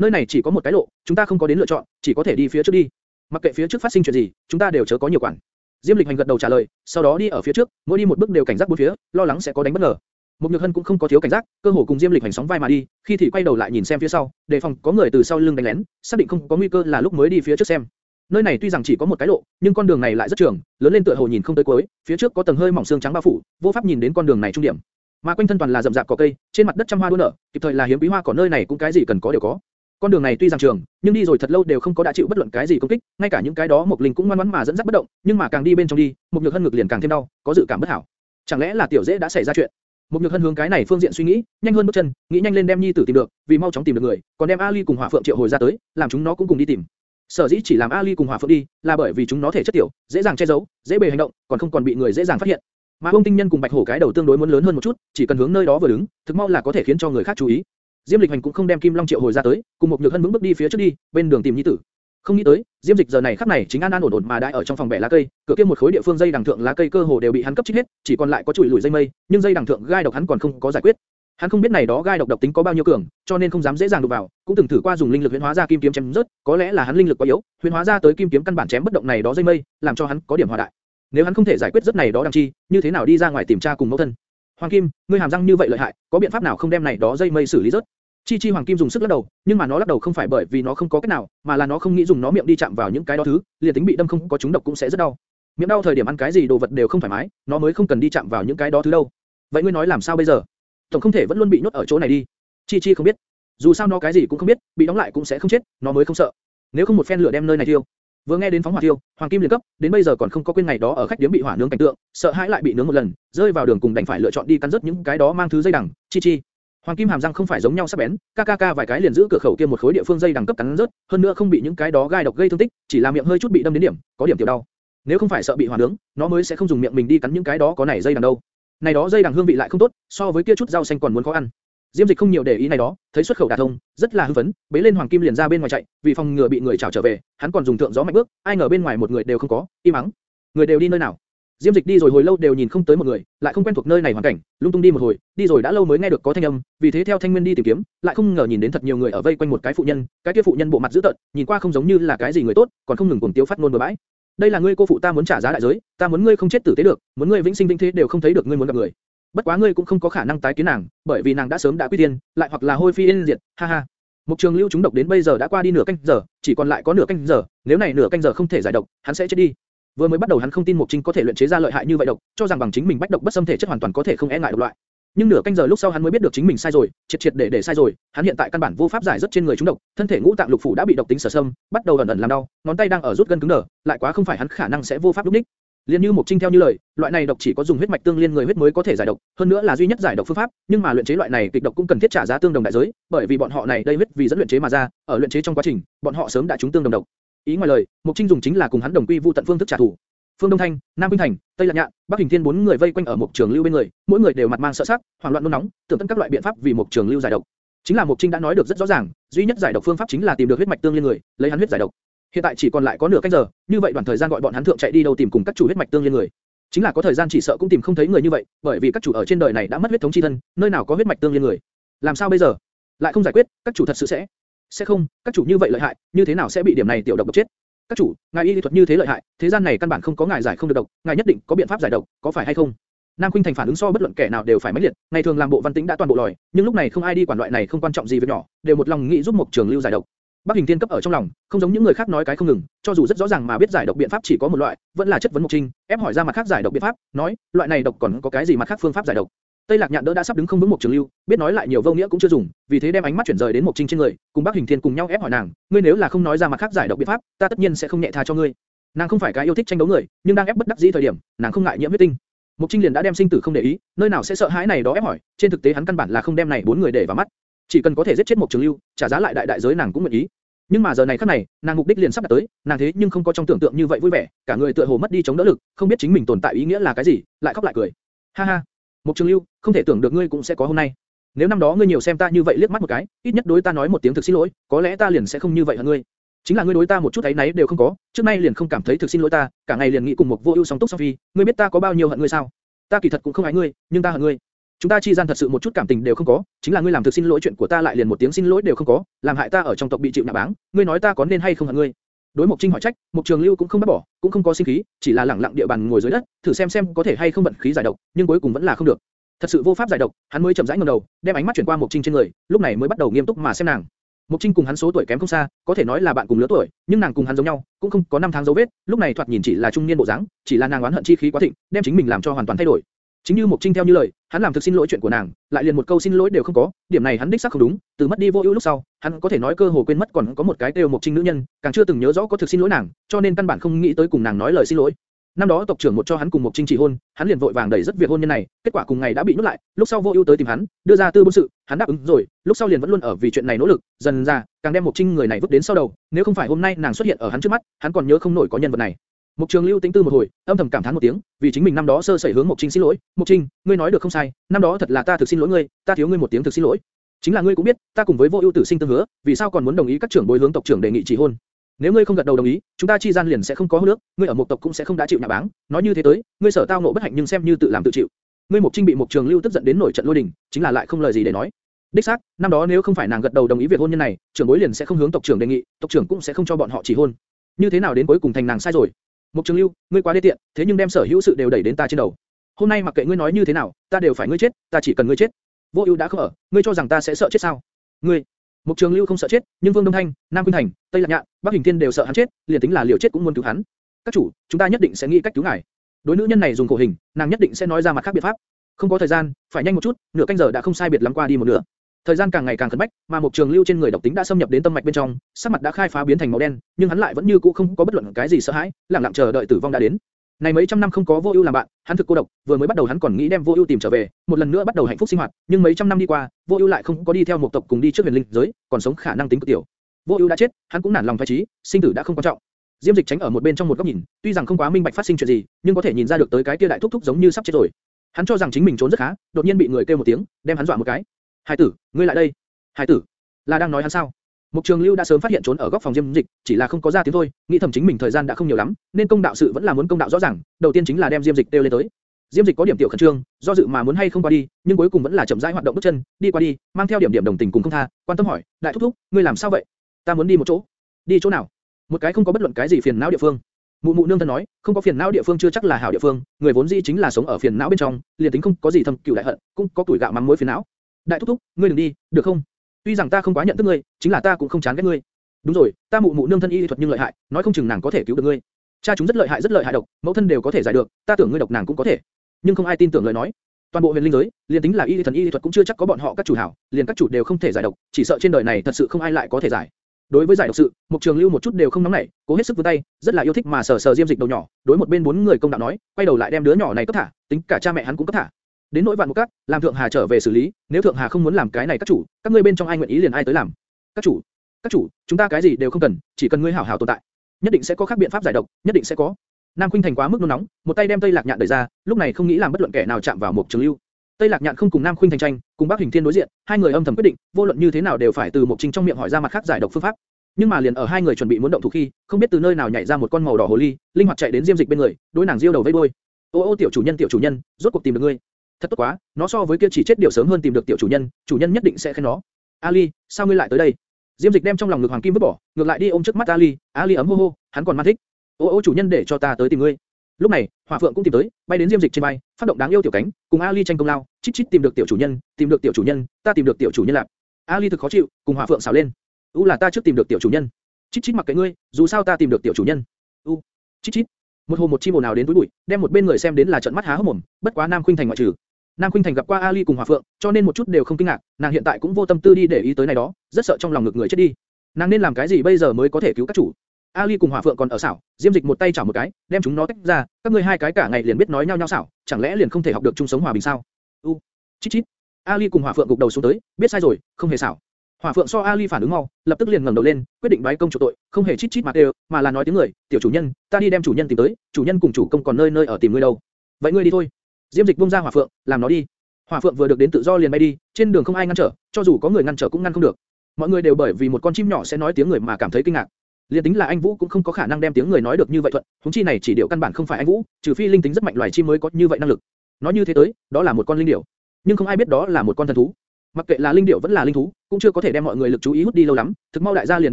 Nơi này chỉ có một cái lộ, chúng ta không có đến lựa chọn, chỉ có thể đi phía trước đi. Mặc kệ phía trước phát sinh chuyện gì, chúng ta đều chớ có nhiều quản. Diêm Lịch Hành gật đầu trả lời, sau đó đi ở phía trước, mỗi đi một bước đều cảnh giác bốn phía, lo lắng sẽ có đánh bất ngờ. Mục Nhược Hân cũng không có thiếu cảnh giác, cơ hồ cùng Diêm Lịch Hành sóng vai mà đi, khi thì quay đầu lại nhìn xem phía sau, đề phòng có người từ sau lưng đánh lén, xác định không có nguy cơ là lúc mới đi phía trước xem. Nơi này tuy rằng chỉ có một cái lộ, nhưng con đường này lại rất trường, lớn lên tựa hồ nhìn không tới cuối, phía trước có tầng hơi mỏng xương trắng bao phủ, vô pháp nhìn đến con đường này trung điểm. Mà quanh thân toàn là rậm rạp cỏ cây, trên mặt đất trăm hoa đua nở, kịp thời là hiếm quý hoa cỏ nơi này cũng cái gì cần có đều có. Con đường này tuy rằng trường, nhưng đi rồi thật lâu đều không có đã chịu bất luận cái gì công kích, ngay cả những cái đó mục linh cũng ngoan ngoãn mà dẫn dắt bất động, nhưng mà càng đi bên trong đi, mục nhược hân ngược liền càng thêm đau, có dự cảm bất hảo. Chẳng lẽ là tiểu dễ đã xảy ra chuyện? mục nhược hân hướng cái này phương diện suy nghĩ, nhanh hơn bước chân, nghĩ nhanh lên đem nhi tử tìm được, vì mau chóng tìm được người, còn đem Ali cùng Hỏa Phượng triệu hồi ra tới, làm chúng nó cũng cùng đi tìm. Sở dĩ chỉ làm Ali cùng Hỏa Phượng đi, là bởi vì chúng nó thể chất tiểu, dễ dàng che giấu, dễ bề hành động, còn không còn bị người dễ dàng phát hiện. Mà Bông Tinh Nhân cùng Bạch Hổ cái đầu tương đối muốn lớn hơn một chút, chỉ cần hướng nơi đó vừa đứng, thực mau là có thể khiến cho người khác chú ý. Diêm Lịch Hành cũng không đem Kim Long triệu hồi ra tới, cùng một nhược hân vững bước đi phía trước đi, bên đường tìm nhi tử. Không nghĩ tới, Diêm Dịch giờ này khắc này chính an an ổn ổn mà đã ở trong phòng bẻ lá cây, cửa kia một khối địa phương dây đằng thượng lá cây cơ hồ đều bị hắn cấp trích hết, chỉ còn lại có chuỗi lùi dây mây, nhưng dây đằng thượng gai độc hắn còn không có giải quyết. Hắn không biết này đó gai độc độc tính có bao nhiêu cường, cho nên không dám dễ dàng đụng vào, cũng từng thử qua dùng linh lực huyễn hóa ra kim kiếm chém rớt, có lẽ là hắn linh lực quá yếu, huyễn hóa ra tới kim kiếm căn bản chém bất động này đó dây mây, làm cho hắn có điểm hòa đại. Nếu hắn không thể giải quyết rất này đó đằng chi, như thế nào đi ra ngoài tìm tra cùng mẫu thân? Hoàng Kim, ngươi hàm răng như vậy lợi hại, có biện pháp nào không đem này đó dây mây xử lý rớt? Chi Chi Hoàng Kim dùng sức lắc đầu, nhưng mà nó lắc đầu không phải bởi vì nó không có cách nào, mà là nó không nghĩ dùng nó miệng đi chạm vào những cái đó thứ, liền tính bị đâm không có chúng độc cũng sẽ rất đau. Miệng đau thời điểm ăn cái gì đồ vật đều không thoải mái, nó mới không cần đi chạm vào những cái đó thứ đâu. Vậy ngươi nói làm sao bây giờ? Tổng không thể vẫn luôn bị nhốt ở chỗ này đi. Chi Chi không biết, dù sao nó cái gì cũng không biết, bị đóng lại cũng sẽ không chết, nó mới không sợ. Nếu không một phen lửa đem nơi này thiêu. Vừa nghe đến phóng hỏa thiêu, Hoàng Kim liền cấp, đến bây giờ còn không có quên ngày đó ở khách điếm bị hỏa nướng cảnh tượng, sợ hãi lại bị nướng một lần, rơi vào đường cùng đành phải lựa chọn đi cắn rớt những cái đó mang thứ dây đằng. Chi Chi, Hoàng kim hàm răng không phải giống nhau sắc bén, ca ca ca vài cái liền giữ cửa khẩu kia một khối địa phương dây đằng cấp cắn rớt, hơn nữa không bị những cái đó gai độc gây thương tích, chỉ là miệng hơi chút bị đâm đến điểm, có điểm tiểu đau. Nếu không phải sợ bị hỏa nướng, nó mới sẽ không dùng miệng mình đi cắn những cái đó có nảy dây đằng đâu. Này đó dây đằng hương vị lại không tốt, so với kia chút rau xanh còn muốn khó ăn. Diêm Dịch không nhiều để ý này đó, thấy xuất khẩu đả thông, rất là hưng phấn, bế lên Hoàng Kim liền ra bên ngoài chạy, vì phòng ngừa bị người chảo trở về, hắn còn dùng thượng gió mạnh bước, ai ngờ bên ngoài một người đều không có, im mắng. Người đều đi nơi nào? Diêm Dịch đi rồi hồi lâu đều nhìn không tới một người, lại không quen thuộc nơi này hoàn cảnh, lung tung đi một hồi, đi rồi đã lâu mới nghe được có thanh âm, vì thế theo thanh nguyên đi tìm kiếm, lại không ngờ nhìn đến thật nhiều người ở vây quanh một cái phụ nhân, cái kia phụ nhân bộ mặt dữ tợn, nhìn qua không giống như là cái gì người tốt, còn không ngừng cuồng tiếu phát ngôn bừa bãi. Đây là ngươi cô phụ ta muốn trả giá đại giới, ta muốn ngươi không chết tử tế được, muốn ngươi vĩnh sinh vĩnh thế đều không thấy được ngươi muốn gặp người. Bất quá ngươi cũng không có khả năng tái kiến nàng, bởi vì nàng đã sớm đã quy tiên, lại hoặc là hôi phi yên diệt, ha ha. Mục Trường Lưu chúng độc đến bây giờ đã qua đi nửa canh giờ, chỉ còn lại có nửa canh giờ, nếu này nửa canh giờ không thể giải độc, hắn sẽ chết đi. Vừa mới bắt đầu hắn không tin Mục Trinh có thể luyện chế ra lợi hại như vậy độc, cho rằng bằng chính mình bách độc bất xâm thể chất hoàn toàn có thể không e ngại độc loại. Nhưng nửa canh giờ lúc sau hắn mới biết được chính mình sai rồi, triệt triệt để để sai rồi, hắn hiện tại căn bản vô pháp giải rất trên người chúng độc, thân thể ngũ tạng lục phủ đã bị độc tính sở xâm, bắt đầu ẩn ẩn làm đau, ngón tay đang ở rút gân cứng đờ, lại quá không phải hắn khả năng sẽ vô pháp lúc đích. Liên như Mục Trinh theo như lời, loại này độc chỉ có dùng huyết mạch tương liên người huyết mới có thể giải độc, hơn nữa là duy nhất giải độc phương pháp, nhưng mà luyện chế loại này kịch độc cũng cần thiết trả giá tương đồng đại giới, bởi vì bọn họ này đây huyết vì dẫn luyện chế mà ra, ở luyện chế trong quá trình, bọn họ sớm đã trúng tương đồng độc. Ý ngoài lời, Mục Trinh dùng chính là cùng hắn đồng quy vu tận phương thức trả thù. Phương Đông Thanh, Nam Vinh Thành, Tây Lạc Nhạn, Bắc Hình Thiên bốn người vây quanh ở Mục trường lưu bên người, mỗi người đều mặt mang sợ sắc, hoảng loạn nôn nóng, tưởng tận các loại biện pháp vì Mục trường lưu giải độc. Chính là Mục Trinh đã nói được rất rõ ràng, duy nhất giải độc phương pháp chính là tìm được huyết mạch tương liên người, lấy hắn huyết giải độc. Hiện tại chỉ còn lại có nửa canh giờ, như vậy đoạn thời gian gọi bọn hắn thượng chạy đi đâu tìm cùng các chủ huyết mạch tương liên người. Chính là có thời gian chỉ sợ cũng tìm không thấy người như vậy, bởi vì các chủ ở trên đời này đã mất huyết thống chi thân, nơi nào có huyết mạch tương liên người. Làm sao bây giờ? Lại không giải quyết, các chủ thật sự sẽ sẽ không, các chủ như vậy lợi hại, như thế nào sẽ bị điểm này tiểu độc độc chết? Các chủ, ngài y lý thuật như thế lợi hại, thế gian này căn bản không có ngài giải không được độc, ngài nhất định có biện pháp giải độc, có phải hay không? Nam Khuynh Thành phản ứng so bất luận kẻ nào đều phải mãnh liệt, ngày thường làm bộ văn tĩnh đã toàn bộ lòi, nhưng lúc này không ai đi quản loại này không quan trọng gì việc nhỏ, đều một lòng nghĩ giúp một trường lưu giải độc. Bắc Hình Thiên cấp ở trong lòng, không giống những người khác nói cái không ngừng, cho dù rất rõ ràng mà biết giải độc biện pháp chỉ có một loại, vẫn là chất vấn Mục Trinh, ép hỏi ra mặt khác giải độc biện pháp, nói, loại này độc còn có cái gì mặt khác phương pháp giải độc. Tây Lạc Nhạn đỡ đã sắp đứng không vững một trường lưu, biết nói lại nhiều vô nghĩa cũng chưa dùng, vì thế đem ánh mắt chuyển rời đến Mục Trinh trên người, cùng Bắc Hình Thiên cùng nhau ép hỏi nàng, ngươi nếu là không nói ra mặt khác giải độc biện pháp, ta tất nhiên sẽ không nhẹ tha cho ngươi. Nàng không phải cái yêu thích tranh đấu người, nhưng đang ép bất đắc dĩ thời điểm, nàng không ngại nhiễm huyết tinh. Mục Trinh liền đã đem sinh tử không để ý, nơi nào sẽ sợ hãi này đó ép hỏi, trên thực tế hắn căn bản là không đem này bốn người để vào mắt, chỉ cần có thể giết chết một trường lưu, trả giá lại đại đại giới nàng cũng nguyện ý. Nhưng mà giờ này khắc này, nàng mục đích liền sắp đạt tới, nàng thế nhưng không có trong tưởng tượng như vậy vui vẻ, cả người tựa hồ mất đi chống đỡ lực, không biết chính mình tồn tại ý nghĩa là cái gì, lại khóc lại cười. Ha ha, Mục Trường Lưu, không thể tưởng được ngươi cũng sẽ có hôm nay. Nếu năm đó ngươi nhiều xem ta như vậy liếc mắt một cái, ít nhất đối ta nói một tiếng thực xin lỗi, có lẽ ta liền sẽ không như vậy hận ngươi. Chính là ngươi đối ta một chút ấy nấy đều không có, trước nay liền không cảm thấy thực xin lỗi ta, cả ngày liền nghĩ cùng một vô ưu song túc song phi, ngươi biết ta có bao nhiêu hận ngươi sao? Ta kỳ thật cũng không ái ngươi, nhưng ta hận ngươi. Chúng ta chi gian thật sự một chút cảm tình đều không có, chính là ngươi làm thực xin lỗi chuyện của ta lại liền một tiếng xin lỗi đều không có, làm hại ta ở trong tộc bị chịu nạ báng, ngươi nói ta có nên hay không hận ngươi? Đối Mục Trinh hỏi trách, Mục Trường Lưu cũng không bắt bỏ, cũng không có sinh khí, chỉ là lẳng lặng địa bàn ngồi dưới đất, thử xem xem có thể hay không vận khí giải độc, nhưng cuối cùng vẫn là không được. Thật sự vô pháp giải độc, hắn mới chậm rãi ngẩng đầu, đem ánh mắt chuyển qua Mục Trinh trên người, lúc này mới bắt đầu nghiêm túc mà xem nàng. Mục Trinh cùng hắn số tuổi kém không xa, có thể nói là bạn cùng lứa tuổi, nhưng nàng cùng hắn giống nhau, cũng không có năm tháng dấu vết, lúc này thoạt nhìn chỉ là trung niên bộ dáng, chỉ là nàng oán hận chi khí quá thịnh, đem chính mình làm cho hoàn toàn thay đổi. Chính như Mục Trinh theo như lời, hắn làm thực xin lỗi chuyện của nàng, lại liền một câu xin lỗi đều không có, điểm này hắn đích xác không đúng, từ mất đi vô ưu lúc sau, hắn có thể nói cơ hồ quên mất còn có một cái tiêu Mục Trinh nữ nhân, càng chưa từng nhớ rõ có thực xin lỗi nàng, cho nên căn bản không nghĩ tới cùng nàng nói lời xin lỗi. Năm đó tộc trưởng một cho hắn cùng Mục Trinh chỉ hôn, hắn liền vội vàng đẩy rất việc hôn nhân này, kết quả cùng ngày đã bị nuốt lại, lúc sau vô ưu tới tìm hắn, đưa ra tư bôn sự, hắn đáp ứng rồi, lúc sau liền vẫn luôn ở vì chuyện này nỗ lực, dần ra, càng đem Mục Trinh người này vứt đến sau đầu, nếu không phải hôm nay nàng xuất hiện ở hắn trước mắt, hắn còn nhớ không nổi có nhân vật này. Mục Trường Lưu tính tư một hồi, âm thầm cảm thán một tiếng, vì chính mình năm đó sơ sẩy hướng Mục Trinh xin lỗi. Mục Trinh, ngươi nói được không sai, năm đó thật là ta thực xin lỗi ngươi, ta thiếu ngươi một tiếng thực xin lỗi. Chính là ngươi cũng biết, ta cùng với Vô Ưu tử sinh tương hứa, vì sao còn muốn đồng ý các trưởng bối hướng tộc trưởng đề nghị chỉ hôn? Nếu ngươi không gật đầu đồng ý, chúng ta chi gian liền sẽ không có hôn nước, ngươi ở một tộc cũng sẽ không đã chịu nhà báng. Nói như thế tới, ngươi sở tao ngộ bất hạnh nhưng xem như tự làm tự chịu. Ngươi Mục Trinh bị Mục Trường Lưu tức giận đến nổi trận lôi đình, chính là lại không lời gì để nói. Đích xác, năm đó nếu không phải nàng gật đầu đồng ý việc hôn nhân này, trưởng bối liền sẽ không hướng tộc trưởng đề nghị, tộc trưởng cũng sẽ không cho bọn họ chỉ hôn. Như thế nào đến cuối cùng thành nàng sai rồi? Mục Trường Lưu, ngươi quá đê tiện, thế nhưng đem sở hữu sự đều đẩy đến ta trên đầu. Hôm nay mặc kệ ngươi nói như thế nào, ta đều phải ngươi chết, ta chỉ cần ngươi chết. Vô Ưu đã không ở, ngươi cho rằng ta sẽ sợ chết sao? Ngươi, Mục Trường Lưu không sợ chết, nhưng Vương Đông Thanh, Nam Quyên Thành, Tây Lạc Nhạn, Bắc Hình Thiên đều sợ hắn chết, liền tính là liều chết cũng muốn cứu hắn. Các chủ, chúng ta nhất định sẽ nghĩ cách cứu ngài. Đối nữ nhân này dùng cổ hình, nàng nhất định sẽ nói ra mặt khác biện pháp. Không có thời gian, phải nhanh một chút, nửa canh giờ đã không sai biệt lắm qua đi một nửa. Thời gian càng ngày càng khẩn bách, mà một trường lưu trên người độc tính đã xâm nhập đến tâm mạch bên trong, sắc mặt đã khai phá biến thành màu đen, nhưng hắn lại vẫn như cũ không có bất luận cái gì sợ hãi, lặng lặng chờ đợi tử vong đã đến. Này mấy trăm năm không có vô ưu làm bạn, hắn thực cô độc, vừa mới bắt đầu hắn còn nghĩ đem vô ưu tìm trở về, một lần nữa bắt đầu hạnh phúc sinh hoạt, nhưng mấy trăm năm đi qua, vô ưu lại không có đi theo một tộc cùng đi trước huyền linh giới, còn sống khả năng tính cực tiểu. Vô ưu đã chết, hắn cũng nản lòng phái trí, sinh tử đã không quan trọng. Diêm Dịch tránh ở một bên trong một góc nhìn, tuy rằng không quá minh bạch phát sinh chuyện gì, nhưng có thể nhìn ra được tới cái kia đại thúc thúc giống như sắp chết rồi. Hắn cho rằng chính mình trốn rất khá, đột nhiên bị người kêu một tiếng, đem hắn dọa một cái. Hải tử, ngươi lại đây. Hải tử, là đang nói hắn sao? Mục Trường Lưu đã sớm phát hiện trốn ở góc phòng Diêm Dịch, chỉ là không có ra tiếng thôi, nghĩ thầm chính mình thời gian đã không nhiều lắm, nên công đạo sự vẫn là muốn công đạo rõ ràng, đầu tiên chính là đem Diêm Dịch tiêu lên tới. Diêm Dịch có điểm tiểu khẩn trương, do dự mà muốn hay không qua đi, nhưng cuối cùng vẫn là chậm rãi hoạt động bước chân, đi qua đi, mang theo điểm điểm đồng tình cùng không tha, quan tâm hỏi, đại thúc thúc, ngươi làm sao vậy? Ta muốn đi một chỗ. Đi chỗ nào? Một cái không có bất luận cái gì phiền não địa phương. Mụ mụ nương thân nói, không có phiền não địa phương chưa chắc là hảo địa phương, người vốn dĩ chính là sống ở phiền não bên trong, liền tính không có gì thâm cừu đại hận, cũng có tuổi gạo mắm muối phiền não. Đại thúc thúc, ngươi đừng đi, được không? Tuy rằng ta không quá nhận thức ngươi, chính là ta cũng không chán ghét ngươi. Đúng rồi, ta mụ mụ nương thân y thuật nhưng lợi hại, nói không chừng nàng có thể cứu được ngươi. Cha chúng rất lợi hại rất lợi hại độc, mẫu thân đều có thể giải được, ta tưởng ngươi độc nàng cũng có thể. Nhưng không ai tin tưởng lời nói. Toàn bộ huyền linh giới, liền tính là y thần y thuật cũng chưa chắc có bọn họ các chủ hảo, liền các chủ đều không thể giải độc, chỉ sợ trên đời này thật sự không ai lại có thể giải. Đối với giải độc sự, Mục Trường Lưu một chút đều không nóng nảy, cố hết sức vươn tay, rất là yêu thích mà sờ sờ diêm dịch đầu nhỏ, đối một bên bốn người công đạo nói, quay đầu lại đem đứa nhỏ này cấp thả, tính cả cha mẹ hắn cũng cấp thả. Đến nỗi vạn một cát, làm thượng hà trở về xử lý, nếu thượng hà không muốn làm cái này các chủ, các ngươi bên trong ai nguyện ý liền ai tới làm. Các chủ, các chủ, chúng ta cái gì đều không cần, chỉ cần ngươi hảo hảo tồn tại, nhất định sẽ có khác biện pháp giải độc, nhất định sẽ có. Nam Khuynh Thành quá mức nôn nóng, một tay đem Tây Lạc Nhạn đẩy ra, lúc này không nghĩ làm bất luận kẻ nào chạm vào Mục Trường Lưu. Tây Lạc Nhạn không cùng Nam Khuynh Thành tranh, cùng Bắc Hình Thiên đối diện, hai người âm thầm quyết định, vô luận như thế nào đều phải từ Mục trình trong miệng hỏi ra mặt khác giải độc phương pháp. Nhưng mà liền ở hai người chuẩn bị muốn động thủ khi, không biết từ nơi nào nhảy ra một con màu đỏ hồ ly, linh hoạt chạy đến Diêm Dịch bên người, đối nàng diêu đầu vẫy đuôi. Ô ô tiểu chủ nhân tiểu chủ nhân, rốt cuộc tìm được ngươi. Thật tốt quá, nó so với kia chỉ chết điều sớm hơn tìm được tiểu chủ nhân, chủ nhân nhất định sẽ khen nó. Ali, sao ngươi lại tới đây? Diêm Dịch đem trong lòng ngực hoàng kim vứt bỏ, ngược lại đi ôm trước mắt Ali, Ali ấm hô hô, hắn còn man thích. Ô ô chủ nhân để cho ta tới tìm ngươi. Lúc này, Hỏa Phượng cũng tìm tới, bay đến Diêm Dịch trên bay, phát động đáng yêu tiểu cánh, cùng Ali tranh công lao, chít chít tìm được tiểu chủ nhân, tìm được tiểu chủ nhân, ta tìm được tiểu chủ nhân lạc. Ali thực khó chịu, cùng Hỏa Phượng xào lên. U là ta trước tìm được tiểu chủ nhân. Chít chít mặc kệ ngươi, dù sao ta tìm được tiểu chủ nhân. U, chít chít. Một hồ một chim ồn nào đến túi bụi, đem một bên người xem đến là trợn mắt há hốc mồm, bất quá Nam Khuynh Thành ngoại trừ. Nam Khuynh Thành gặp qua Ali cùng hòa Phượng, cho nên một chút đều không kinh ngạc, nàng hiện tại cũng vô tâm tư đi để ý tới này đó, rất sợ trong lòng ngực người chết đi. Nàng nên làm cái gì bây giờ mới có thể cứu các chủ? Ali cùng Hỏa Phượng còn ở xảo, Diêm Dịch một tay chảo một cái, đem chúng nó tách ra, các ngươi hai cái cả ngày liền biết nói nhau nhau xảo, chẳng lẽ liền không thể học được chung sống hòa bình sao? U, chít chít. Ali cùng Hỏa Phượng gục đầu xuống tới, biết sai rồi, không hề xảo. Hỏa Phượng so Ali phản ứng mau, lập tức liền ngẩng đầu lên, quyết định bái công chủ tội, không hề chít chít mà đều, mà là nói tiếng người, tiểu chủ nhân, ta đi đem chủ nhân tìm tới, chủ nhân cùng chủ công còn nơi nơi ở tìm ngươi đâu. Vậy ngươi đi thôi. Diêm Dịch buông ra Hỏa Phượng, làm nó đi. Hỏa Phượng vừa được đến tự do liền bay đi, trên đường không ai ngăn trở, cho dù có người ngăn trở cũng ngăn không được. Mọi người đều bởi vì một con chim nhỏ sẽ nói tiếng người mà cảm thấy kinh ngạc. Liên tính là anh Vũ cũng không có khả năng đem tiếng người nói được như vậy thuận, huống chi này chỉ điều căn bản không phải anh Vũ, trừ phi linh tính rất mạnh loài chim mới có như vậy năng lực. Nói như thế tới, đó là một con linh điểu. nhưng không ai biết đó là một con thần thú. Mặc kệ là linh điểu vẫn là linh thú, cũng chưa có thể đem mọi người lực chú ý hút đi lâu lắm. Thực mau đại gia liền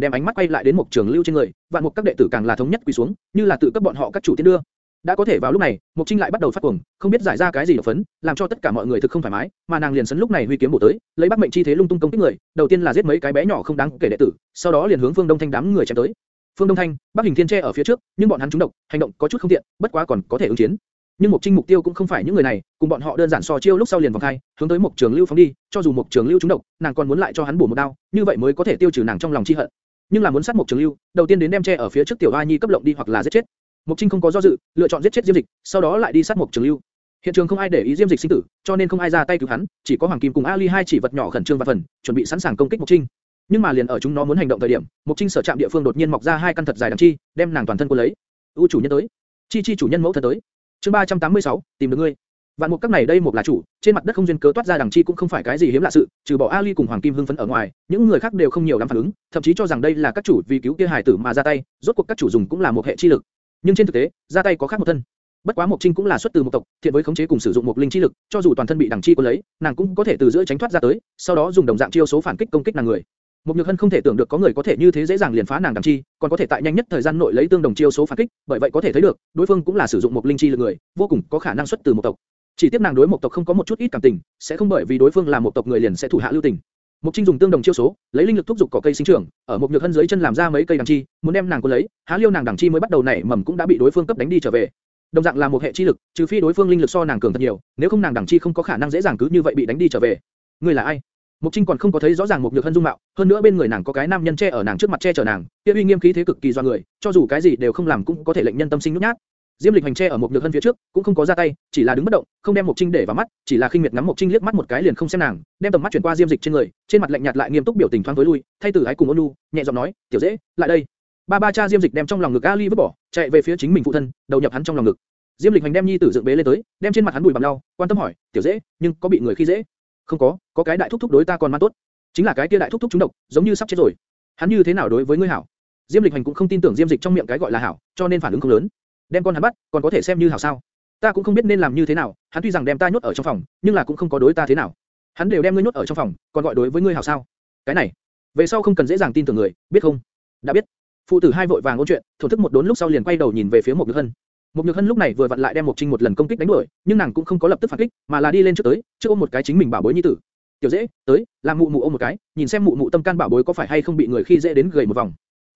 đem ánh mắt quay lại đến một trường lưu trên người, vạn mục các đệ tử càng là thống nhất quỳ xuống, như là tự cấp bọn họ các chủ tiến đưa đã có thể vào lúc này, mục trinh lại bắt đầu phát cuồng, không biết giải ra cái gì độc phấn, làm cho tất cả mọi người thực không thoải mái, mà nàng liền sấn lúc này huy kiếm bổ tới, lấy bắt mệnh chi thế lung tung công kích người, đầu tiên là giết mấy cái bé nhỏ không đáng kể đệ tử, sau đó liền hướng phương đông thanh đám người chém tới. phương đông thanh, bắc hình thiên che ở phía trước, nhưng bọn hắn trúng độc, hành động có chút không tiện, bất quá còn có thể ứng chiến. Nhưng Mục Trinh mục tiêu cũng không phải những người này, cùng bọn họ đơn giản so chiêu lúc sau liền vòng khai, hướng tới Mục Trường Lưu phóng đi, cho dù Mục Trường Lưu trúng độc, nàng còn muốn lại cho hắn bổ một đao, như vậy mới có thể tiêu trừ nàng trong lòng chi hận. Nhưng là muốn sát Mục Trường Lưu, đầu tiên đến đem che ở phía trước tiểu A Nhi cấp lộng đi hoặc là giết chết. Mục Trinh không có do dự, lựa chọn giết chết Diêm Dịch, sau đó lại đi sát Mục Trường Lưu. Hiện trường không ai để ý Diêm Dịch sinh tử, cho nên không ai ra tay cứu hắn, chỉ có Hoàng Kim cùng Ali hai chỉ vật nhỏ khẩn trương và phần, chuẩn bị sẵn sàng công kích Mục Trinh. Nhưng mà liền ở chúng nó muốn hành động thời điểm, Mục Trinh sở chạm địa phương đột nhiên mọc ra hai căn thật dài đằng chi, đem nàng toàn thân cuốn lấy. U chủ nhân tới, Chi Chi chủ nhân mẫu thân tới. Chương 386, tìm được ngươi. Vạn mục các này đây một là chủ, trên mặt đất không duyên cớ toát ra đằng chi cũng không phải cái gì hiếm lạ sự, trừ bỏ Ali cùng Hoàng Kim hưng phấn ở ngoài, những người khác đều không nhiều lắm phản ứng, thậm chí cho rằng đây là các chủ vì cứu kia hải tử mà ra tay, rốt cuộc các chủ dùng cũng là một hệ chi lực. Nhưng trên thực tế, ra tay có khác một thân. Bất quá Mộc Trinh cũng là xuất từ một tộc, thiện với khống chế cùng sử dụng một linh chi lực, cho dù toàn thân bị đẳng chi cuốn lấy, nàng cũng có thể từ giữa tránh thoát ra tới, sau đó dùng đồng dạng chiêu số phản kích công kích nàng người. Mộc Nhược Hân không thể tưởng được có người có thể như thế dễ dàng liền phá nàng đằng chi, còn có thể tại nhanh nhất thời gian nội lấy tương đồng chiêu số phản kích, bởi vậy có thể thấy được, đối phương cũng là sử dụng một linh chi lực người, vô cùng có khả năng xuất từ một tộc. Chỉ tiếc nàng đối một tộc không có một chút ít cảm tình, sẽ không bởi vì đối phương là một tộc người liền sẽ thủ hạ lưu tình. Mục Trinh dùng tương đồng chiêu số, lấy linh lực thúc dục cỏ cây sinh trưởng, ở một nhược hân dưới chân làm ra mấy cây đằng chi, muốn đem nàng cuốn lấy, há liêu nàng đằng chi mới bắt đầu nảy mầm cũng đã bị đối phương cấp đánh đi trở về. Đồng dạng là một hệ chi lực, trừ phi đối phương linh lực so nàng cường thật nhiều, nếu không nàng đằng chi không có khả năng dễ dàng cứ như vậy bị đánh đi trở về. Ngươi là ai? Mục Trinh còn không có thấy rõ ràng một nhược hân dung mạo, hơn nữa bên người nàng có cái nam nhân che ở nàng trước mặt che chở nàng, kia uy nghiêm khí thế cực kỳ doa người, cho dù cái gì đều không làm cũng có thể lệnh nhân tâm sinh nhút nhát. Diêm Lịch hành che ở một nhược hân phía trước, cũng không có ra tay, chỉ là đứng bất động, không đem một Trinh để vào mắt, chỉ là khinh miệt ngắm một Trinh liếc mắt một cái liền không xem nàng, đem tầm mắt chuyển qua Diêm Dịch trên người, trên mặt lạnh nhạt lại nghiêm túc biểu tình thoáng tối lui, thay tử ái cùng ôn nhu, nhẹ giọng nói, tiểu dễ, lại đây. Ba ba cha Diêm Dịch đem trong lòng ngực Ali vứt bỏ, chạy về phía chính mình phụ thân, đầu nhập hắn trong lòng ngực. Diêm Lịch hành đem nhi tử dựng bế lên tới, đem trên mặt hắn bùi bặm lau, quan tâm hỏi, tiểu dễ, nhưng có bị người khi dễ? Không có, có cái đại thúc thúc đối ta còn man tốt. Chính là cái kia đại thúc thúc chúng độc, giống như sắp chết rồi. Hắn như thế nào đối với ngươi hảo? Diêm Lịch hành cũng không tin tưởng Diêm Dịch trong miệng cái gọi là hảo, cho nên phản ứng không lớn. Đem con hắn bắt, còn có thể xem như hảo sao? Ta cũng không biết nên làm như thế nào, hắn tuy rằng đem ta nhốt ở trong phòng, nhưng là cũng không có đối ta thế nào. Hắn đều đem ngươi nhốt ở trong phòng, còn gọi đối với ngươi hảo sao? Cái này, về sau không cần dễ dàng tin tưởng người, biết không? Đã biết. Phụ tử hai vội vàng ôn chuyện, thổ thức một đốn lúc sau liền quay đầu nhìn về phía một Nhược Hân. Một Nhược Hân lúc này vừa vặn lại đem một Trinh một lần công kích đánh đuổi, nhưng nàng cũng không có lập tức phản kích, mà là đi lên trước tới, trước ôm một cái chính mình bảo bối nhi tử. Tiểu dễ, tới, làm mụ mụ ôm một cái, nhìn xem mụ mụ tâm can bảo bối có phải hay không bị người khi dễ đến gầy một vòng.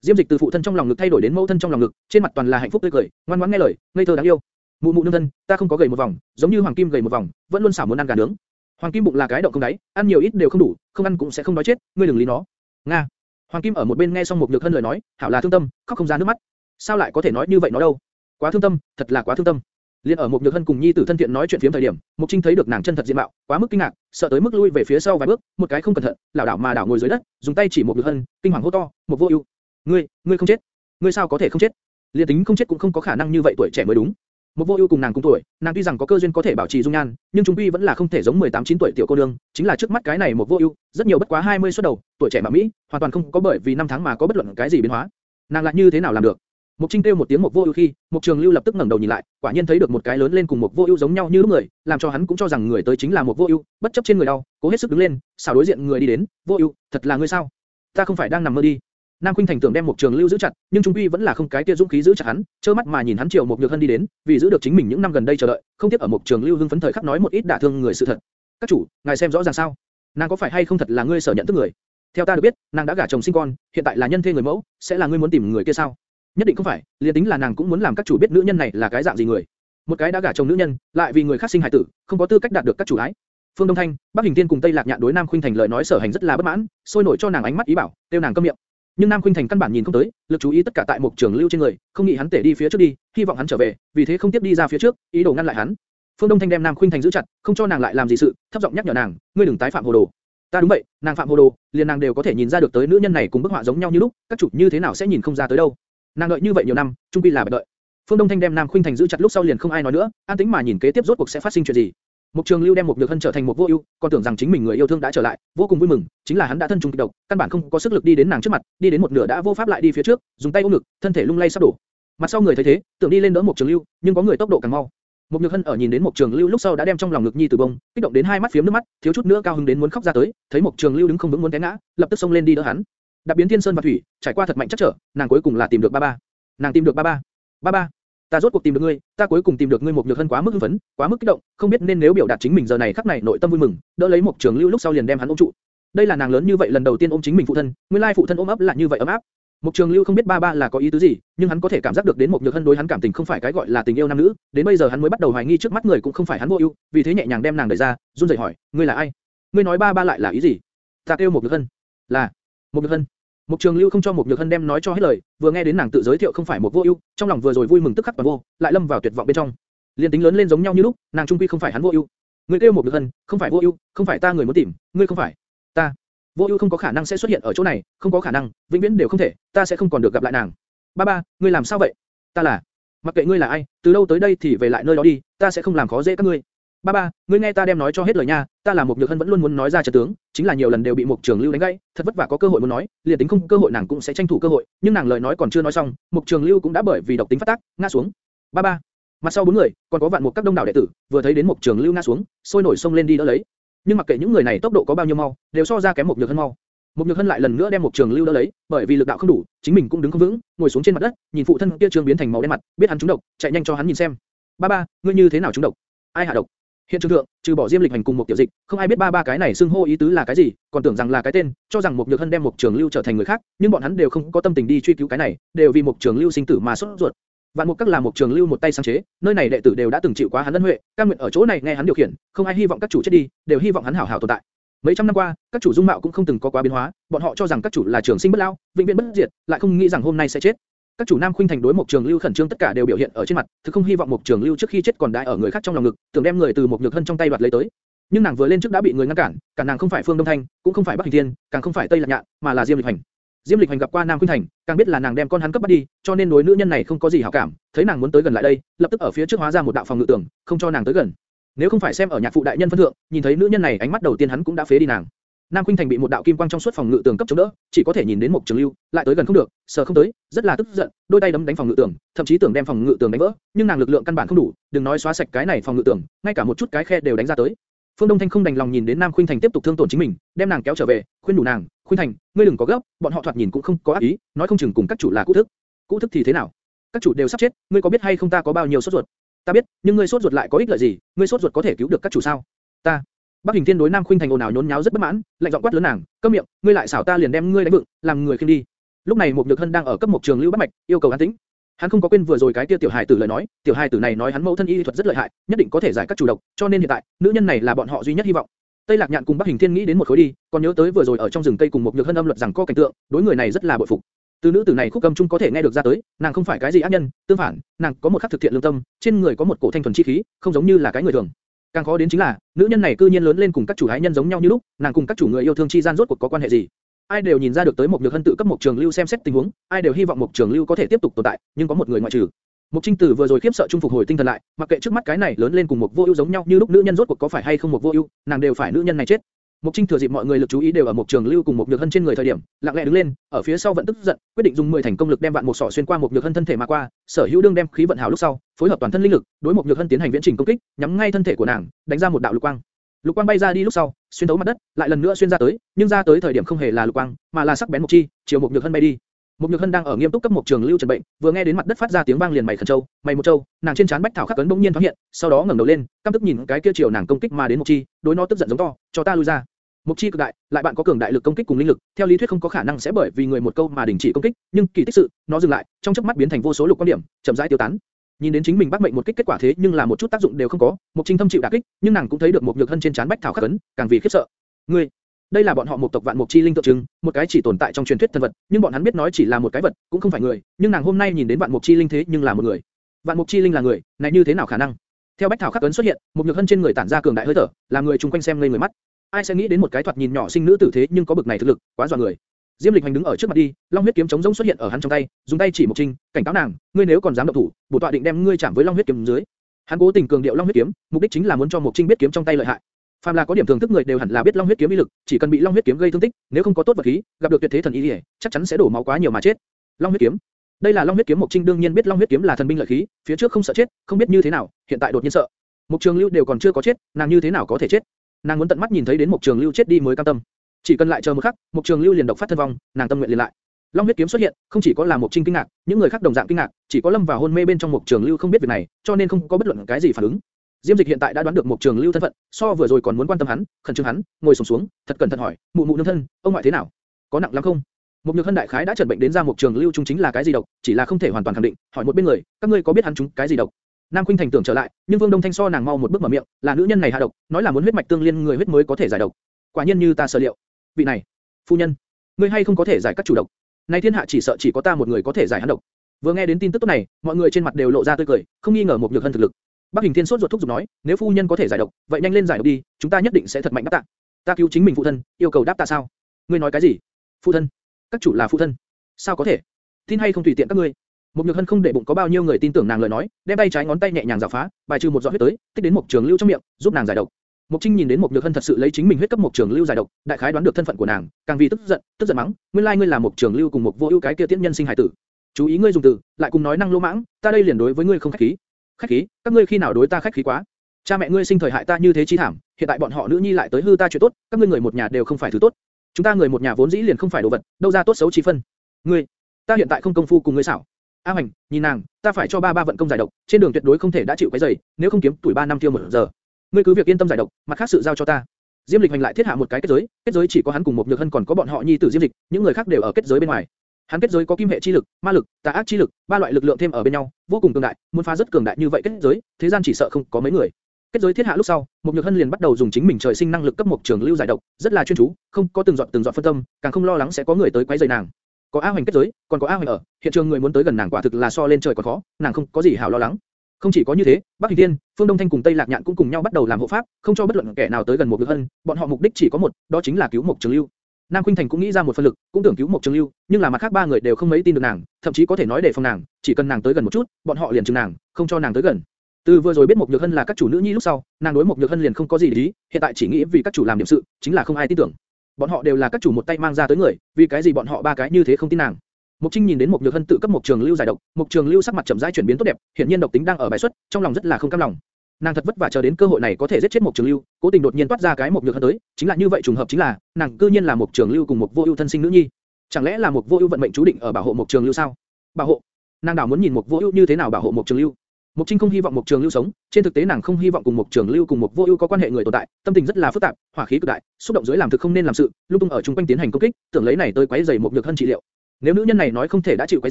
Diêm Dịch từ phụ thân trong lòng ngực thay đổi đến mẫu thân trong lòng ngực, trên mặt toàn là hạnh phúc tươi cười, ngoan ngoãn nghe lời, ngây thơ đáng yêu. Mụ mụ nương thân, ta không có gầy một vòng, giống như Hoàng Kim gầy một vòng, vẫn luôn xảo muốn ăn gà nướng. Hoàng Kim bụng là cái động không đáy, ăn nhiều ít đều không đủ, không ăn cũng sẽ không đói chết, ngươi đừng lý nó. Nga. Hoàng Kim ở một bên nghe xong một nhược thân lời nói, hảo là thương tâm, khóc không ra nước mắt. Sao lại có thể nói như vậy nó đâu? Quá thương tâm, thật là quá thương tâm. Liên ở một nhược hân cùng nhi tử thân thiện nói chuyện phiếm thời điểm, Mục Trinh thấy được nàng chân thật diện mạo, quá mức kinh ngạc, sợ tới mức lui về phía sau vài bước, một cái không cẩn thận, lảo đảo mà đảo ngồi dưới đất, dùng tay chỉ một nhược hân, kinh hoàng hô to, một vô ưu, ngươi, ngươi không chết, ngươi sao có thể không chết? Liên tính không chết cũng không có khả năng như vậy tuổi trẻ mới đúng. Một vô ưu cùng nàng cùng tuổi, nàng tuy rằng có cơ duyên có thể bảo trì dung nhan, nhưng trung quy vẫn là không thể giống 18-9 tuổi tiểu cô nương, chính là trước mắt cái này một vô ưu, rất nhiều bất quá 20 xuất đầu, tuổi trẻ mà mỹ, hoàn toàn không có bởi vì năm tháng mà có bất luận cái gì biến hóa. Nàng lại như thế nào làm được? Mục Trinh kêu một tiếng một vô ưu khi, Mục Trường Lưu lập tức ngẩng đầu nhìn lại, quả nhiên thấy được một cái lớn lên cùng một vô ưu giống nhau như lúc người, làm cho hắn cũng cho rằng người tới chính là một vô ưu, bất chấp trên người đau, cố hết sức đứng lên, xảo đối diện người đi đến, vô ưu, thật là ngươi sao? Ta không phải đang nằm mơ đi. Nam Khuynh Thành tưởng đem một Trường Lưu giữ chặt, nhưng trung quy vẫn là không cái kia dũng khí giữ chặt hắn, trơ mắt mà nhìn hắn chiều một nhược hân đi đến, vì giữ được chính mình những năm gần đây chờ đợi, không tiếc ở một Trường Lưu hưng phấn thời khắc nói một ít đả thương người sự thật. Các chủ, ngài xem rõ ràng sao? Nàng có phải hay không thật là ngươi sở nhận thức người? Theo ta được biết, nàng đã gả chồng sinh con, hiện tại là nhân thê người mẫu, sẽ là ngươi muốn tìm người kia sao? Nhất định không phải, liền tính là nàng cũng muốn làm các chủ biết nữ nhân này là cái dạng gì người. Một cái đã gả chồng nữ nhân, lại vì người khác sinh hài tử, không có tư cách đạt được các chủ ái. Phương Đông Thanh, Bắc Hình Tiên cùng Tây Lạc Nhạn đối Nam Khuynh Thành lời nói sở hành rất là bất mãn, sôi nổi cho nàng ánh mắt ý bảo, kêu nàng câm miệng. Nhưng Nam Khuynh Thành căn bản nhìn không tới, lực chú ý tất cả tại một trường lưu trên người, không nghĩ hắn tể đi phía trước đi, hy vọng hắn trở về, vì thế không tiếp đi ra phía trước, ý đồ ngăn lại hắn. Phương Đông Thanh đem Nam Khuynh Thành giữ chặt, không cho nàng lại làm gì sự, thấp giọng nhắc nhở nàng, ngươi đừng tái phạm hồ đồ. Ta đúng vậy, nàng phạm hồ đồ, liền nàng đều có thể nhìn ra được tới nữ nhân này cùng bức họa giống nhau như lúc, các chủ như thế nào sẽ nhìn không ra tới đâu. Nàng đợi như vậy nhiều năm, trung quy là đợi. Phương Đông Thanh đem Nam Khuynh Thành giữ chặt lúc sau liền không ai nói nữa, an tĩnh mà nhìn kế tiếp rốt cuộc sẽ phát sinh chuyện gì. Mục Trường Lưu đem một nhược hân trở thành một vô ưu, còn tưởng rằng chính mình người yêu thương đã trở lại, vô cùng vui mừng, chính là hắn đã thân trùng kịch độc, căn bản không có sức lực đi đến nàng trước mặt, đi đến một nửa đã vô pháp lại đi phía trước, dùng tay ôm ngực, thân thể lung lay sắp đổ. Mặt sau người thấy thế, tưởng đi lên đỡ một Trường Lưu, nhưng có người tốc độ càng mau. Một Nhược Hân ở nhìn đến một Trường Lưu lúc sau đã đem trong lòng ngực nhi tử bông, kích động đến hai mắt phiếm nước mắt, thiếu chút nữa cao hứng đến muốn khóc ra tới, thấy một Trường Lưu đứng không vững muốn té ngã, lập tức xông lên đi đỡ hắn. Đạp biến thiên sơn và thủy, trải qua thật mạnh chắc trở, nàng cuối cùng là tìm được ba ba. Nàng tìm được ba ba. Ba ba, ta rốt cuộc tìm được ngươi, ta cuối cùng tìm được ngươi một nhược hân quá mức hưng phấn, quá mức kích động, không biết nên nếu biểu đạt chính mình giờ này khắc này nội tâm vui mừng, đỡ lấy một trường lưu lúc sau liền đem hắn ôm trụ. Đây là nàng lớn như vậy lần đầu tiên ôm chính mình phụ thân, nguyên lai phụ thân ôm ấp là như vậy ấm áp. mục trường lưu không biết ba ba là có ý tứ gì, nhưng hắn có thể cảm giác được đến một nhược hân đối hắn cảm tình không phải cái gọi là tình yêu nam nữ, đến bây giờ hắn mới bắt đầu hoài nghi trước mắt người cũng không phải hắn vô ưu, vì thế nhẹ nhàng đem nàng đẩy ra, run rẩy hỏi, ngươi là ai? Ngươi nói ba ba lại là ý gì? Ta kêu một nhược hân, là một nhược hân. Mục Trường Lưu không cho Mục Nhược Hân đem nói cho hết lời, vừa nghe đến nàng tự giới thiệu không phải một vô ưu, trong lòng vừa rồi vui mừng tức khắc toàn vô, lại lâm vào tuyệt vọng bên trong. Liên tính lớn lên giống nhau như lúc, nàng trung quy không phải hắn vô ưu. Người kêu Mục Nhược Hân, không phải vô ưu, không phải ta người muốn tìm, ngươi không phải. Ta. Vô ưu không có khả năng sẽ xuất hiện ở chỗ này, không có khả năng, vĩnh viễn đều không thể, ta sẽ không còn được gặp lại nàng. Ba ba, ngươi làm sao vậy? Ta là. Mặc kệ ngươi là ai, từ đâu tới đây thì về lại nơi đó đi, ta sẽ không làm khó dễ các ngươi. Ba ba, ngươi nghe ta đem nói cho hết lời nha, ta là một nhược hân vẫn luôn muốn nói ra trận tướng, chính là nhiều lần đều bị một trường lưu đánh gãy, thật vất vả có cơ hội muốn nói, liền tính không cơ hội nàng cũng sẽ tranh thủ cơ hội, nhưng nàng lời nói còn chưa nói xong, một trường lưu cũng đã bởi vì độc tính phát tác, ngã xuống. Ba ba, mặt sau bốn người, còn có vạn một các đông đảo đệ tử, vừa thấy đến một trường lưu ngã xuống, sôi nổi xông lên đi đỡ lấy. Nhưng mặc kệ những người này tốc độ có bao nhiêu mau, đều so ra kém một nhược hân mau. Một nhược hân lại lần nữa đem một trường lưu đỡ lấy, bởi vì lực đạo không đủ, chính mình cũng đứng không vững, ngồi xuống trên mặt đất, nhìn phụ thân kia trường biến thành màu đen mặt, biết hắn trúng độc, chạy nhanh cho hắn nhìn xem. Ba ba, ngươi như thế nào trúng độc? Ai hạ độc? Hiện trường thượng, trừ bỏ Diêm Lịch hành cùng một tiểu dịch, không ai biết ba ba cái này xưng hô ý tứ là cái gì, còn tưởng rằng là cái tên, cho rằng một nhược hân đem một trường lưu trở thành người khác, nhưng bọn hắn đều không có tâm tình đi truy cứu cái này, đều vì một trường lưu sinh tử mà sốt ruột. Vạn Mục Các là một trường lưu một tay sáng chế, nơi này đệ tử đều đã từng chịu quá hắn ân huệ, cam nguyện ở chỗ này nghe hắn điều khiển, không ai hy vọng các chủ chết đi, đều hy vọng hắn hảo hảo tồn tại. Mấy trăm năm qua, các chủ dung mạo cũng không từng có quá biến hóa, bọn họ cho rằng các chủ là trường sinh bất lao, vĩnh viễn bất diệt, lại không nghĩ rằng hôm nay sẽ chết. Các chủ Nam Khuynh Thành đối một Trường Lưu khẩn trương tất cả đều biểu hiện ở trên mặt, thực không hy vọng một Trường Lưu trước khi chết còn đại ở người khác trong lòng ngực, tưởng đem người từ một nhược hân trong tay đoạt lấy tới. Nhưng nàng vừa lên trước đã bị người ngăn cản, cả nàng không phải Phương Đông Thanh, cũng không phải Bắc Hình Thiên, càng không phải Tây Lạc Nhạn, mà là Diêm Lịch Hành. Diêm Lịch Hành gặp qua Nam Khuynh Thành, càng biết là nàng đem con hắn cấp bắt đi, cho nên đối nữ nhân này không có gì hảo cảm, thấy nàng muốn tới gần lại đây, lập tức ở phía trước hóa ra một đạo phòng ngự tường, không cho nàng tới gần. Nếu không phải xem ở nhạc phụ đại nhân phân thượng, nhìn thấy nữ nhân này ánh mắt đầu tiên hắn cũng đã phế đi nàng. Nam Khuynh Thành bị một đạo kim quang trong suốt phòng ngự tường cấp chống đỡ, chỉ có thể nhìn đến một trường lưu, lại tới gần không được, sợ không tới, rất là tức giận, đôi tay đấm đánh phòng ngự tường, thậm chí tưởng đem phòng ngự tường đánh vỡ, nhưng nàng lực lượng căn bản không đủ, đừng nói xóa sạch cái này phòng ngự tường, ngay cả một chút cái khe đều đánh ra tới. Phương Đông Thanh không đành lòng nhìn đến Nam Khuynh Thành tiếp tục thương tổn chính mình, đem nàng kéo trở về, khuyên đủ nàng, Khuynh Thành, ngươi đừng có gấp, bọn họ thoạt nhìn cũng không có ác ý, nói không chừng cùng các chủ là cũ thức. Cũ thức thì thế nào? Các chủ đều sắp chết, ngươi có biết hay không ta có bao nhiêu sốt ruột? Ta biết, nhưng ngươi sốt ruột lại có ích lợi gì? Ngươi sốt ruột có thể cứu được các chủ sao? Ta, Bắc Hình Thiên đối Nam Khuynh Thành ồn ào nhốn nháo rất bất mãn, lạnh giọng quát lớn nàng, câm miệng, ngươi lại xảo ta liền đem ngươi đánh vựng, làm người khiêng đi. Lúc này một Nhược Hân đang ở cấp một trường lưu bắt mạch, yêu cầu an tĩnh. Hắn không có quên vừa rồi cái kia tiểu hài tử lời nói, tiểu hài tử này nói hắn mẫu thân y thuật rất lợi hại, nhất định có thể giải các chủ độc, cho nên hiện tại, nữ nhân này là bọn họ duy nhất hy vọng. Tây Lạc Nhạn cùng Bắc Hình Thiên nghĩ đến một khối đi, còn nhớ tới vừa rồi ở trong rừng cây cùng một Nhược Hân âm luật rằng có cảnh tượng, đối người này rất là bội phục. Từ nữ tử này khúc âm chung có thể nghe được ra tới, nàng không phải cái gì ác nhân, tương phản, nàng có một khắc thực thiện lương tâm, trên người có một cổ thanh thuần chi khí, không giống như là cái người thường. Càng khó đến chính là, nữ nhân này cư nhiên lớn lên cùng các chủ hái nhân giống nhau như lúc, nàng cùng các chủ người yêu thương chi gian rốt cuộc có quan hệ gì? Ai đều nhìn ra được tới một nhược hân tự cấp một trường lưu xem xét tình huống, ai đều hy vọng một trường lưu có thể tiếp tục tồn tại, nhưng có một người ngoại trừ. Mục Trinh Tử vừa rồi khiếp sợ trung phục hồi tinh thần lại, mặc kệ trước mắt cái này lớn lên cùng một vô ưu giống nhau như lúc nữ nhân rốt cuộc có phải hay không một vô ưu, nàng đều phải nữ nhân này chết. Mục Trinh thừa dịp mọi người lực chú ý đều ở Mục trường lưu cùng Mục nhược hân trên người thời điểm, lặng lẽ đứng lên, ở phía sau vẫn tức giận, quyết định dùng 10 thành công lực đem vạn một sọ xuyên qua Mục nhược hân thân thể mà qua, sở hữu đương đem khí vận hào lúc sau, phối hợp toàn thân linh lực, đối Mục nhược hân tiến hành viễn trình công kích, nhắm ngay thân thể của nàng, đánh ra một đạo lục quang. Lục quang bay ra đi lúc sau, xuyên thấu mặt đất, lại lần nữa xuyên ra tới, nhưng ra tới thời điểm không hề là lục quang, mà là sắc bén mục chi, chiều Mục nhược hân bay đi. Mục Nhược Hân đang ở nghiêm túc cấp Mục trường lưu trần bệnh, vừa nghe đến mặt đất phát ra tiếng vang liền mày khẩn châu, mày một châu, nàng trên trán bách thảo khắc cấn bỗng nhiên thoáng hiện, sau đó ngẩng đầu lên, căm tức nhìn cái kia chiều nàng công kích mà đến mục chi, đối nó tức giận giống to, cho ta lui ra. Mục chi cực đại, lại bạn có cường đại lực công kích cùng linh lực, theo lý thuyết không có khả năng sẽ bởi vì người một câu mà đình chỉ công kích, nhưng kỳ tích sự, nó dừng lại, trong chớp mắt biến thành vô số lục quan điểm, chậm rãi tiêu tán. Nhìn đến chính mình bắt mệnh một kích kết quả thế nhưng là một chút tác dụng đều không có, Mục Trinh thâm chịu đả kích, nhưng nàng cũng thấy được một nhược thân trên trán bách thảo khắc ấn, càng vì khiếp sợ. Ngươi, đây là bọn họ một tộc vạn mục chi linh tượng trưng, một cái chỉ tồn tại trong truyền thuyết thần vật, nhưng bọn hắn biết nói chỉ là một cái vật, cũng không phải người, nhưng nàng hôm nay nhìn đến vạn mục chi linh thế nhưng là một người. Vạn mục chi linh là người, này như thế nào khả năng? Theo bách thảo khắc ấn xuất hiện, một nhược hân trên người tản ra cường đại hơi thở, làm người chung quanh xem ngây người mắt ai sẽ nghĩ đến một cái thoạt nhìn nhỏ sinh nữ tử thế nhưng có bực này thực lực, quá dọa người. Diêm Lịch Hành đứng ở trước mặt đi, Long huyết kiếm chống rỗng xuất hiện ở hắn trong tay, dùng tay chỉ một Trinh, cảnh cáo nàng, ngươi nếu còn dám động thủ, bổ tọa định đem ngươi chạm với Long huyết kiếm dưới. Hắn cố tình cường điệu Long huyết kiếm, mục đích chính là muốn cho Mục Trinh biết kiếm trong tay lợi hại. Phàm là có điểm thường thức người đều hẳn là biết Long huyết kiếm uy lực, chỉ cần bị Long huyết kiếm gây thương tích, nếu không có tốt vật khí, gặp được tuyệt thế thần y, chắc chắn sẽ đổ máu quá nhiều mà chết. Long huyết kiếm, Đây là Long huyết kiếm Mộc Trinh đương nhiên biết Long huyết kiếm là thần binh lợi khí, phía trước không sợ chết, không biết như thế nào, hiện tại đột nhiên sợ. Mục Trường Lưu đều còn chưa có chết, nàng như thế nào có thể chết? Nàng muốn tận mắt nhìn thấy đến Mục Trường Lưu chết đi mới cam tâm. Chỉ cần lại chờ một khắc, Mục Trường Lưu liền độc phát thân vong, nàng tâm nguyện liền lại. Long huyết kiếm xuất hiện, không chỉ có là Mục Trinh kinh ngạc, những người khác đồng dạng kinh ngạc, chỉ có Lâm vào hôn mê bên trong Mục Trường Lưu không biết việc này, cho nên không có bất luận cái gì phản ứng. Diêm Dịch hiện tại đã đoán được Mục Trường Lưu thân phận, so vừa rồi còn muốn quan tâm hắn, khẩn trương hắn, ngồi xuống, xuống, thật cẩn thận hỏi, mụ mụ nương thân, ông ngoại thế nào? Có nặng lắm không? Một nhược hân đại khái đã chẩn bệnh đến ra Mục Trường Lưu trung chính là cái gì độc, chỉ là không thể hoàn toàn khẳng định, hỏi một bên người, các ngươi có biết hắn chúng cái gì độc? Nam Khuynh Thành tưởng trở lại, nhưng Vương Đông Thanh so nàng mau một bước mở miệng, là nữ nhân này hạ độc, nói là muốn huyết mạch tương liên người huyết mới có thể giải độc. Quả nhiên như ta sở liệu. Vị này, phu nhân, ngươi hay không có thể giải các chủ độc? Nay thiên hạ chỉ sợ chỉ có ta một người có thể giải hắn độc. Vừa nghe đến tin tức tốt này, mọi người trên mặt đều lộ ra tươi cười, không nghi ngờ một nhược hân thực lực. Bắc Hình Thiên sốt ruột thúc giục nói, nếu phu nhân có thể giải độc, vậy nhanh lên giải độc đi, chúng ta nhất định sẽ thật mạnh đáp tạ. Ta cứu chính mình phụ thân, yêu cầu đáp tạ sao? Ngươi nói cái gì? Phụ thân? Các chủ là phụ thân? Sao có thể? Tin hay không tùy tiện các ngươi. Một nhược hân không để bụng có bao nhiêu người tin tưởng nàng lời nói, đem tay trái ngón tay nhẹ nhàng giảo phá, bài trừ một giọt huyết tới, tích đến một trường lưu trong miệng, giúp nàng giải độc. Mục Trinh nhìn đến một nhược hân thật sự lấy chính mình huyết cấp một trường lưu giải độc, đại khái đoán được thân phận của nàng, càng vì tức giận, tức giận mắng, nguyên lai ngươi là một trường lưu cùng một vô ưu cái kia tiễn nhân sinh hải tử. Chú ý ngươi dùng từ, lại cùng nói năng lô mãng, ta đây liền đối với ngươi không khách khí. Khách khí? Các ngươi khi nào đối ta khách khí quá? Cha mẹ ngươi sinh thời hại ta như thế chi thảm, hiện tại bọn họ nữ nhi lại tới hư ta chuyện tốt, các ngươi người một nhà đều không phải thứ tốt. Chúng ta người một nhà vốn dĩ liền không phải đồ vật, đâu ra tốt xấu chi phân. Ngươi, ta hiện tại không công phu cùng ngươi xảo. A Hoành, nhìn nàng, ta phải cho ba ba vận công giải độc, trên đường tuyệt đối không thể đã chịu cái giày, nếu không kiếm tuổi ba năm tiêu một giờ. Ngươi cứ việc yên tâm giải độc, mặt khác sự giao cho ta. Diêm Lịch Hành lại thiết hạ một cái kết giới, kết giới chỉ có hắn cùng một nhược hân còn có bọn họ nhi tử Diêm Lịch, những người khác đều ở kết giới bên ngoài. Hắn kết giới có kim hệ chi lực, ma lực, tà ác chi lực, ba loại lực lượng thêm ở bên nhau, vô cùng cường đại, muốn phá rất cường đại như vậy kết giới, thế gian chỉ sợ không có mấy người. Kết giới thiết hạ lúc sau, một nhược hân liền bắt đầu dùng chính mình trời sinh năng lực cấp một trường lưu giải độc, rất là chuyên chú, không có từng giọt từng giọt phân tâm, càng không lo lắng sẽ có người tới quấy rầy nàng. Có A Hoành kết giới, còn có A Hoành ở, hiện trường người muốn tới gần nàng quả thực là so lên trời còn khó, nàng không có gì hảo lo lắng. Không chỉ có như thế, Bắc Hình Thiên, Phương Đông Thanh cùng Tây Lạc Nhạn cũng cùng nhau bắt đầu làm hộ pháp, không cho bất luận kẻ nào tới gần một Nhược Hân, bọn họ mục đích chỉ có một, đó chính là cứu một Trường Lưu. Nam Khuynh Thành cũng nghĩ ra một phần lực, cũng tưởng cứu một Trường Lưu, nhưng là mặt khác ba người đều không mấy tin được nàng, thậm chí có thể nói để phòng nàng, chỉ cần nàng tới gần một chút, bọn họ liền trừng nàng, không cho nàng tới gần. Từ vừa rồi biết một Nhược Hân là các chủ nữ nhi lúc sau, nàng đối một Nhược Hân liền không có gì để ý, hiện tại chỉ nghĩ vì các chủ làm điểm sự, chính là không ai tin tưởng. Bọn họ đều là các chủ một tay mang ra tới người, vì cái gì bọn họ ba cái như thế không tin nàng? Mục Trinh nhìn đến một nhược hân tự cấp một trường lưu giải độc, một trường lưu sắc mặt chậm rãi chuyển biến tốt đẹp, hiện nhiên độc tính đang ở bài xuất, trong lòng rất là không cam lòng. Nàng thật vất vả chờ đến cơ hội này có thể giết chết một trường lưu, cố tình đột nhiên toát ra cái một nhược hân tới, chính là như vậy trùng hợp chính là, nàng cư nhiên là một trường lưu cùng một vô ưu thân sinh nữ nhi. Chẳng lẽ là một vô ưu vận mệnh chú định ở bảo hộ một trường lưu sao? Bảo hộ? Nàng đảo muốn nhìn một vô ưu như thế nào bảo hộ một trường lưu. Mục Trinh không hy vọng Mục Trường Lưu sống, trên thực tế nàng không hy vọng cùng Mục Trường Lưu cùng Mục Vô Ưu có quan hệ người tồn tại, tâm tình rất là phức tạp, hỏa khí cực đại, xúc động dưới làm thực không nên làm sự, lung tung ở trung quanh tiến hành công kích, tưởng lấy này tới quấy rầy một nhược hân trị liệu. Nếu nữ nhân này nói không thể đã chịu quấy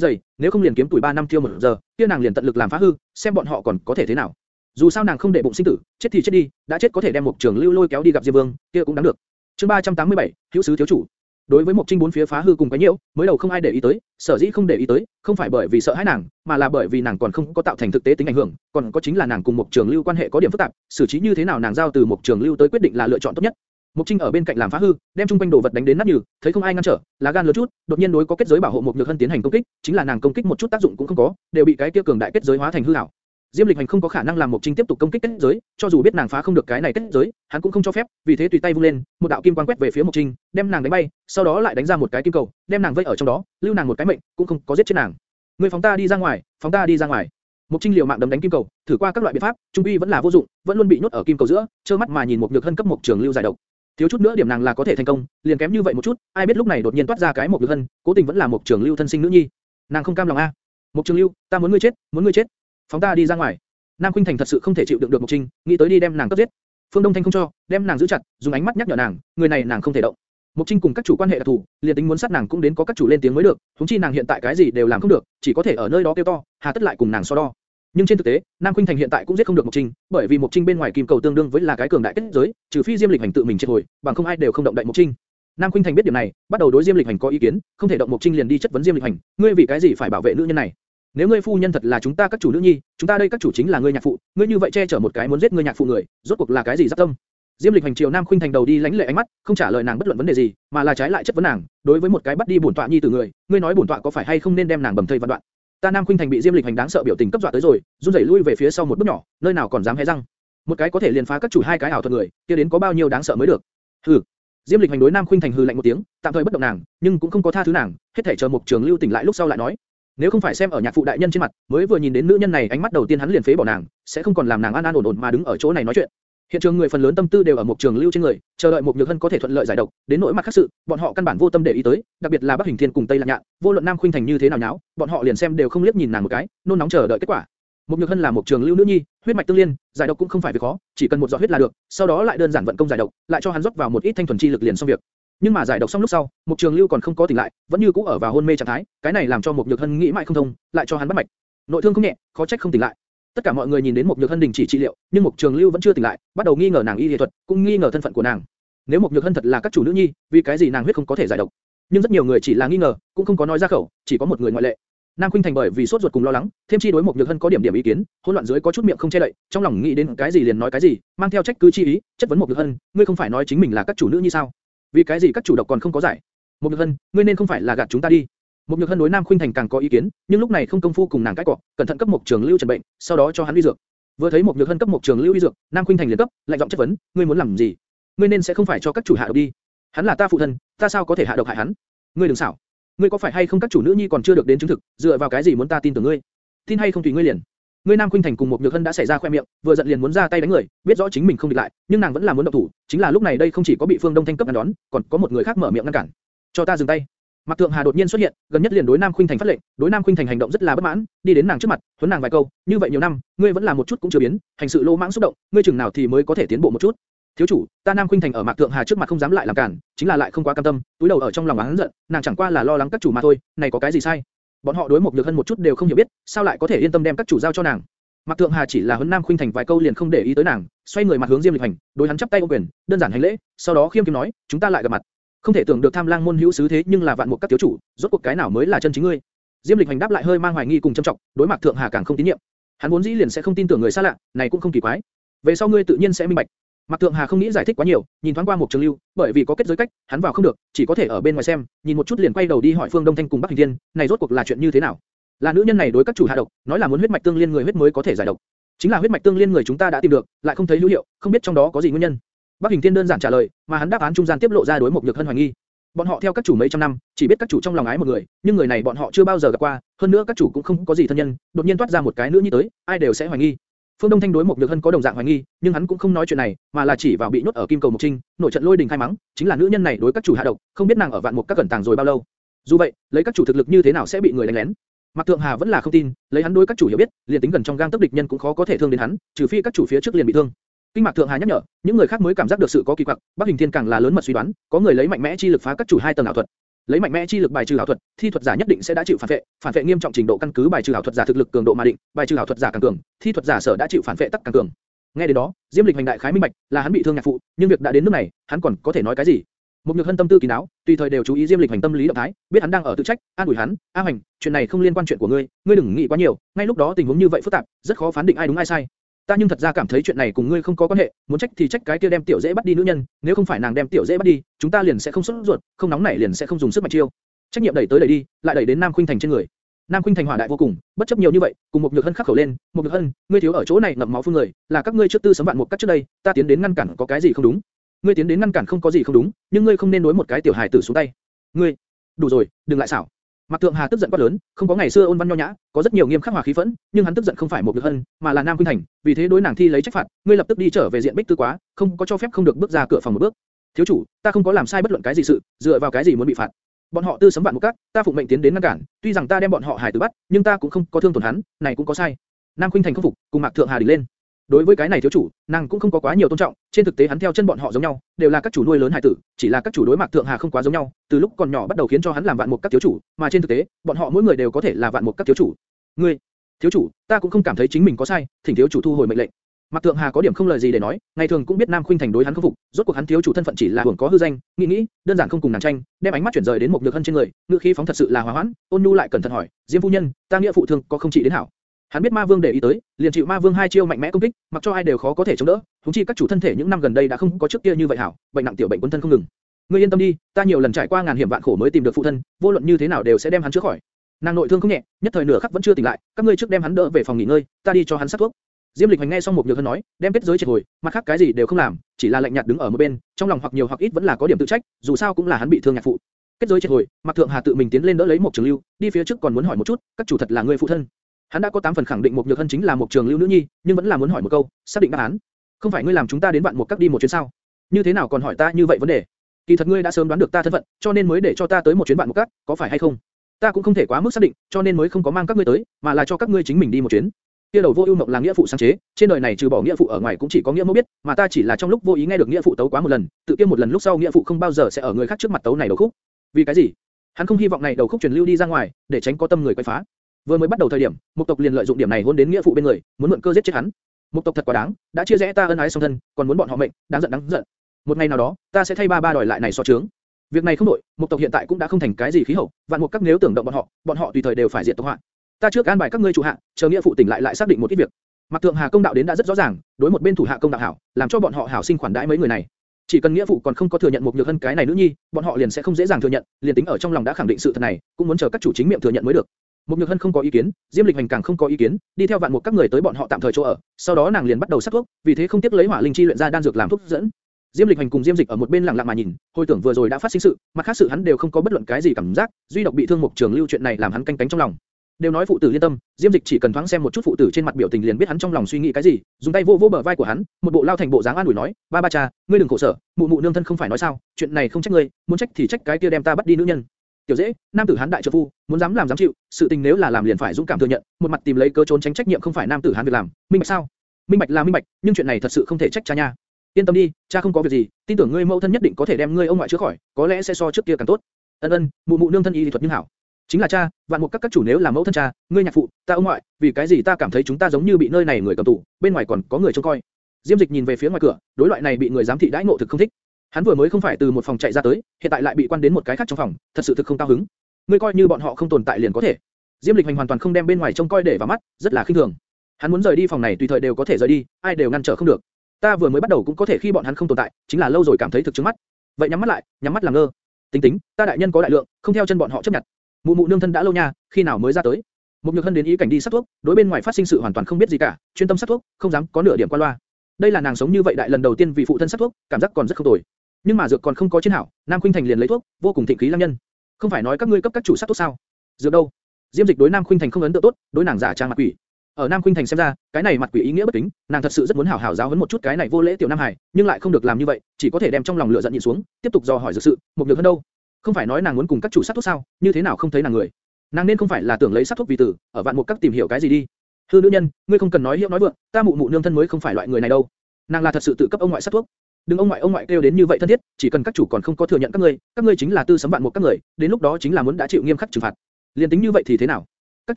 rầy, nếu không liền kiếm tuổi 3 năm tiêu một giờ, kia nàng liền tận lực làm phá hư, xem bọn họ còn có thể thế nào. Dù sao nàng không để bụng sinh tử, chết thì chết đi, đã chết có thể đem Mục trường lưu lôi kéo đi gặp Diêm Vương, kia cũng đáng được. Chương 387, hữu sứ thiếu chủ. Đối với một trinh bốn phía phá hư cùng cái nhiễu, mới đầu không ai để ý tới, sở dĩ không để ý tới, không phải bởi vì sợ hãi nàng, mà là bởi vì nàng còn không có tạo thành thực tế tính ảnh hưởng, còn có chính là nàng cùng một trường lưu quan hệ có điểm phức tạp, xử trí như thế nào nàng giao từ một trường lưu tới quyết định là lựa chọn tốt nhất. Mục Trinh ở bên cạnh làm phá hư, đem trung quanh đồ vật đánh đến nát nhừ, thấy không ai ngăn trở, lá gan lớn chút, đột nhiên đối có kết giới bảo hộ một nhược hân tiến hành công kích, chính là nàng công kích một chút tác dụng cũng không có, đều bị cái kia cường đại kết giới hóa thành hư ảo. Diêm Lịch Hành không có khả năng làm Mộc Trinh tiếp tục công kích kết giới, cho dù biết nàng phá không được cái này kết giới, hắn cũng không cho phép, vì thế tùy tay vung lên, một đạo kim quang quét về phía Mộc Trinh, đem nàng đánh bay, sau đó lại đánh ra một cái kim cầu, đem nàng vây ở trong đó, lưu nàng một cái mệnh, cũng không có giết chết nàng. Người phóng ta đi ra ngoài, phóng ta đi ra ngoài. Mộc Trinh liều mạng đấm đánh kim cầu, thử qua các loại biện pháp, trung quy vẫn là vô dụng, vẫn luôn bị nhốt ở kim cầu giữa, trơ mắt mà nhìn một nhược hân cấp một trường lưu giải độc. Thiếu chút nữa điểm nàng là có thể thành công, liền kém như vậy một chút, ai biết lúc này đột nhiên toát ra cái một nhược hân, cố tình vẫn là một trường lưu thân sinh nữ nhi. Nàng không cam lòng a. À. Một trường lưu, ta muốn ngươi chết, muốn ngươi chết. Phóng ta đi ra ngoài. Nam Khuynh Thành thật sự không thể chịu đựng được Mục Trinh, nghĩ tới đi đem nàng cấp giết. Phương Đông Thanh không cho, đem nàng giữ chặt, dùng ánh mắt nhắc nhở nàng, người này nàng không thể động. Mục Trinh cùng các chủ quan hệ đặc thù, liền tính muốn sát nàng cũng đến có các chủ lên tiếng mới được, huống chi nàng hiện tại cái gì đều làm không được, chỉ có thể ở nơi đó kêu to, hà tất lại cùng nàng so đo. Nhưng trên thực tế, Nam Khuynh Thành hiện tại cũng giết không được Mục Trinh, bởi vì Mục Trinh bên ngoài kim cầu tương đương với là cái cường đại kết giới, trừ phi Diêm Lịch Hành tự mình chết hồi, bằng không ai đều không động đậy Mục Trinh. Nam Khuynh Thành biết điểm này, bắt đầu đối Diêm Lịch Hành có ý kiến, không thể động Mục Trinh liền đi chất vấn Diêm Lịch Hành, ngươi vì cái gì phải bảo vệ nữ nhân này? Nếu ngươi phu nhân thật là chúng ta các chủ nữ nhi, chúng ta đây các chủ chính là ngươi nhạc phụ, ngươi như vậy che chở một cái muốn giết ngươi nhạc phụ người, rốt cuộc là cái gì giáp tâm? Diêm Lịch hành Triều Nam Khuynh Thành đầu đi lãnh lệ ánh mắt, không trả lời nàng bất luận vấn đề gì, mà là trái lại chất vấn nàng, đối với một cái bắt đi bổn tọa nhi tử người, ngươi nói bổn tọa có phải hay không nên đem nàng bầm thây vạn đoạn? Ta Nam Khuynh Thành bị Diêm Lịch hành đáng sợ biểu tình cấp dọa tới rồi, run rẩy lui về phía sau một bước nhỏ, nơi nào còn dám hé răng. Một cái có thể liền phá các chủ hai cái ảo thuật người, kia đến có bao nhiêu đáng sợ mới được. Hừ. Diêm Lịch hành đối Nam Khuynh Thành hừ lạnh một tiếng, tạm thời bất động nàng, nhưng cũng không có tha thứ nàng, hết thảy chờ một trường lưu tỉnh lại lúc sau lại nói. Nếu không phải xem ở nhạc phụ đại nhân trên mặt, mới vừa nhìn đến nữ nhân này ánh mắt đầu tiên hắn liền phế bỏ nàng, sẽ không còn làm nàng an an ổn ổn mà đứng ở chỗ này nói chuyện. Hiện trường người phần lớn tâm tư đều ở một trường lưu trên người, chờ đợi một nhược hân có thể thuận lợi giải độc, đến nỗi mặt khác sự, bọn họ căn bản vô tâm để ý tới, đặc biệt là Bắc Hình Thiên cùng Tây Lạc Nhạn, vô luận Nam Khuynh Thành như thế nào nháo, bọn họ liền xem đều không liếc nhìn nàng một cái, nôn nóng chờ đợi kết quả. Một nhược hân là một trường lưu nữ nhi, huyết mạch tương liên, giải độc cũng không phải việc khó, chỉ cần một giọt huyết là được, sau đó lại đơn giản vận công giải độc, lại cho hắn rót vào một ít thanh thuần chi lực liền xong việc. Nhưng mà giải độc xong lúc sau, một trường lưu còn không có tỉnh lại, vẫn như cũ ở vào hôn mê trạng thái, cái này làm cho một nhược hân nghĩ mãi không thông, lại cho hắn bắt mạch. Nội thương không nhẹ, khó trách không tỉnh lại. Tất cả mọi người nhìn đến một nhược hân đình chỉ trị liệu, nhưng một trường lưu vẫn chưa tỉnh lại, bắt đầu nghi ngờ nàng y y thuật, cũng nghi ngờ thân phận của nàng. Nếu một nhược hân thật là các chủ nữ nhi, vì cái gì nàng huyết không có thể giải độc? Nhưng rất nhiều người chỉ là nghi ngờ, cũng không có nói ra khẩu, chỉ có một người ngoại lệ. Nam Khuynh Thành bởi vì sốt ruột cùng lo lắng, thêm chi đối một nhược hân có điểm điểm ý kiến, hỗn loạn dưới có chút miệng không che đậy, trong lòng nghĩ đến cái gì liền nói cái gì, mang theo trách cứ chi ý, chất vấn một nhược hân, ngươi không phải nói chính mình là các chủ nữ như sao? Vì cái gì các chủ độc còn không có giải? Một nhược hân, ngươi nên không phải là gạt chúng ta đi. Một nhược hân đối Nam Khuynh Thành càng có ý kiến, nhưng lúc này không công phu cùng nàng cãi cọ, cẩn thận cấp một trường lưu trần bệnh, sau đó cho hắn đi dược. Vừa thấy một nhược hân cấp một trường lưu đi dược, Nam Khuynh Thành liền cấp, lạnh giọng chất vấn, ngươi muốn làm gì? Ngươi nên sẽ không phải cho các chủ hạ độc đi. Hắn là ta phụ thân, ta sao có thể hạ độc hại hắn? Ngươi đừng xảo. Ngươi có phải hay không các chủ nữ nhi còn chưa được đến chứng thực, dựa vào cái gì muốn ta tin tưởng ngươi? Tin hay không tùy ngươi liền. Ngươi Nam Khuynh Thành cùng một nhược hân đã xảy ra khoe miệng, vừa giận liền muốn ra tay đánh người, biết rõ chính mình không địch lại, nhưng nàng vẫn là muốn động thủ, chính là lúc này đây không chỉ có bị Phương Đông Thanh cấp ngăn đón, còn có một người khác mở miệng ngăn cản. Cho ta dừng tay. Mạc Thượng Hà đột nhiên xuất hiện, gần nhất liền đối Nam Khuynh Thành phát lệnh, đối Nam Khuynh Thành hành động rất là bất mãn, đi đến nàng trước mặt, huấn nàng vài câu, như vậy nhiều năm, ngươi vẫn là một chút cũng chưa biến, hành sự lô mãng xúc động, ngươi chừng nào thì mới có thể tiến bộ một chút. Thiếu chủ, ta Nam Khuynh Thành ở Mạc Thượng Hà trước mặt không dám lại làm cản, chính là lại không quá cam tâm, túi đầu ở trong lòng oán giận, nàng chẳng qua là lo lắng các chủ mà thôi, này có cái gì sai? Bọn họ đối một nhược hân một chút đều không hiểu biết, sao lại có thể yên tâm đem các chủ giao cho nàng? Mạc Thượng Hà chỉ là huấn Nam Khuynh Thành vài câu liền không để ý tới nàng, xoay người mặt hướng Diêm Lịch Hành, đối hắn chắp tay ôm quyền, đơn giản hành lễ, sau đó khiêm kiếm nói, chúng ta lại gặp mặt. Không thể tưởng được Tham Lang môn hữu sứ thế nhưng là vạn mục các thiếu chủ, rốt cuộc cái nào mới là chân chính ngươi? Diêm Lịch Hành đáp lại hơi mang hoài nghi cùng trầm trọng, đối Mạc Thượng Hà càng không tín nhiệm. Hắn vốn dĩ liền sẽ không tin tưởng người xa lạ, này cũng không kỳ quái. Về sau ngươi tự nhiên sẽ minh bạch. Mạc Thượng Hà không nghĩ giải thích quá nhiều, nhìn thoáng qua một trường lưu, bởi vì có kết giới cách, hắn vào không được, chỉ có thể ở bên ngoài xem, nhìn một chút liền quay đầu đi hỏi Phương Đông Thanh cùng Bắc Hình Thiên, này rốt cuộc là chuyện như thế nào? Là nữ nhân này đối các chủ hạ độc, nói là muốn huyết mạch tương liên người huyết mới có thể giải độc. Chính là huyết mạch tương liên người chúng ta đã tìm được, lại không thấy hữu hiệu, không biết trong đó có gì nguyên nhân. Bắc Hình Thiên đơn giản trả lời, mà hắn đáp án trung gian tiếp lộ ra đối một nhược hân hoài nghi. Bọn họ theo các chủ mấy trăm năm, chỉ biết các chủ trong lòng ái một người, nhưng người này bọn họ chưa bao giờ gặp qua, hơn nữa các chủ cũng không có gì thân nhân, đột nhiên toát ra một cái nữ như tới, ai đều sẽ hoài nghi. Phương Đông Thanh đối một nhược hân có đồng dạng hoài nghi, nhưng hắn cũng không nói chuyện này, mà là chỉ vào bị nhốt ở kim cầu Mộc trinh, nội trận lôi đình khai mắng, chính là nữ nhân này đối các chủ hạ độc, không biết nàng ở vạn mục các cẩn tàng rồi bao lâu. Dù vậy, lấy các chủ thực lực như thế nào sẽ bị người đánh lén? Mạc Thượng Hà vẫn là không tin, lấy hắn đối các chủ hiểu biết, liền tính gần trong gang tấc địch nhân cũng khó có thể thương đến hắn, trừ phi các chủ phía trước liền bị thương. Kinh Mạc Thượng Hà nhắc nhở, những người khác mới cảm giác được sự có kỳ quặc, Bắc Hình Thiên càng là lớn mật suy đoán, có người lấy mạnh mẽ chi lực phá các chủ hai tầng ảo thuật. Lấy mạnh mẽ chi lực bài trừ ảo thuật, thi thuật giả nhất định sẽ đã chịu phản vệ, phản vệ nghiêm trọng trình độ căn cứ bài trừ ảo thuật giả thực lực cường độ mà định, bài trừ ảo thuật giả càng cường, thi thuật giả sở đã chịu phản vệ tắc càng cường. Nghe đến đó, Diêm Lịch hành đại khái minh bạch, là hắn bị thương nhạc phụ, nhưng việc đã đến nước này, hắn còn có thể nói cái gì? Một nhược hân tâm tư kín đáo, tùy thời đều chú ý Diêm Lịch hành tâm lý động thái, biết hắn đang ở tự trách, an ủi hắn, A Hành, chuyện này không liên quan chuyện của ngươi, ngươi đừng nghĩ quá nhiều, ngay lúc đó tình huống như vậy phức tạp, rất khó phán định ai đúng ai sai. Ta nhưng thật ra cảm thấy chuyện này cùng ngươi không có quan hệ, muốn trách thì trách cái kia đem tiểu dễ bắt đi nữ nhân, nếu không phải nàng đem tiểu dễ bắt đi, chúng ta liền sẽ không xuất ruột, không nóng nảy liền sẽ không dùng sức mạnh chiêu. Trách nhiệm đẩy tới đẩy đi, lại đẩy đến Nam Khuynh Thành trên người. Nam Khuynh Thành hỏa đại vô cùng, bất chấp nhiều như vậy, cùng một nhược hân khắc khẩu lên, một nhược hân, ngươi thiếu ở chỗ này ngậm máu phun người, là các ngươi trước tư sớm vạn một cách trước đây, ta tiến đến ngăn cản có cái gì không đúng? Ngươi tiến đến ngăn cản không có gì không đúng, nhưng ngươi không nên đối một cái tiểu hài tử xuống tay. Ngươi, đủ rồi, đừng lại xảo. Mạc Thượng Hà tức giận quá lớn, không có ngày xưa ôn văn nho nhã, có rất nhiều nghiêm khắc hòa khí phẫn, nhưng hắn tức giận không phải một được hân, mà là Nam Khuynh Thành, vì thế đối nàng thi lấy trách phạt, ngươi lập tức đi trở về diện bích tư quá, không có cho phép không được bước ra cửa phòng một bước. Thiếu chủ, ta không có làm sai bất luận cái gì sự, dựa vào cái gì muốn bị phạt? Bọn họ tư sấm vạn một cát, ta phụng mệnh tiến đến ngăn cản, tuy rằng ta đem bọn họ hải tử bắt, nhưng ta cũng không có thương tổn hắn, này cũng có sai. Nam Khuynh Thành không phục, cùng Mạc Thượng Hà đỉnh lên. Đối với cái này thiếu chủ, nàng cũng không có quá nhiều tôn trọng, trên thực tế hắn theo chân bọn họ giống nhau, đều là các chủ nuôi lớn hài tử, chỉ là các chủ đối Mạc Thượng Hà không quá giống nhau, từ lúc còn nhỏ bắt đầu khiến cho hắn làm vạn một các thiếu chủ, mà trên thực tế, bọn họ mỗi người đều có thể là vạn một các thiếu chủ. Ngươi, thiếu chủ, ta cũng không cảm thấy chính mình có sai, thỉnh thiếu chủ thu hồi mệnh lệnh. Mạc Thượng Hà có điểm không lời gì để nói, ngày thường cũng biết Nam Khuynh Thành đối hắn không phục, rốt cuộc hắn thiếu chủ thân phận chỉ là hưởng có hư danh, nghĩ nghĩ, đơn giản không cùng nàng tranh, đem ánh mắt chuyển rời đến một nhược hân trên người, ngựa khí phóng thật sự là hòa hoãn, ôn nhu lại cẩn thận hỏi, Diêm phu nhân, ta nghĩa phụ thương có không trị đến hảo? Hắn biết Ma Vương để ý tới, liền chịu Ma Vương hai chiêu mạnh mẽ công kích, mặc cho ai đều khó có thể chống đỡ. Chúng chi các chủ thân thể những năm gần đây đã không có trước kia như vậy hảo, bệnh nặng tiểu bệnh quân thân không ngừng. Ngươi yên tâm đi, ta nhiều lần trải qua ngàn hiểm vạn khổ mới tìm được phụ thân, vô luận như thế nào đều sẽ đem hắn chữa khỏi. Nàng nội thương không nhẹ, nhất thời nửa khắc vẫn chưa tỉnh lại, các ngươi trước đem hắn đỡ về phòng nghỉ ngơi, ta đi cho hắn sát thuốc. Diêm Lịch Hành nghe xong một nhược hơn nói, đem kết giới triệt hồi, mặt khác cái gì đều không làm, chỉ là lạnh nhạt đứng ở một bên, trong lòng hoặc nhiều hoặc ít vẫn là có điểm tự trách, dù sao cũng là hắn bị thương nhạc phụ. Kết giới triệt hồi, mặc Thượng Hà tự mình tiến lên đỡ lấy một Trường Lưu, đi phía trước còn muốn hỏi một chút, các chủ thật là người phụ thân. Hắn đã có 8 phần khẳng định một Nhược Hân chính là một Trường Lưu nữ nhi, nhưng vẫn là muốn hỏi một câu, xác định đáp án. Không phải ngươi làm chúng ta đến bạn một các đi một chuyến sao? Như thế nào còn hỏi ta như vậy vấn đề? Kỳ thật ngươi đã sớm đoán được ta thân phận, cho nên mới để cho ta tới một chuyến bạn một các, có phải hay không? Ta cũng không thể quá mức xác định, cho nên mới không có mang các ngươi tới, mà là cho các ngươi chính mình đi một chuyến. Kia đầu vô ưu mộng là nghĩa phụ sáng chế, trên đời này trừ bỏ nghĩa phụ ở ngoài cũng chỉ có nghĩa mẫu biết, mà ta chỉ là trong lúc vô ý nghe được nghĩa phụ tấu quá một lần, tự kia một lần lúc sau nghĩa phụ không bao giờ sẽ ở người khác trước mặt tấu này đầu khúc. Vì cái gì? Hắn không hy vọng này đầu khúc truyền lưu đi ra ngoài, để tránh có tâm người quấy phá. Vừa mới bắt đầu thời điểm, một tộc liền lợi dụng điểm này hôn đến nghĩa phụ bên người, muốn mượn cơ giết chết hắn. Một tộc thật quá đáng, đã chia rẽ ta ân ái song thân, còn muốn bọn họ mệnh, đáng giận đáng giận. Một ngày nào đó, ta sẽ thay ba ba đòi lại này so chướng. Việc này không đổi, một tộc hiện tại cũng đã không thành cái gì khí hậu, vạn mục các nếu tưởng động bọn họ, bọn họ tùy thời đều phải diệt tộc hoạn. Ta trước an bài các ngươi chủ hạ, chờ nghĩa phụ tỉnh lại lại xác định một ít việc. Mặc Thượng Hà công đạo đến đã rất rõ ràng, đối một bên thủ hạ công đạo hảo, làm cho bọn họ hảo sinh khoản đãi mấy người này. Chỉ cần nghĩa phụ còn không có thừa nhận một nhược hân cái này nữ nhi, bọn họ liền sẽ không dễ dàng thừa nhận, liền tính ở trong lòng đã khẳng định sự thật này, cũng muốn chờ các chủ chính miệng thừa nhận mới được. Mục nhược hân không có ý kiến, Diêm Lịch Hành càng không có ý kiến, đi theo vạn một các người tới bọn họ tạm thời chỗ ở, sau đó nàng liền bắt đầu sắc thuốc, vì thế không tiếc lấy hỏa linh chi luyện ra đan dược làm thuốc dẫn. Diêm Lịch Hành cùng Diêm Dịch ở một bên lặng lặng mà nhìn, hồi tưởng vừa rồi đã phát sinh sự, mặt khác sự hắn đều không có bất luận cái gì cảm giác, duy độc bị thương Mục trường lưu chuyện này làm hắn canh cánh trong lòng. Đều nói phụ tử liên tâm, Diêm Dịch chỉ cần thoáng xem một chút phụ tử trên mặt biểu tình liền biết hắn trong lòng suy nghĩ cái gì, dùng tay vô vô bờ vai của hắn, một bộ lao thành bộ dáng an ủi nói, ba ba cha, ngươi đừng khổ sở, mụ mụ nương thân không phải nói sao, chuyện này không trách ngươi, muốn trách thì trách cái kia đem ta bắt đi nữ nhân. Tiểu dễ, nam tử hán đại trợ phu, muốn dám làm dám chịu, sự tình nếu là làm liền phải dũng cảm thừa nhận, một mặt tìm lấy cơ trốn tránh trách nhiệm không phải nam tử hán việc làm, minh bạch sao? Minh bạch là minh bạch, nhưng chuyện này thật sự không thể trách cha nha. Yên tâm đi, cha không có việc gì, tin tưởng ngươi mẫu thân nhất định có thể đem ngươi ông ngoại chữa khỏi, có lẽ sẽ so trước kia càng tốt. Ân ân, mụ mụ nương thân y thì thuật nhưng hảo. Chính là cha, vạn một các các chủ nếu là mẫu thân cha, ngươi nhạc phụ, ta ông ngoại, vì cái gì ta cảm thấy chúng ta giống như bị nơi này người cầm tù, bên ngoài còn có người trông coi. Diêm Dịch nhìn về phía ngoài cửa, đối loại này bị người giám thị đãi ngộ thực không thích. Hắn vừa mới không phải từ một phòng chạy ra tới, hiện tại lại bị quan đến một cái khác trong phòng, thật sự thực không cao hứng. Ngươi coi như bọn họ không tồn tại liền có thể. Diêm Lịch Hành hoàn toàn không đem bên ngoài trông coi để vào mắt, rất là khinh thường. Hắn muốn rời đi phòng này tùy thời đều có thể rời đi, ai đều ngăn trở không được. Ta vừa mới bắt đầu cũng có thể khi bọn hắn không tồn tại, chính là lâu rồi cảm thấy thực chứng mắt. Vậy nhắm mắt lại, nhắm mắt làm ngơ. Tính tính, ta đại nhân có đại lượng, không theo chân bọn họ chấp nhận. Mụ mụ nương thân đã lâu nha, khi nào mới ra tới? Một nhược hân đến ý cảnh đi sát thuốc, đối bên ngoài phát sinh sự hoàn toàn không biết gì cả, chuyên tâm sát thuốc, không dám có nửa điểm qua loa. Đây là nàng sống như vậy đại lần đầu tiên vì phụ thân sát thuốc, cảm giác còn rất không tồi. Nhưng mà dược còn không có chiến hảo, Nam Khuynh Thành liền lấy thuốc, vô cùng thịnh khí lăng nhân. Không phải nói các ngươi cấp các chủ sát thuốc sao? Dược đâu? Diêm Dịch đối Nam Khuynh Thành không ấn tượng tốt, đối nàng giả trang mặt quỷ. Ở Nam Khuynh Thành xem ra, cái này mặt quỷ ý nghĩa bất kính, nàng thật sự rất muốn hảo hảo giáo huấn một chút cái này vô lễ tiểu Nam Hải, nhưng lại không được làm như vậy, chỉ có thể đem trong lòng lửa giận nhịn xuống, tiếp tục dò hỏi dược sự, một nhược hơn đâu? Không phải nói nàng muốn cùng các chủ sát thuốc sao? Như thế nào không thấy nàng người? Nàng nên không phải là tưởng lấy sát thuốc vì tử, ở vạn một các tìm hiểu cái gì đi? Hư nữ nhân, ngươi không cần nói hiệu nói vượng, ta mụ mụ nương thân mới không phải loại người này đâu. Nàng là thật sự tự cấp ông ngoại sát thuốc. Đừng ông ngoại ông ngoại kêu đến như vậy thân thiết, chỉ cần các chủ còn không có thừa nhận các ngươi, các ngươi chính là tư sấm bạn một các người, đến lúc đó chính là muốn đã chịu nghiêm khắc trừng phạt. Liên tính như vậy thì thế nào? Các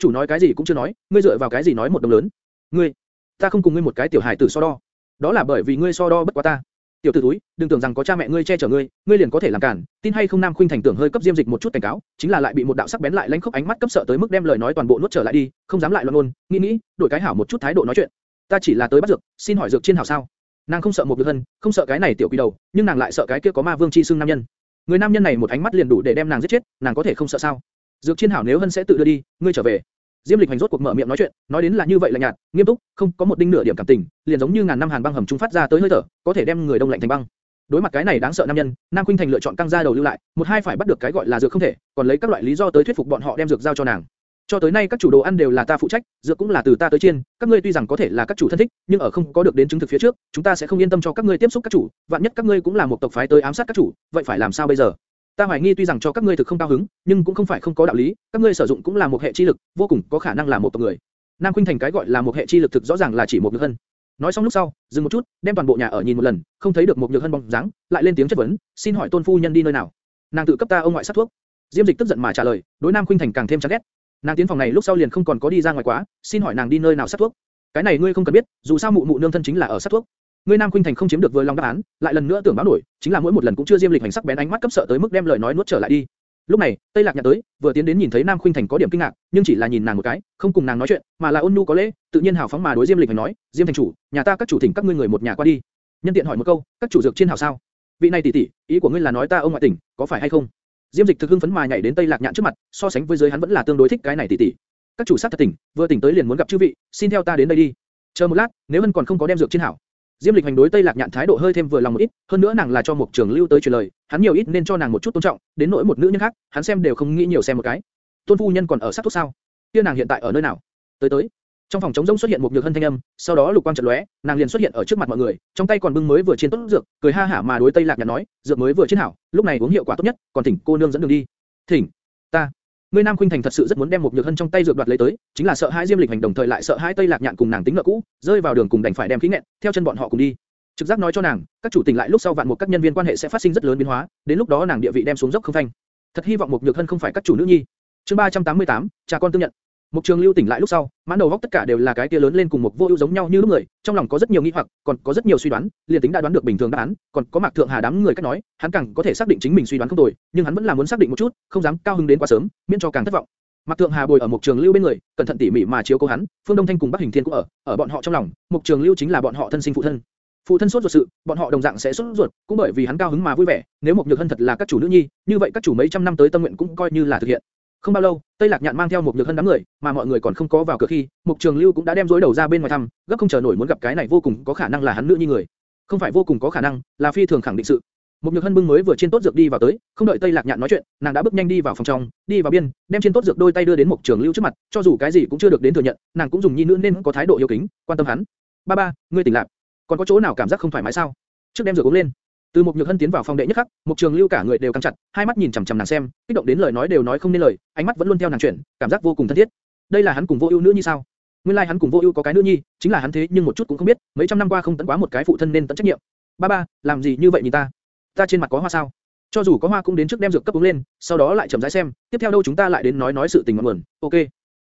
chủ nói cái gì cũng chưa nói, ngươi dựa vào cái gì nói một đồng lớn? Ngươi, ta không cùng ngươi một cái tiểu hài tử so đo. Đó là bởi vì ngươi so đo bất quá ta. Tiểu tử túi, đừng tưởng rằng có cha mẹ ngươi che chở ngươi, ngươi liền có thể làm cản. Tin hay không Nam Khuynh Thành tưởng hơi cấp Diêm Dịch một chút cảnh cáo, chính là lại bị một đạo sắc bén lại lánh khốc ánh mắt cấp sợ tới mức đem lời nói toàn bộ nuốt trở lại đi, không dám lại loạn ngôn, nghĩ nghĩ, đổi cái hảo một chút thái độ nói chuyện. Ta chỉ là tới bắt dược, xin hỏi dược trên hảo sao? Nàng không sợ một nhược hân, không sợ cái này tiểu quỷ đầu, nhưng nàng lại sợ cái kia có ma vương chi xương nam nhân. Người nam nhân này một ánh mắt liền đủ để đem nàng giết chết, nàng có thể không sợ sao? Dược chiên hảo nếu hân sẽ tự đưa đi, ngươi trở về. Diêm Lịch Hành rốt cuộc mở miệng nói chuyện, nói đến là như vậy là nhạt, nghiêm túc, không có một đinh nửa điểm cảm tình, liền giống như ngàn năm hàn băng hầm trung phát ra tới hơi thở, có thể đem người đông lạnh thành băng. Đối mặt cái này đáng sợ nam nhân, Nam Khuynh Thành lựa chọn căng ra đầu lưu lại, một hai phải bắt được cái gọi là dược không thể, còn lấy các loại lý do tới thuyết phục bọn họ đem dược giao cho nàng. Cho tới nay các chủ đồ ăn đều là ta phụ trách, dược cũng là từ ta tới chiên, các ngươi tuy rằng có thể là các chủ thân thích, nhưng ở không có được đến chứng thực phía trước, chúng ta sẽ không yên tâm cho các ngươi tiếp xúc các chủ, vạn nhất các ngươi cũng là một tộc phái tới ám sát các chủ, vậy phải làm sao bây giờ? Ta hoài nghi tuy rằng cho các ngươi thực không cao hứng, nhưng cũng không phải không có đạo lý, các ngươi sử dụng cũng là một hệ chi lực, vô cùng có khả năng là một tộc người. Nam Khuynh Thành cái gọi là một hệ chi lực thực rõ ràng là chỉ một nhược hân. Nói xong lúc sau, dừng một chút, đem toàn bộ nhà ở nhìn một lần, không thấy được một nhược hân bóng dáng, lại lên tiếng chất vấn, xin hỏi tôn phu nhân đi nơi nào? Nàng tự cấp ta ông ngoại sát thuốc. Diêm Dịch tức giận mà trả lời, đối Nam Khuynh Thành càng thêm chán ghét. Nàng tiến phòng này lúc sau liền không còn có đi ra ngoài quá, xin hỏi nàng đi nơi nào sát thuốc? Cái này ngươi không cần biết, dù sao mụ mụ nương thân chính là ở sát thuốc. Ngươi Nam Khuynh Thành không chiếm được vừa lòng đáp án, lại lần nữa tưởng báo nổi, chính là mỗi một lần cũng chưa Diêm Lịch hành sắc bén ánh mắt cấp sợ tới mức đem lời nói nuốt trở lại đi. Lúc này, Tây Lạc nhặt tới, vừa tiến đến nhìn thấy Nam Khuynh Thành có điểm kinh ngạc, nhưng chỉ là nhìn nàng một cái, không cùng nàng nói chuyện, mà là ôn nhu có lễ, tự nhiên hào phóng mà đối Diêm Lịch hành nói, Diêm thành chủ, nhà ta các chủ thỉnh các ngươi người một nhà qua đi. Nhân tiện hỏi một câu, các chủ dược trên hảo sao? Vị này tỷ tỷ, ý của ngươi là nói ta ông ngoại tỉnh, có phải hay không? Diêm Dịch thực hưng phấn mà nhảy đến Tây Lạc nhạn trước mặt, so sánh với giới hắn vẫn là tương đối thích cái này tỷ tỷ. Các chủ sát thật tỉnh, vừa tỉnh tới liền muốn gặp chư vị, xin theo ta đến đây đi. Chờ một lát, nếu hân còn không có đem dược trên hảo, Diêm Lịch hành đối Tây Lạc Nhạn thái độ hơi thêm vừa lòng một ít, hơn nữa nàng là cho một Trường Lưu tới truyền lời, hắn nhiều ít nên cho nàng một chút tôn trọng, đến nỗi một nữ nhân khác, hắn xem đều không nghĩ nhiều xem một cái. Tôn phu nhân còn ở sát thuốc sao? Kia nàng hiện tại ở nơi nào? Tới tới. Trong phòng trống rỗng xuất hiện một nhược hân thanh âm, sau đó lục quang chợt lóe, nàng liền xuất hiện ở trước mặt mọi người, trong tay còn bưng mới vừa chiên tốt dược, cười ha hả mà đối Tây Lạc nhạt nói, dược mới vừa chiên hảo, lúc này uống hiệu quả tốt nhất, còn thỉnh cô nương dẫn đường đi. Thỉnh. Ta. Ngươi Nam Khuynh Thành thật sự rất muốn đem một nhược hân trong tay dược đoạt lấy tới, chính là sợ hãi Diêm Lịch hành đồng thời lại sợ hãi Tây Lạc Nhạn cùng nàng tính nợ cũ, rơi vào đường cùng đành phải đem khí nghẹn, theo chân bọn họ cùng đi. Trực giác nói cho nàng, các chủ tỉnh lại lúc sau vạn một các nhân viên quan hệ sẽ phát sinh rất lớn biến hóa, đến lúc đó nàng địa vị đem xuống dốc không thành Thật hy vọng một nhược hân không phải các chủ nữ nhi. Chương 388, cha con tương nhận. Mục Trường Lưu tỉnh lại lúc sau, mãn đầu góc tất cả đều là cái kia lớn lên cùng một vô ưu giống nhau như lúc người, trong lòng có rất nhiều nghi hoặc, còn có rất nhiều suy đoán, liền tính đã đoán được bình thường đáp án, còn có Mạc Thượng Hà đám người cách nói, hắn càng có thể xác định chính mình suy đoán không tồi, nhưng hắn vẫn là muốn xác định một chút, không dám cao hứng đến quá sớm, miễn cho càng thất vọng. Mạc Thượng Hà bồi ở Mục Trường Lưu bên người, cẩn thận tỉ mỉ mà chiếu cố hắn, Phương Đông Thanh cùng Bắc Hình Thiên cũng ở, ở bọn họ trong lòng, Mục Trường Lưu chính là bọn họ thân sinh phụ thân. Phụ thân sốt ruột sự, bọn họ đồng dạng sẽ sốt ruột, cũng bởi vì hắn cao hứng mà vui vẻ, nếu Mục Nhược Hân thật là các chủ nữ nhi, như vậy các chủ mấy trăm năm tới tâm nguyện cũng coi như là thực hiện. Không bao lâu, Tây Lạc Nhạn mang theo một nhược hân đám người, mà mọi người còn không có vào cửa khi, Mục Trường Lưu cũng đã đem rối đầu ra bên ngoài thăm, gấp không chờ nổi muốn gặp cái này vô cùng có khả năng là hắn nữ nhi người. Không phải vô cùng có khả năng, là phi thường khẳng định sự. Một nhược hân bưng mới vừa trên tốt dược đi vào tới, không đợi Tây Lạc Nhạn nói chuyện, nàng đã bước nhanh đi vào phòng trong, đi vào biên, đem trên tốt dược đôi tay đưa đến Mục Trường Lưu trước mặt, cho dù cái gì cũng chưa được đến thừa nhận, nàng cũng dùng nhi nữ nên có thái độ yêu kính, quan tâm hắn. Ba ba, ngươi tỉnh lại, còn có chỗ nào cảm giác không thoải mái sao? Trước đem dược uống lên. Từ một nhược hân tiến vào phòng đệ nhất khắc, một trường lưu cả người đều căng chặt, hai mắt nhìn chằm chằm nàng xem, kích động đến lời nói đều nói không nên lời, ánh mắt vẫn luôn theo nàng chuyển, cảm giác vô cùng thân thiết. Đây là hắn cùng vô ưu nữ như sao? Nguyên lai like hắn cùng vô ưu có cái nữ nhi, chính là hắn thế nhưng một chút cũng không biết, mấy trăm năm qua không tận quá một cái phụ thân nên tận trách nhiệm. Ba ba, làm gì như vậy nhìn ta? Ta trên mặt có hoa sao? Cho dù có hoa cũng đến trước đem dược cấp uống lên, sau đó lại chậm rãi xem, tiếp theo đâu chúng ta lại đến nói nói sự tình ngọn nguồn. Ok.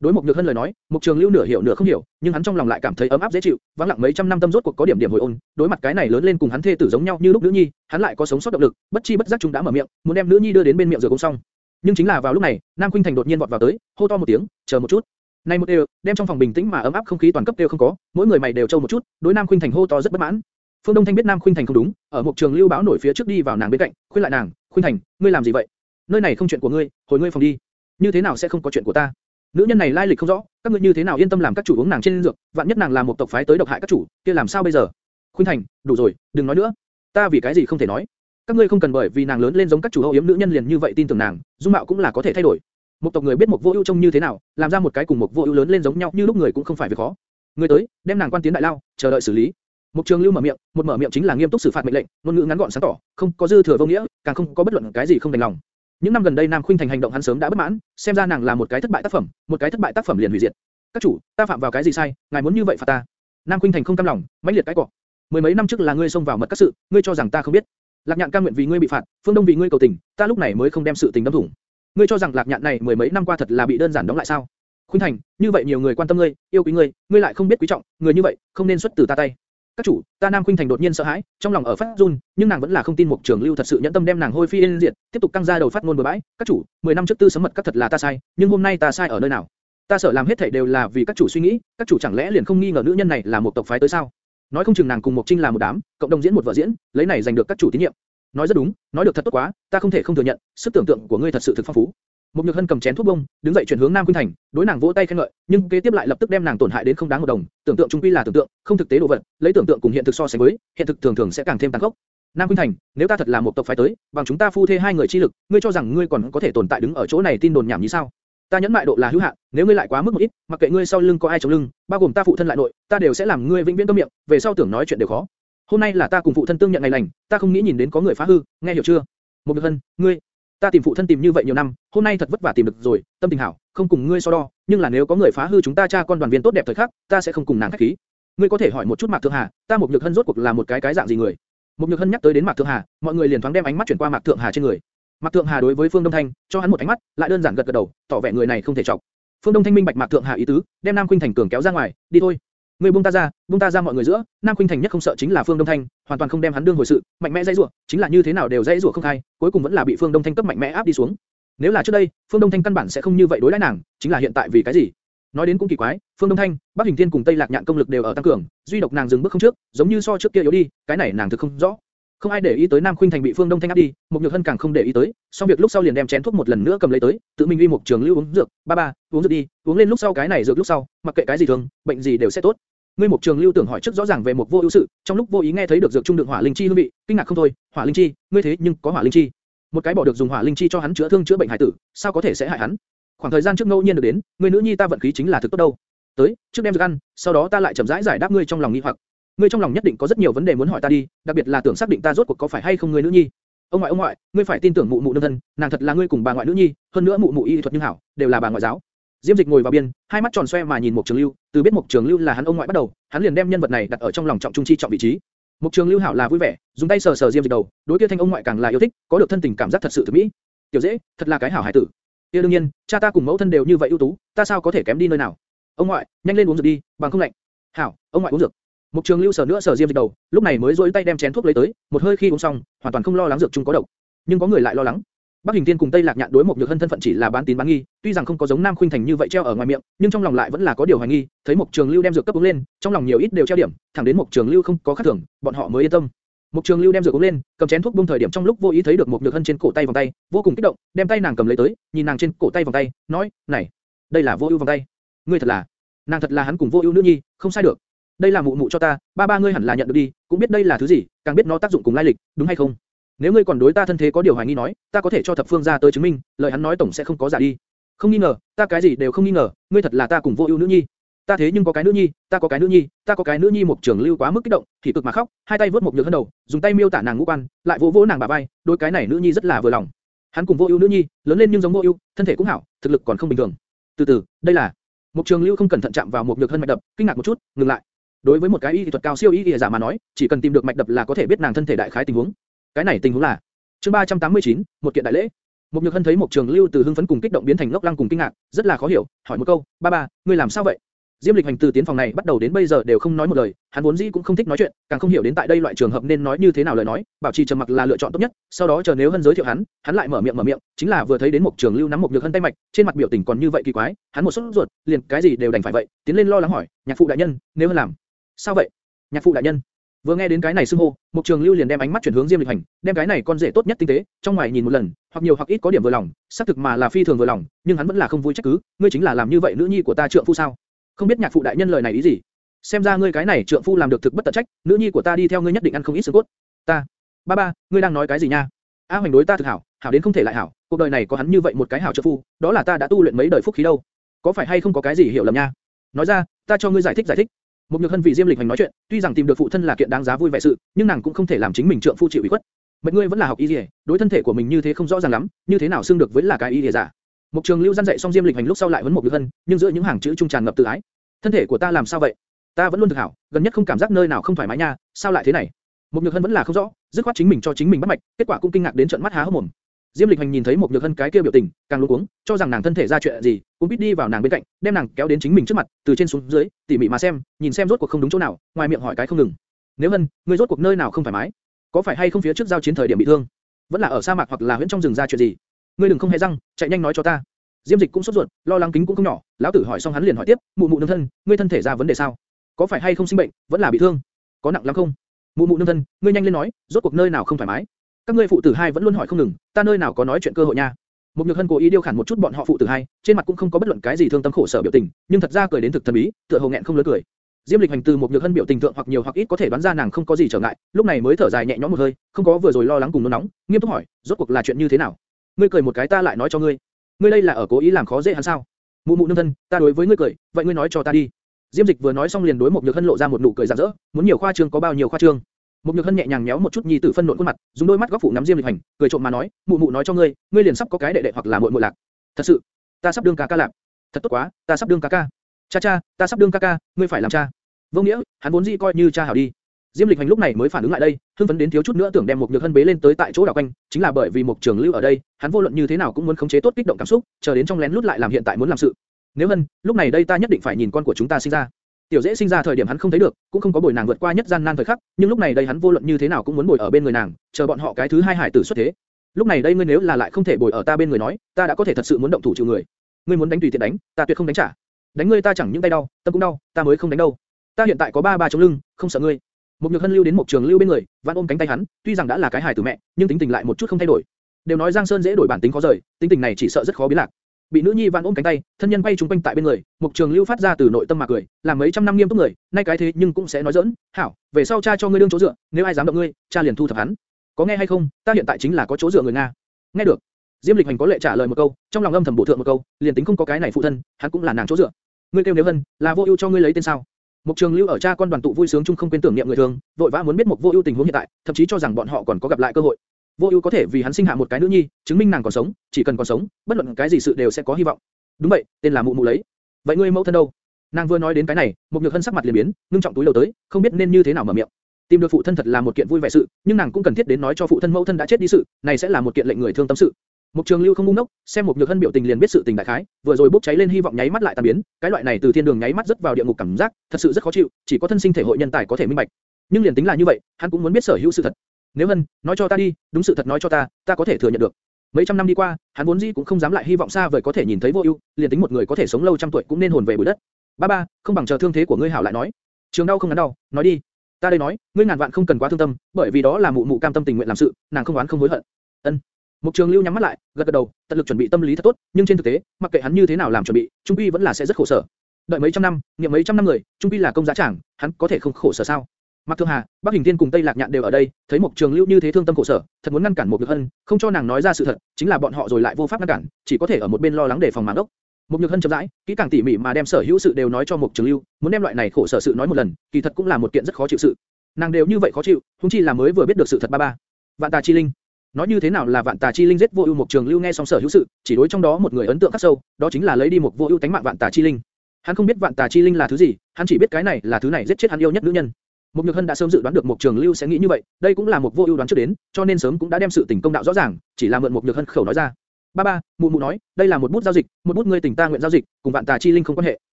Đối Mục Nhược Hân lời nói, Mục Trường Lưu nửa hiểu nửa không hiểu, nhưng hắn trong lòng lại cảm thấy ấm áp dễ chịu, vắng lặng mấy trăm năm tâm rốt cuộc có điểm điểm hồi ôn, đối mặt cái này lớn lên cùng hắn thê tử giống nhau như lúc nữ nhi, hắn lại có sống sót động lực, bất chi bất giác chúng đã mở miệng, muốn đem nữ nhi đưa đến bên miệng rửa cũng xong. Nhưng chính là vào lúc này, Nam Khuynh Thành đột nhiên vọt vào tới, hô to một tiếng, chờ một chút. Này một đều, đem trong phòng bình tĩnh mà ấm áp không khí toàn cấp đều không có, mỗi người mày đều trâu một chút, đối Nam Khuynh Thành hô to rất bất mãn. Phương Đông Thanh biết Nam Khuynh Thành không đúng, ở Mục Trường Lưu báo nổi phía trước đi vào nàng bên cạnh, khuyên lại nàng, "Khuynh Thành, ngươi làm gì vậy? Nơi này không chuyện của ngươi, hồi ngươi phòng đi. Như thế nào sẽ không có chuyện của ta?" Nữ nhân này lai lịch không rõ, các ngươi như thế nào yên tâm làm các chủ uống nàng trên dược, vạn nhất nàng là một tộc phái tới độc hại các chủ, kia làm sao bây giờ? Khuynh Thành, đủ rồi, đừng nói nữa. Ta vì cái gì không thể nói? Các ngươi không cần bởi vì nàng lớn lên giống các chủ hậu yếm nữ nhân liền như vậy tin tưởng nàng, dung mạo cũng là có thể thay đổi. Một tộc người biết một vô ưu trông như thế nào, làm ra một cái cùng một vô ưu lớn lên giống nhau như lúc người cũng không phải việc khó. Người tới, đem nàng quan tiến đại lao, chờ đợi xử lý. Mục Trường Lưu mở miệng, một mở miệng chính là nghiêm túc xử phạt mệnh lệnh, ngôn ngữ ngắn gọn sáng tỏ, không có dư thừa vô nghĩa, càng không có bất luận cái gì không đành lòng. Những năm gần đây Nam Khuynh Thành hành động hắn sớm đã bất mãn, xem ra nàng là một cái thất bại tác phẩm, một cái thất bại tác phẩm liền hủy diệt. Các chủ, ta phạm vào cái gì sai, ngài muốn như vậy phạt ta? Nam Khuynh Thành không cam lòng, mãnh liệt cái cọ. Mười mấy năm trước là ngươi xông vào mật các sự, ngươi cho rằng ta không biết? Lạc Nhạn cam nguyện vì ngươi bị phạt, Phương Đông vì ngươi cầu tình, ta lúc này mới không đem sự tình đâm thủng. Ngươi cho rằng Lạc Nhạn này mười mấy năm qua thật là bị đơn giản đóng lại sao? Khuynh Thành, như vậy nhiều người quan tâm ngươi, yêu quý ngươi, ngươi lại không biết quý trọng, người như vậy, không nên xuất từ ta tay các chủ, ta Nam Khuynh Thành đột nhiên sợ hãi, trong lòng ở phát run, nhưng nàng vẫn là không tin Mục Trường Lưu thật sự nhẫn tâm đem nàng hôi phiên diệt, tiếp tục căng ra đầu phát ngôn bừa bãi. Các chủ, 10 năm trước tư sấm mật các thật là ta sai, nhưng hôm nay ta sai ở nơi nào? Ta sợ làm hết thảy đều là vì các chủ suy nghĩ, các chủ chẳng lẽ liền không nghi ngờ nữ nhân này là một tộc phái tới sao? Nói không chừng nàng cùng Mục Trinh là một đám, cộng đồng diễn một vở diễn, lấy này giành được các chủ tín nhiệm. Nói rất đúng, nói được thật tốt quá, ta không thể không thừa nhận, sức tưởng tượng của ngươi thật sự thực phong phú. Một Nhược Hân cầm chén thuốc bông, đứng dậy chuyển hướng Nam Khuynh Thành, đối nàng vỗ tay khen ngợi, nhưng kế tiếp lại lập tức đem nàng tổn hại đến không đáng một đồng. Tưởng tượng trung quy là tưởng tượng, không thực tế đồ vật, lấy tưởng tượng cùng hiện thực so sánh với, hiện thực thường thường sẽ càng thêm tàn khốc. Nam Khuynh Thành, nếu ta thật là một tộc phái tới, bằng chúng ta phu thê hai người chi lực, ngươi cho rằng ngươi còn có thể tồn tại đứng ở chỗ này tin đồn nhảm như sao? Ta nhẫn mại độ là hữu hạn, nếu ngươi lại quá mức một ít, mặc kệ ngươi sau lưng có ai chống lưng, bao gồm ta phụ thân lại nội, ta đều sẽ làm ngươi vĩnh viễn câm miệng, về sau tưởng nói chuyện đều khó. Hôm nay là ta cùng phụ thân tương nhận ngày lành, ta không nghĩ nhìn đến có người phá hư, nghe hiểu chưa? Một Nhược Hân, ngươi, Ta tìm phụ thân tìm như vậy nhiều năm, hôm nay thật vất vả tìm được rồi, tâm tình hảo, không cùng ngươi so đo, nhưng là nếu có người phá hư chúng ta cha con đoàn viên tốt đẹp thời khắc, ta sẽ không cùng nàng khách khí. Ngươi có thể hỏi một chút Mạc Thượng Hà, ta một nhược hân rốt cuộc là một cái cái dạng gì người? Một nhược hân nhắc tới đến Mạc Thượng Hà, mọi người liền thoáng đem ánh mắt chuyển qua Mạc Thượng Hà trên người. Mạc Thượng Hà đối với Phương Đông Thanh, cho hắn một ánh mắt, lại đơn giản gật gật đầu, tỏ vẻ người này không thể chọc. Phương Đông Thanh minh bạch Mạc Thượng Hà ý tứ, đem Nam Khuynh Thành cường kéo ra ngoài, đi thôi. Ngươi buông ta ra, buông ta ra mọi người giữa, Nam Khuynh Thành nhất không sợ chính là Phương Đông Thanh, hoàn toàn không đem hắn đương hồi sự, mạnh mẽ dãy rủa, chính là như thế nào đều dãy rủa không khai, cuối cùng vẫn là bị Phương Đông Thanh cấp mạnh mẽ áp đi xuống. Nếu là trước đây, Phương Đông Thanh căn bản sẽ không như vậy đối đãi nàng, chính là hiện tại vì cái gì? Nói đến cũng kỳ quái, Phương Đông Thanh, Bắc Hình Thiên cùng Tây Lạc Nhạn công lực đều ở tăng cường, duy độc nàng dừng bước không trước, giống như so trước kia yếu đi, cái này nàng thực không rõ. Không ai để ý tới Nam Khuynh Thành bị Phương Đông Thanh áp đi, một Nhược Hân càng không để ý tới, xong việc lúc sau liền đem chén thuốc một lần nữa cầm lấy tới, tự mình uy một trường lưu uống dược, ba ba, uống dược đi, uống lên lúc sau cái này dược lúc sau, mặc kệ cái gì thường, bệnh gì đều sẽ tốt. ngươi Mục Trường Lưu tưởng hỏi trước rõ ràng về một vô ưu sự, trong lúc vô ý nghe thấy được dược trung đựng hỏa linh chi hương vị, kinh ngạc không thôi, hỏa linh chi, ngươi thế nhưng có hỏa linh chi. Một cái bỏ được dùng hỏa linh chi cho hắn chữa thương chữa bệnh hải tử, sao có thể sẽ hại hắn? Khoảng thời gian trước ngẫu nhiên được đến, ngươi nữ nhi ta vận khí chính là thực tốt đâu. Tới, trước đem dược ăn, sau đó ta lại chậm rãi giải đáp ngươi trong lòng nghi hoặc. Ngươi trong lòng nhất định có rất nhiều vấn đề muốn hỏi ta đi, đặc biệt là tưởng xác định ta rốt cuộc có phải hay không ngươi nữ nhi. Ông ngoại ông ngoại, ngươi phải tin tưởng mụ mụ nương thân, nàng thật là ngươi cùng bà ngoại nữ nhi, hơn nữa mụ mụ y thuật nhưng hảo, đều là bà ngoại giáo. Diêm Dịch ngồi vào biên, hai mắt tròn xoe mà nhìn Mục Trường Lưu, từ biết Mục Trường Lưu là hắn ông ngoại bắt đầu, hắn liền đem nhân vật này đặt ở trong lòng trọng trung chi trọng vị trí. Mục Trường Lưu hảo là vui vẻ, dùng tay sờ sờ Diêm Dịch đầu, đối kia thanh ông ngoại càng là yêu thích, có được thân tình cảm giác thật sự thực mỹ. Tiểu dễ, thật là cái hảo hải tử. Kia đương nhiên, cha ta cùng mẫu thân đều như vậy ưu tú, ta sao có thể kém đi nơi nào? Ông ngoại, nhanh lên uống dược đi, bằng không lạnh. Hảo, ông ngoại uống dược. Mục Trường Lưu sờ nữa sờ Diêm Dịch đầu, lúc này mới duỗi tay đem chén thuốc lấy tới, một hơi khi uống xong, hoàn toàn không lo lắng dược chung có độc. Nhưng có người lại lo lắng. Bắc Hình Tiên cùng Tây Lạc Nhạn đối một nhược hân thân phận chỉ là bán tín bán nghi, tuy rằng không có giống Nam Khuynh Thành như vậy treo ở ngoài miệng, nhưng trong lòng lại vẫn là có điều hoài nghi. Thấy Mục Trường Lưu đem dược cấp uống lên, trong lòng nhiều ít đều treo điểm, thẳng đến Mục Trường Lưu không có khác thường, bọn họ mới yên tâm. Mục Trường Lưu đem dược uống lên, cầm chén thuốc buông thời điểm trong lúc vô ý thấy được một nhược hân trên cổ tay vòng tay, vô cùng kích động, đem tay nàng cầm lấy tới, nhìn nàng trên cổ tay vòng tay, nói, này, đây là vô ưu vòng tay, ngươi thật là, nàng thật là hắn cùng vô ưu nữ nhi, không sai được. Đây là mụ mụ cho ta, ba ba ngươi hẳn là nhận được đi, cũng biết đây là thứ gì, càng biết nó tác dụng cùng lai lịch, đúng hay không? Nếu ngươi còn đối ta thân thế có điều hoài nghi nói, ta có thể cho thập phương ra tới chứng minh, lời hắn nói tổng sẽ không có giả đi. Không nghi ngờ, ta cái gì đều không nghi ngờ, ngươi thật là ta cùng vô ưu nữ nhi. Ta thế nhưng có cái nữ nhi, ta có cái nữ nhi, ta có cái nữ nhi một trường lưu quá mức kích động, thì cực mà khóc, hai tay vớt một nhược hơn đầu, dùng tay miêu tả nàng ngũ quan, lại vỗ vỗ nàng bà vai, đối cái này nữ nhi rất là vừa lòng. Hắn cùng vô ưu nữ nhi, lớn lên nhưng giống vô ưu, thân thể cũng hảo, thực lực còn không bình thường. Từ từ, đây là một trường lưu không cẩn thận chạm vào một nhược thân mạch đập, kinh ngạc một chút, ngừng lại. Đối với một cái y thuật cao siêu y y giả mà nói, chỉ cần tìm được mạch đập là có thể biết nàng thân thể đại khái tình huống. Cái này tình huống là Chương 389, một kiện đại lễ. Một Nhược Hân thấy một Trường Lưu từ hưng phấn cùng kích động biến thành ngốc lăng cùng kinh ngạc, rất là khó hiểu, hỏi một câu, "Ba ba, ngươi làm sao vậy?" Diêm Lịch Hành từ tiến phòng này bắt đầu đến bây giờ đều không nói một lời, hắn vốn dĩ cũng không thích nói chuyện, càng không hiểu đến tại đây loại trường hợp nên nói như thế nào lời nói, bảo trì trầm mặc là lựa chọn tốt nhất. Sau đó chờ nếu Hân giới thiệu hắn, hắn lại mở miệng mở miệng, chính là vừa thấy đến một Trường Lưu nắm một Nhược Hân tay mạch, trên mặt biểu tình còn như vậy kỳ quái, hắn một sốt ruột, liền cái gì đều đành phải vậy, tiến lên lo lắng hỏi, "Nhạc phụ đại nhân, nếu Hân làm, sao vậy?" "Nhạc phụ đại nhân." Vừa nghe đến cái này xưng hô, Mục Trường Lưu liền đem ánh mắt chuyển hướng Diêm Lịch Hành, đem cái này con rể tốt nhất tinh tế, trong ngoài nhìn một lần, hoặc nhiều hoặc ít có điểm vừa lòng, xác thực mà là phi thường vừa lòng, nhưng hắn vẫn là không vui trách cứ, ngươi chính là làm như vậy nữ nhi của ta trượng phu sao? Không biết nhạc phụ đại nhân lời này ý gì? Xem ra ngươi cái này trượng phu làm được thực bất tận trách, nữ nhi của ta đi theo ngươi nhất định ăn không ít xương cốt. Ta, ba ba, ngươi đang nói cái gì nha? A Hoành đối ta thực hảo, hảo đến không thể lại hảo, cuộc đời này có hắn như vậy một cái hảo trợ phu, đó là ta đã tu luyện mấy đời phúc khí đâu. Có phải hay không có cái gì hiểu lầm nha? Nói ra, ta cho ngươi giải thích giải thích. Một nhược hân vị Diêm Lịch Hành nói chuyện, tuy rằng tìm được phụ thân là kiện đáng giá vui vẻ sự, nhưng nàng cũng không thể làm chính mình trượng phu chịu ủy khuất. Mệnh ngươi vẫn là học y lìa, đối thân thể của mình như thế không rõ ràng lắm, như thế nào xương được với là cái y lìa giả. Mục Trường Lưu gian dạy xong Diêm Lịch Hành lúc sau lại vấn một nhược hân, nhưng giữa những hàng chữ trung tràn ngập tự ái. Thân thể của ta làm sao vậy? Ta vẫn luôn thực hảo, gần nhất không cảm giác nơi nào không thoải mái nha, sao lại thế này? Một nhược hân vẫn là không rõ, dứt khoát chính mình cho chính mình bắt mạch, kết quả cũng kinh ngạc đến trợn mắt há hốc mồm. Diêm Lịch Hành nhìn thấy một nhược hân cái kia biểu tình, càng luống cuống, cho rằng nàng thân thể ra chuyện gì, cũng biết đi vào nàng bên cạnh, đem nàng kéo đến chính mình trước mặt, từ trên xuống dưới, tỉ mỉ mà xem, nhìn xem rốt cuộc không đúng chỗ nào, ngoài miệng hỏi cái không ngừng. Nếu hân, ngươi rốt cuộc nơi nào không thoải mái? Có phải hay không phía trước giao chiến thời điểm bị thương? Vẫn là ở sa mạc hoặc là huyễn trong rừng ra chuyện gì? Ngươi đừng không hề răng, chạy nhanh nói cho ta. Diêm Dịch cũng sốt ruột, lo lắng kính cũng không nhỏ, lão tử hỏi xong hắn liền hỏi tiếp, mụ mụ nương thân, ngươi thân thể ra vấn đề sao? Có phải hay không sinh bệnh, vẫn là bị thương? Có nặng lắm không? Mụ mụ nương thân, ngươi nhanh lên nói, rốt cuộc nơi nào không thoải mái? Các ngươi phụ tử hai vẫn luôn hỏi không ngừng, ta nơi nào có nói chuyện cơ hội nha. Một nhược hân cố ý điêu khản một chút bọn họ phụ tử hai, trên mặt cũng không có bất luận cái gì thương tâm khổ sở biểu tình, nhưng thật ra cười đến thực thần bí, tựa hồ nghẹn không lớn cười. Diêm Lịch hành từ một nhược hân biểu tình thượng hoặc nhiều hoặc ít có thể đoán ra nàng không có gì trở ngại, lúc này mới thở dài nhẹ nhõm một hơi, không có vừa rồi lo lắng cùng nôn nóng, nghiêm túc hỏi, rốt cuộc là chuyện như thế nào? Ngươi cười một cái ta lại nói cho ngươi, ngươi đây là ở cố ý làm khó dễ hắn sao? Mụ mụ nương thân, ta đối với ngươi cười, vậy ngươi nói cho ta đi. Diêm Dịch vừa nói xong liền đối một nhược hân lộ ra một nụ cười rạng rỡ, muốn nhiều khoa trương có bao nhiêu khoa trương. Một nhược hân nhẹ nhàng nhéo một chút nhi tử phân nộn khuôn mặt, dùng đôi mắt góc phụ nắm diêm lịch hành, cười trộm mà nói, mụ mụ nói cho ngươi, ngươi liền sắp có cái đệ đệ hoặc là muội muội lạc. Thật sự, ta sắp đương ca ca lạc. Thật tốt quá, ta sắp đương ca ca. Cha cha, ta sắp đương ca ca, ngươi phải làm cha. Vô nghĩa, hắn vốn dĩ coi như cha hảo đi. Diêm Lịch Hành lúc này mới phản ứng lại đây, hưng phấn đến thiếu chút nữa tưởng đem một nhược hân bế lên tới tại chỗ đảo quanh, chính là bởi vì một trường lưu ở đây, hắn vô luận như thế nào cũng muốn khống chế tốt kích động cảm xúc, chờ đến trong lén lút lại làm hiện tại muốn làm sự. Nếu hân, lúc này đây ta nhất định phải nhìn con của chúng ta sinh ra. Tiểu dễ sinh ra thời điểm hắn không thấy được, cũng không có bồi nàng vượt qua nhất gian nan thời khắc, nhưng lúc này đây hắn vô luận như thế nào cũng muốn bồi ở bên người nàng, chờ bọn họ cái thứ hai hải tử xuất thế. Lúc này đây ngươi nếu là lại không thể bồi ở ta bên người nói, ta đã có thể thật sự muốn động thủ chịu người. Ngươi muốn đánh tùy tiện đánh, ta tuyệt không đánh trả. Đánh ngươi ta chẳng những tay đau, tâm cũng đau, ta mới không đánh đâu. Ta hiện tại có ba ba chống lưng, không sợ ngươi. Một nhược hân lưu đến một trường lưu bên người, vãn ôm cánh tay hắn, tuy rằng đã là cái hài tử mẹ, nhưng tính tình lại một chút không thay đổi. Đều nói Giang Sơn dễ đổi bản tính khó rời, tính tình này chỉ sợ rất khó biến lạc bị nữ nhi van ôm cánh tay, thân nhân quay chúng quanh tại bên người, Mục Trường Lưu phát ra từ nội tâm mà cười, làm mấy trăm năm nghiêm túc người, nay cái thế nhưng cũng sẽ nói giỡn, hảo, về sau cha cho ngươi đương chỗ dựa, nếu ai dám động ngươi, cha liền thu thập hắn. Có nghe hay không? Ta hiện tại chính là có chỗ dựa người nga. Nghe được. Diêm Lịch Hành có lệ trả lời một câu, trong lòng âm thầm bổ thượng một câu, liền tính không có cái này phụ thân, hắn cũng là nàng chỗ dựa. Ngươi kêu nếu hân, là vô ưu cho ngươi lấy tên sao? Mục Trường Lưu ở cha con đoàn tụ vui sướng chung không quên tưởng niệm người thường, vội vã muốn biết Mục Vô Ưu tình huống hiện tại, thậm chí cho rằng bọn họ còn có gặp lại cơ hội. Vô Ưu có thể vì hắn sinh hạ một cái nữ nhi, chứng minh nàng còn sống, chỉ cần còn sống, bất luận cái gì sự đều sẽ có hy vọng. Đúng vậy, tên là Mụ Mụ lấy. Vậy ngươi mẫu thân đâu? Nàng vừa nói đến cái này, Mục Nhược Hân sắc mặt liền biến, ngưng trọng túi đầu tới, không biết nên như thế nào mở miệng. Tìm được phụ thân thật là một kiện vui vẻ sự, nhưng nàng cũng cần thiết đến nói cho phụ thân mẫu thân đã chết đi sự, này sẽ là một kiện lệnh người thương tâm sự. Mục Trường Lưu không ngu ngốc, xem một nhược hân biểu tình liền biết sự tình đại khái, vừa rồi bốc cháy lên hy vọng nháy mắt lại tan biến, cái loại này từ thiên đường nháy mắt rất vào địa ngục cảm giác, thật sự rất khó chịu, chỉ có thân sinh thể hội nhân tài có thể minh bạch. Nhưng liền tính là như vậy, hắn cũng muốn biết sở hữu sự thật. Nếu hân, nói cho ta đi, đúng sự thật nói cho ta, ta có thể thừa nhận được. Mấy trăm năm đi qua, hắn vốn dĩ cũng không dám lại hy vọng xa vời có thể nhìn thấy vô ưu, liền tính một người có thể sống lâu trăm tuổi cũng nên hồn về bụi đất. Ba ba, không bằng chờ thương thế của ngươi hảo lại nói. Trường đau không ngắn đau, nói đi. Ta đây nói, ngươi ngàn vạn không cần quá thương tâm, bởi vì đó là mụ mụ cam tâm tình nguyện làm sự, nàng không oán không hối hận. Ân. Mục Trường Lưu nhắm mắt lại, gật gật đầu, tận lực chuẩn bị tâm lý thật tốt, nhưng trên thực tế, mặc kệ hắn như thế nào làm chuẩn bị, trung quy vẫn là sẽ rất khổ sở. Đợi mấy trăm năm, niệm mấy trăm năm người, trung quy là công giá chẳng, hắn có thể không khổ sở sao? Mạc Thương Hà, Bắc Hình Thiên cùng Tây Lạc Nhạn đều ở đây, thấy Mục Trường Lưu như thế thương tâm khổ sở, thật muốn ngăn cản Mục Nhược Hân, không cho nàng nói ra sự thật, chính là bọn họ rồi lại vô pháp ngăn cản, chỉ có thể ở một bên lo lắng để phòng màng ốc. Mục Nhược Hân chậm rãi, kỹ càng tỉ mỉ mà đem sở hữu sự đều nói cho Mục Trường Lưu, muốn đem loại này khổ sở sự nói một lần, kỳ thật cũng là một kiện rất khó chịu sự. Nàng đều như vậy khó chịu, huống chi là mới vừa biết được sự thật ba ba. Vạn Tà Chi Linh, nói như thế nào là vạn tà chi linh giết vô ưu Mục trường lưu nghe xong sở hữu sự, chỉ đối trong đó một người ấn tượng khắc sâu, đó chính là lấy đi một vô ưu tánh mạng vạn tà chi linh. Hắn không biết vạn tà chi linh là thứ gì, hắn chỉ biết cái này là thứ này giết chết hắn yêu nhất nữ nhân. Một Nhược Hân đã sớm dự đoán được Mục Trường Lưu sẽ nghĩ như vậy, đây cũng là một vô ưu đoán trước đến, cho nên sớm cũng đã đem sự tình công đạo rõ ràng, chỉ là mượn Mục Nhược Hân khẩu nói ra. Ba ba, mụ mụ nói, đây là một bút giao dịch, một bút ngươi tình ta nguyện giao dịch, cùng vạn tà chi linh không quan hệ.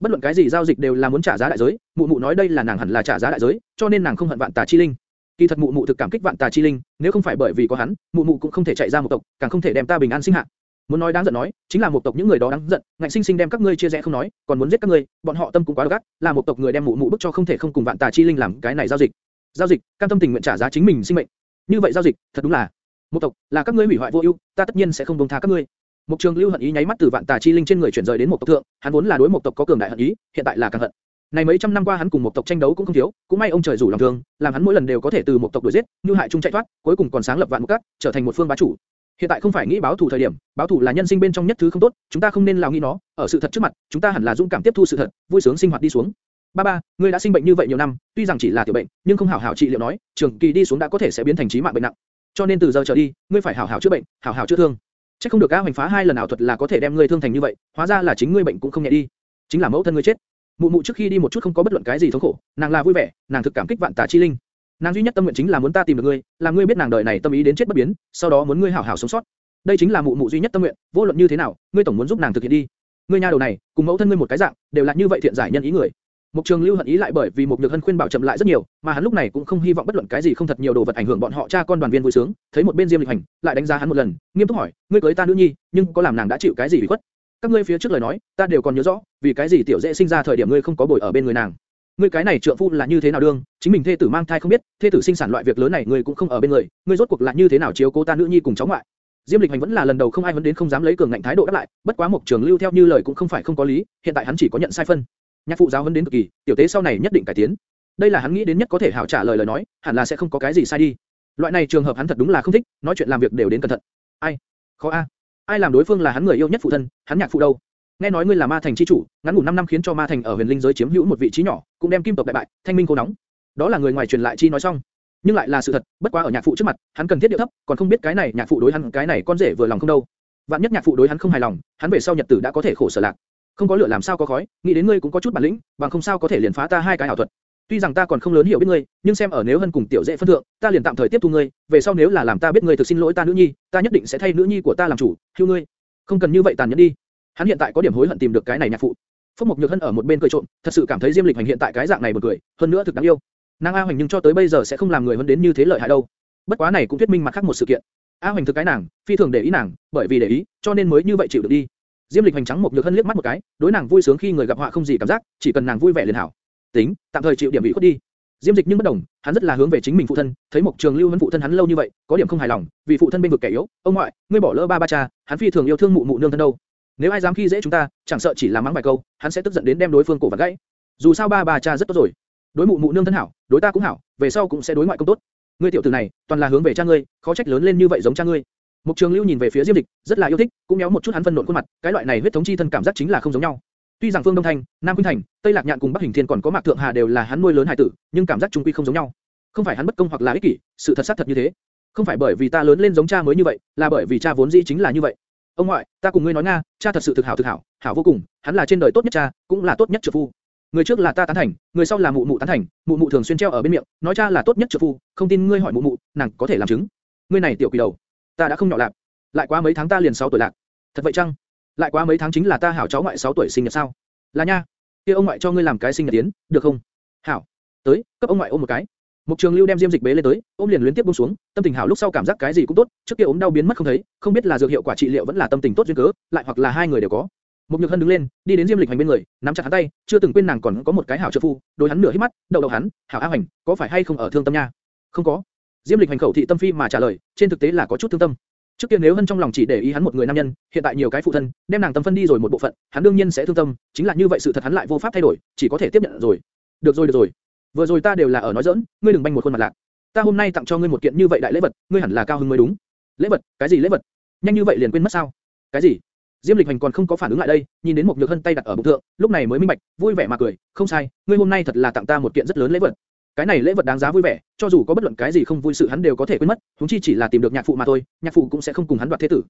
Bất luận cái gì giao dịch đều là muốn trả giá đại giới, mụ mụ nói đây là nàng hẳn là trả giá đại giới, cho nên nàng không hận vạn tà chi linh. Kỳ thật mụ mụ thực cảm kích vạn tà chi linh, nếu không phải bởi vì có hắn, mụ mụ cũng không thể chạy ra một tộc, càng không thể đem ta bình an sinh hạ. Muốn nói đáng giận nói, chính là một tộc những người đó đáng giận, ngạnh sinh sinh đem các ngươi chia rẽ không nói, còn muốn giết các ngươi, bọn họ tâm cũng quá độc ác, là một tộc người đem mụ mụ bức cho không thể không cùng vạn tà chi linh làm cái này giao dịch. Giao dịch, cam tâm tình nguyện trả giá chính mình sinh mệnh. Như vậy giao dịch, thật đúng là một tộc, là các ngươi hủy hoại vô ưu, ta tất nhiên sẽ không buông tha các ngươi. Mục Trường Lưu hận ý nháy mắt từ vạn tà chi linh trên người chuyển rời đến một tộc thượng, hắn vốn là đối một tộc có cường đại hận ý, hiện tại là càng hận. Này mấy trăm năm qua hắn cùng một tộc tranh đấu cũng không thiếu, cũng may ông trời rủ lòng thương, làm hắn mỗi lần đều có thể từ một tộc đuổi giết, như hại chung chạy thoát, cuối cùng còn sáng lập vạn một các, trở thành một phương bá chủ. Hiện tại không phải nghĩ báo thù thời điểm, báo thù là nhân sinh bên trong nhất thứ không tốt, chúng ta không nên lào nghĩ nó, ở sự thật trước mặt, chúng ta hẳn là dũng cảm tiếp thu sự thật, vui sướng sinh hoạt đi xuống. Ba ba, ngươi đã sinh bệnh như vậy nhiều năm, tuy rằng chỉ là tiểu bệnh, nhưng không hảo hảo trị liệu nói, trường kỳ đi xuống đã có thể sẽ biến thành chí mạng bệnh nặng. Cho nên từ giờ trở đi, ngươi phải hảo hảo chữa bệnh, hảo hảo chữa thương. Chắc không được A hoành phá hai lần ảo thuật là có thể đem ngươi thương thành như vậy, hóa ra là chính ngươi bệnh cũng không nhẹ đi, chính là mẫu thân ngươi chết. Mụ mụ trước khi đi một chút không có bất luận cái gì thống khổ, nàng là vui vẻ, nàng thực cảm kích vạn tà chi linh. Nàng duy nhất tâm nguyện chính là muốn ta tìm được ngươi, làm ngươi biết nàng đời này tâm ý đến chết bất biến, sau đó muốn ngươi hảo hảo sống sót. Đây chính là mụ mụ duy nhất tâm nguyện, vô luận như thế nào, ngươi tổng muốn giúp nàng thực hiện đi. Ngươi nha đầu này, cùng mẫu thân ngươi một cái dạng, đều là như vậy thiện giải nhân ý người. Mục Trường Lưu hận ý lại bởi vì một nhược hân khuyên bảo chậm lại rất nhiều, mà hắn lúc này cũng không hy vọng bất luận cái gì không thật nhiều đồ vật ảnh hưởng bọn họ cha con đoàn viên vui sướng. Thấy một bên Diêm Lịch Hành, lại đánh giá hắn một lần, nghiêm túc hỏi, ngươi cưới ta nữ nhi, nhưng có làm nàng đã chịu cái gì ủy khuất? Các ngươi phía trước lời nói, ta đều còn nhớ rõ, vì cái gì tiểu dễ sinh ra thời điểm ngươi không có bồi ở bên người nàng. Ngươi cái này trượng phu là như thế nào đương, chính mình thê tử mang thai không biết, thê tử sinh sản loại việc lớn này ngươi cũng không ở bên người, ngươi rốt cuộc là như thế nào chiếu cố ta nữ nhi cùng cháu ngoại? Diêm Lịch Hành vẫn là lần đầu không ai vấn đến không dám lấy cường ngạnh thái độ đáp lại, bất quá Mục Trường Lưu theo như lời cũng không phải không có lý, hiện tại hắn chỉ có nhận sai phân. Nhạc phụ giáo huấn đến cực kỳ, tiểu tế sau này nhất định cải tiến. Đây là hắn nghĩ đến nhất có thể hảo trả lời lời nói, hẳn là sẽ không có cái gì sai đi. Loại này trường hợp hắn thật đúng là không thích, nói chuyện làm việc đều đến cẩn thận. Ai? Khó a. Ai làm đối phương là hắn người yêu nhất phụ thân, hắn nhạc phụ đâu? Nghe nói ngươi là ma thành chi chủ, ngắn ngủn 5 năm khiến cho ma thành ở huyền linh giới chiếm hữu một vị trí nhỏ, cũng đem kim tộc đại bại, thanh minh cô nóng. Đó là người ngoài truyền lại chi nói xong, nhưng lại là sự thật, bất quá ở nhạc phụ trước mặt, hắn cần thiết điệu thấp, còn không biết cái này nhạc phụ đối hắn cái này con rể vừa lòng không đâu. Vạn nhất nhạc phụ đối hắn không hài lòng, hắn về sau nhật tử đã có thể khổ sở lạc. Không có lửa làm sao có khói, nghĩ đến ngươi cũng có chút bản lĩnh, bằng không sao có thể liền phá ta hai cái ảo thuật. Tuy rằng ta còn không lớn hiểu biết ngươi, nhưng xem ở nếu hơn cùng tiểu dễ phân thượng, ta liền tạm thời tiếp thu ngươi, về sau nếu là làm ta biết ngươi thực xin lỗi ta nữ nhi, ta nhất định sẽ thay nữ nhi của ta làm chủ, hưu ngươi. Không cần như vậy tàn nhẫn đi. Hắn hiện tại có điểm hối hận tìm được cái này nhạc phụ. Phúc Mộc Nhược Hân ở một bên cười trộm, thật sự cảm thấy Diêm Lịch Hành hiện tại cái dạng này buồn cười, hơn nữa thực đáng yêu. Nàng A Hoành nhưng cho tới bây giờ sẽ không làm người hơn đến như thế lợi hại đâu. Bất quá này cũng thuyết minh mặt khác một sự kiện. A Hoành thực cái nàng, phi thường để ý nàng, bởi vì để ý, cho nên mới như vậy chịu được đi. Diêm Lịch hành trắng Mộc nhược hân liếc mắt một cái, đối nàng vui sướng khi người gặp họa không gì cảm giác, chỉ cần nàng vui vẻ liền hảo. Tính, tạm thời chịu điểm bị khuất đi. Diêm Dịch nhưng bất đồng, hắn rất là hướng về chính mình phụ thân, thấy Mộc trường lưu vẫn phụ thân hắn lâu như vậy, có điểm không hài lòng, vì phụ thân bên vực kẻ yếu, ông ngoại, ngươi bỏ lỡ ba ba cha, hắn phi thường yêu thương mụ mụ nương thân đâu. Nếu ai dám khi dễ chúng ta, chẳng sợ chỉ là mắng vài câu, hắn sẽ tức giận đến đem đối phương cổ vặn gãy. Dù sao ba bà cha rất tốt rồi, đối mụ mụ nương thân hảo, đối ta cũng hảo, về sau cũng sẽ đối ngoại công tốt. Ngươi tiểu tử này, toàn là hướng về cha ngươi, khó trách lớn lên như vậy giống cha ngươi. Mục Trường Lưu nhìn về phía Diêm Lịch, rất là yêu thích, cũng méo một chút hắn phân nộn khuôn mặt, cái loại này huyết thống chi thân cảm giác chính là không giống nhau. Tuy rằng Phương Đông thành, Nam Quynh Thành, Tây Lạc Nhạn cùng Bắc Hình Thiên còn có Mạc Thượng Hà đều là hắn nuôi lớn hải tử, nhưng cảm giác chung quy không giống nhau. Không phải hắn bất công hoặc là ích kỷ, sự thật xác thật như thế. Không phải bởi vì ta lớn lên giống cha mới như vậy, là bởi vì cha vốn dĩ chính là như vậy. Ông ngoại, ta cùng ngươi nói nga, cha thật sự thực hảo thực hảo, hảo vô cùng, hắn là trên đời tốt nhất cha, cũng là tốt nhất trợ phu. Người trước là ta tán thành, người sau là mụ mụ tán thành, mụ mụ thường xuyên treo ở bên miệng, nói cha là tốt nhất trợ phu, không tin ngươi hỏi mụ mụ, nàng có thể làm chứng. Ngươi này tiểu quỷ đầu, ta đã không nhỏ lạc, lại quá mấy tháng ta liền 6 tuổi lạc. Thật vậy chăng? Lại quá mấy tháng chính là ta hảo cháu ngoại 6 tuổi sinh nhật sao? Là nha. Kia ông ngoại cho ngươi làm cái sinh nhật tiến, được không? Hảo. Tới, cấp ông ngoại ôm một cái. Mục Trường Lưu đem Diêm Dịch bế lên tới, ôm liền liên tiếp buông xuống, tâm tình hảo lúc sau cảm giác cái gì cũng tốt, trước kia ốm đau biến mất không thấy, không biết là dược hiệu quả trị liệu vẫn là tâm tình tốt duyên cớ, lại hoặc là hai người đều có. Mục Nhược Hân đứng lên, đi đến Diêm Lịch Hành bên người, nắm chặt hắn tay, chưa từng quên nàng còn có một cái hảo trợ phu, đối hắn nửa hít mắt, đầu đầu hắn, hảo A Hành, có phải hay không ở thương tâm nha? Không có. Diêm Lịch Hành khẩu thị tâm phi mà trả lời, trên thực tế là có chút thương tâm. Trước kia nếu Hân trong lòng chỉ để ý hắn một người nam nhân, hiện tại nhiều cái phụ thân, đem nàng tâm phân đi rồi một bộ phận, hắn đương nhiên sẽ thương tâm, chính là như vậy sự thật hắn lại vô pháp thay đổi, chỉ có thể tiếp nhận rồi. Được rồi được rồi, vừa rồi ta đều là ở nói giỡn, ngươi đừng banh một khuôn mặt lạc. Ta hôm nay tặng cho ngươi một kiện như vậy đại lễ vật, ngươi hẳn là cao hứng mới đúng. Lễ vật? Cái gì lễ vật? Nhanh như vậy liền quên mất sao? Cái gì? Diêm Lịch Hành còn không có phản ứng lại đây, nhìn đến một nhược hân tay đặt ở bụng thượng, lúc này mới minh bạch, vui vẻ mà cười, không sai, ngươi hôm nay thật là tặng ta một kiện rất lớn lễ vật. Cái này lễ vật đáng giá vui vẻ, cho dù có bất luận cái gì không vui sự hắn đều có thể quên mất, chúng chi chỉ là tìm được nhạc phụ mà thôi, nhạc phụ cũng sẽ không cùng hắn đoạt thế tử.